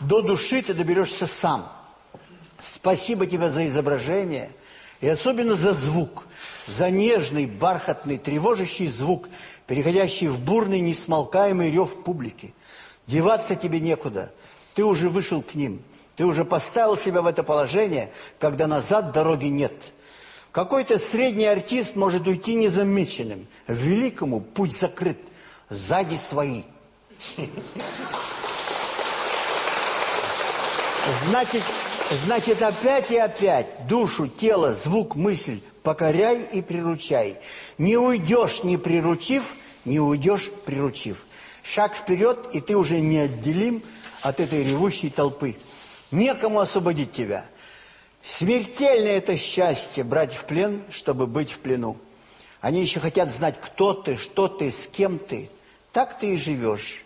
До души ты доберешься сам. Спасибо тебе за изображение и особенно за звук, за нежный, бархатный, тревожащий звук, переходящий в бурный, несмолкаемый рев публики. Деваться тебе некуда, ты уже вышел к ним, ты уже поставил себя в это положение, когда назад дороги нет – какой-то средний артист может уйти незамеченным. Великому путь закрыт. Сзади свои. Значит, значит, опять и опять душу, тело, звук, мысль покоряй и приручай. Не уйдешь, не приручив, не уйдешь, приручив. Шаг вперед, и ты уже неотделим от этой ревущей толпы. Некому освободить тебя. Смертельное это счастье брать в плен, чтобы быть в плену. Они еще хотят знать, кто ты, что ты, с кем ты. Так ты и живешь.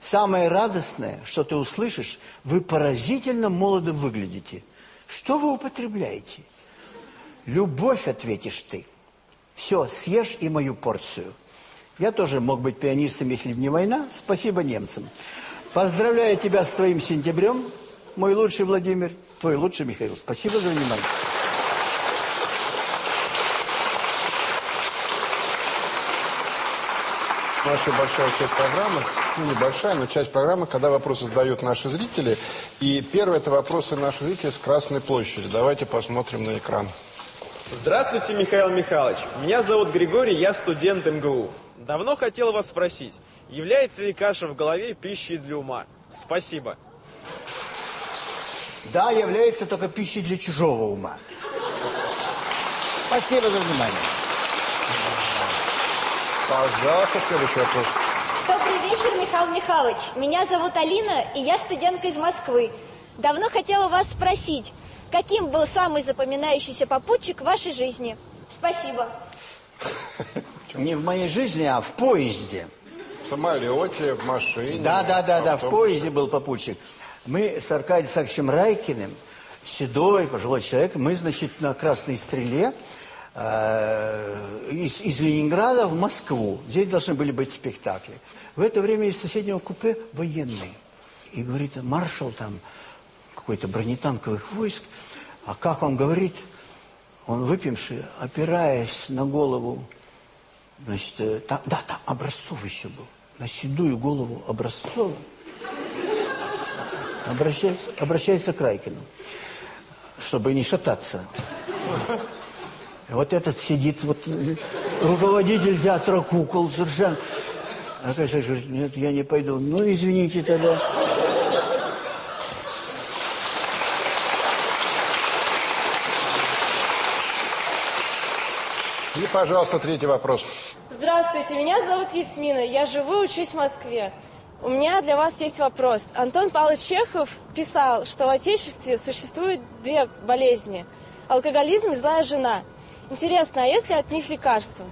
Самое радостное, что ты услышишь, вы поразительно молодо выглядите. Что вы употребляете? Любовь, ответишь ты. Все, съешь и мою порцию. Я тоже мог быть пианистом, если бы не война. Спасибо немцам. Поздравляю тебя с твоим сентябрем, мой лучший Владимир. Твой лучший, Михаил. Спасибо за внимание. Наша большая часть программы, ну небольшая, но часть программы, когда вопросы задают наши зрители. И первый это вопросы наших зрителей с Красной площади. Давайте посмотрим на экран. Здравствуйте, Михаил Михайлович. Меня зовут Григорий, я студент МГУ. Давно хотел вас спросить, является ли каша в голове пищей для ума? Спасибо. Да, является только пищей для чужого ума. Спасибо за внимание. Пожалуйста, следующий вопрос. Добрый вечер, Михаил Михайлович. Меня зовут Алина, и я студентка из Москвы. Давно хотела вас спросить, каким был самый запоминающийся попутчик в вашей жизни? Спасибо. Не в моей жизни, а в поезде. В самолете, в машине. Да, да, да, да, в поезде был попутчик. Мы с Аркадием Саксовичем Райкиным, седой, пожилой человек, мы, значит, на Красной Стреле э, из, из Ленинграда в Москву. Здесь должны были быть спектакли. В это время из соседнего купе военный. И говорит, маршал там какой-то бронетанковых войск. А как он говорит? Он выпивший, опираясь на голову, значит, э, там, да, там Образцов еще был, на седую голову Образцова, обращается, обращается к Райкину, чтобы не шататься. Вот этот сидит, вот руководитель театра кукол совершенно. А Александр говорит, нет, я не пойду. Ну, извините тогда. И, пожалуйста, третий вопрос. Здравствуйте, меня зовут Ясмина, я живу учусь в Москве. У меня для вас есть вопрос. Антон Павлович Чехов писал, что в Отечестве существует две болезни. Алкоголизм и злая жена. Интересно, а есть ли от них лекарства?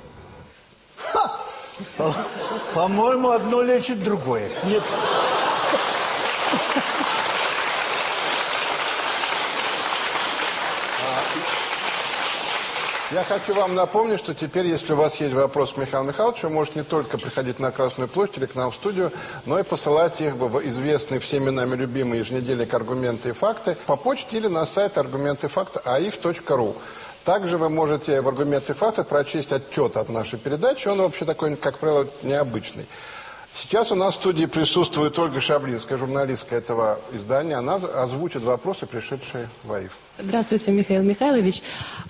По-моему, одно лечит другое. Нет. Я хочу вам напомнить, что теперь, если у вас есть вопрос к Михаилу Михайловичу, вы можете не только приходить на Красную площадь или к нам в студию, но и посылать их в известные всеми нами любимые еженедельник «Аргументы и факты» по почте или на сайт «Аргументы и факты» aif.ru. Также вы можете в «Аргументы и факты» прочесть отчет от нашей передачи. Он вообще такой, как правило, необычный. Сейчас у нас в студии присутствует Ольга Шаблинская, журналистка этого издания. Она озвучит вопросы, пришедшие в АИФ. Здравствуйте, Михаил Михайлович.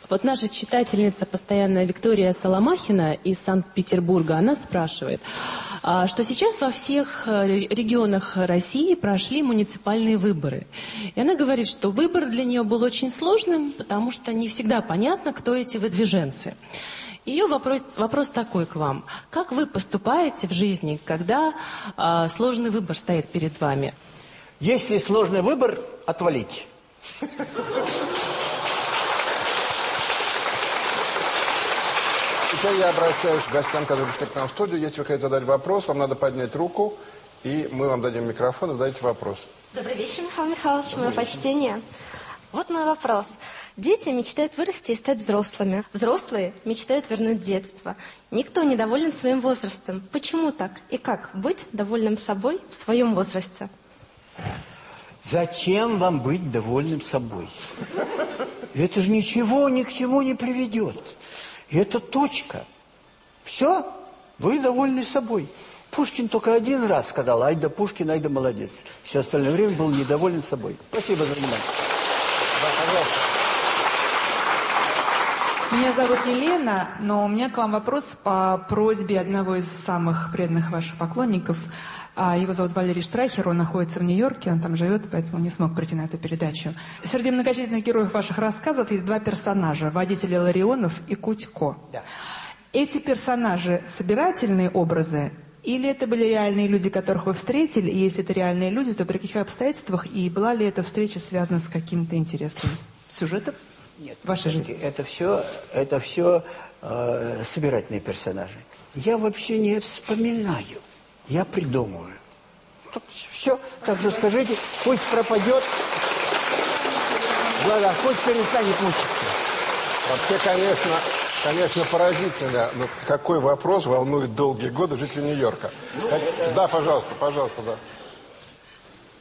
Вот наша читательница постоянная Виктория Соломахина из Санкт-Петербурга, она спрашивает, а, что сейчас во всех э, регионах России прошли муниципальные выборы. И она говорит, что выбор для нее был очень сложным, потому что не всегда понятно, кто эти выдвиженцы. Ее вопрос, вопрос такой к вам. Как вы поступаете в жизни, когда э, сложный выбор стоит перед вами? Если сложный выбор, отвалить. Теперь я обращаюсь к гостям, которые пришли к нам в студию. Если вы хотите задать вопрос, вам надо поднять руку, и мы вам дадим микрофон и задайте вопрос. Добрый вечер, Михаил Михайлович. Мое почтение. Вот мой вопрос. Дети мечтают вырасти и стать взрослыми. Взрослые мечтают вернуть детство. Никто не доволен своим возрастом. Почему так? И как быть довольным собой в своем возрасте? Зачем вам быть довольным собой? Это же ничего ни к чему не приведет. Это точка. Все, вы довольны собой. Пушкин только один раз сказал, ай да Пушкин, ай да молодец. Все остальное время был недоволен собой. Спасибо за внимание. Да, пожалуйста. Меня зовут Елена, но у меня к вам вопрос по просьбе одного из самых преданных ваших поклонников. А, его зовут Валерий Штрахер, он находится в Нью-Йорке, он там живет, поэтому не смог прийти на эту передачу. Среди многочисленных героев ваших рассказов есть два персонажа, водители Ларионов и Кутько. Да. Эти персонажи собирательные образы или это были реальные люди, которых вы встретили? И если это реальные люди, то при каких обстоятельствах? И была ли эта встреча связана с каким-то интересным сюжетом? Нет, вашей жизни? Это все, это все э, собирательные персонажи. Я вообще не вспоминаю, я придумываю. Тут все, так же скажите, пусть пропадет, глаза, пусть перестанет мучиться. Вообще, конечно, конечно, поразительно, но какой вопрос волнует долгие годы жителей Нью-Йорка. Да, пожалуйста, пожалуйста, да.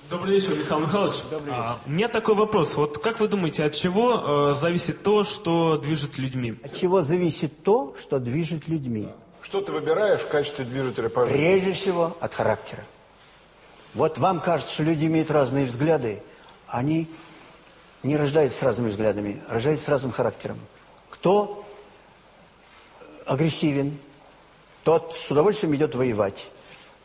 Добрый вечер, Михаил Михайлович. Добрый вечер. А, у меня такой вопрос. Вот как вы думаете, от чего э, зависит то, что движет людьми? От чего зависит то, что движет людьми? Что ты выбираешь в качестве движителя по жизни? Прежде всего, от характера. Вот вам кажется, что люди имеют разные взгляды. Они не рождаются с разными взглядами, рождаются с разным характером. Кто агрессивен, тот с удовольствием идет воевать.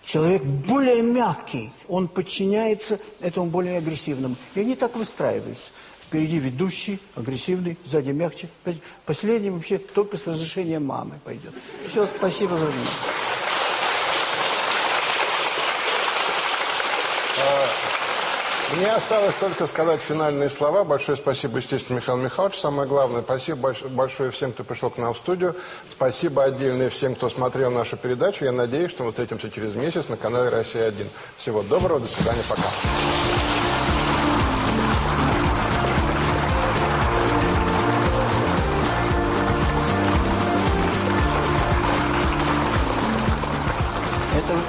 Человек более мягкий, он подчиняется этому более агрессивному. И они так выстраиваются. Впереди ведущий, агрессивный, сзади мягче. Последний вообще только с разрешения мамы пойдет. Все, спасибо за внимание. Мне осталось только сказать финальные слова. Большое спасибо, естественно, Михаил Михайлович. Самое главное, спасибо большое всем, кто пришел к нам в студию. Спасибо отдельное всем, кто смотрел нашу передачу. Я надеюсь, что мы встретимся через месяц на канале «Россия-1». Всего доброго, до свидания, пока.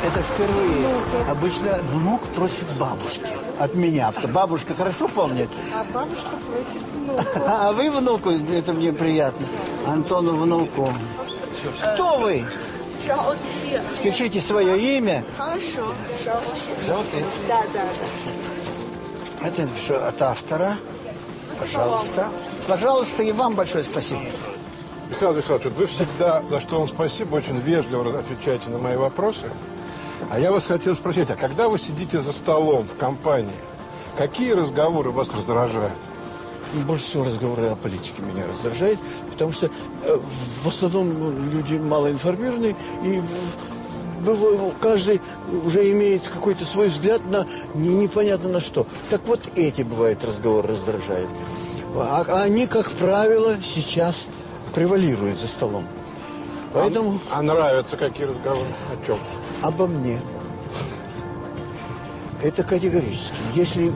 это впервые. Обычно внук просит бабушки. От меня. Бабушка хорошо помнит? А бабушка просит внуку. А вы внуку? Это мне приятно. Антону внуку. Кто вы? Скажите свое имя. Хорошо. Да, да, да. Это все от автора. Пожалуйста. Пожалуйста, и вам большое спасибо. Михаил Михайлович, вы всегда, за что вам спасибо, очень вежливо отвечаете на мои вопросы. А я вас хотел спросить, а когда вы сидите за столом в компании, какие разговоры вас раздражают? Больше всего разговоры о политике меня раздражает, потому что э, в основном люди малоинформированные, и бывает, каждый уже имеет какой-то свой взгляд на не- непонятно на что. Так вот эти, бывает, разговоры раздражают. А, а они, как правило, сейчас превалируют за столом. Поэтому... А, нравятся какие разговоры? О чем? Обо мне. Это категорически. Если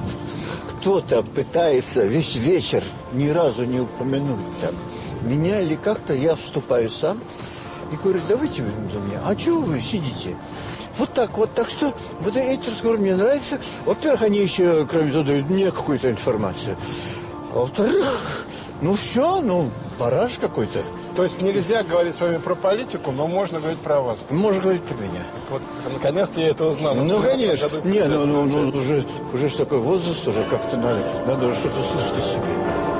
кто-то пытается весь вечер ни разу не упомянуть там меня или как-то, я вступаю сам и говорю, давайте вы за меня. А чего вы сидите? Вот так вот. Так что вот эти разговоры мне нравятся. Во-первых, они еще, кроме того, дают мне какую-то информацию. А во-вторых, ну все, ну, параж какой-то. То есть нельзя говорить с вами про политику, но можно говорить про вас. Можно говорить про меня. Вот, наконец-то я это узнал. Ну, конечно. Году- Не, ну, ну, ну, уже, уже такой возраст, уже как-то надо, надо уже что-то слышать о себе.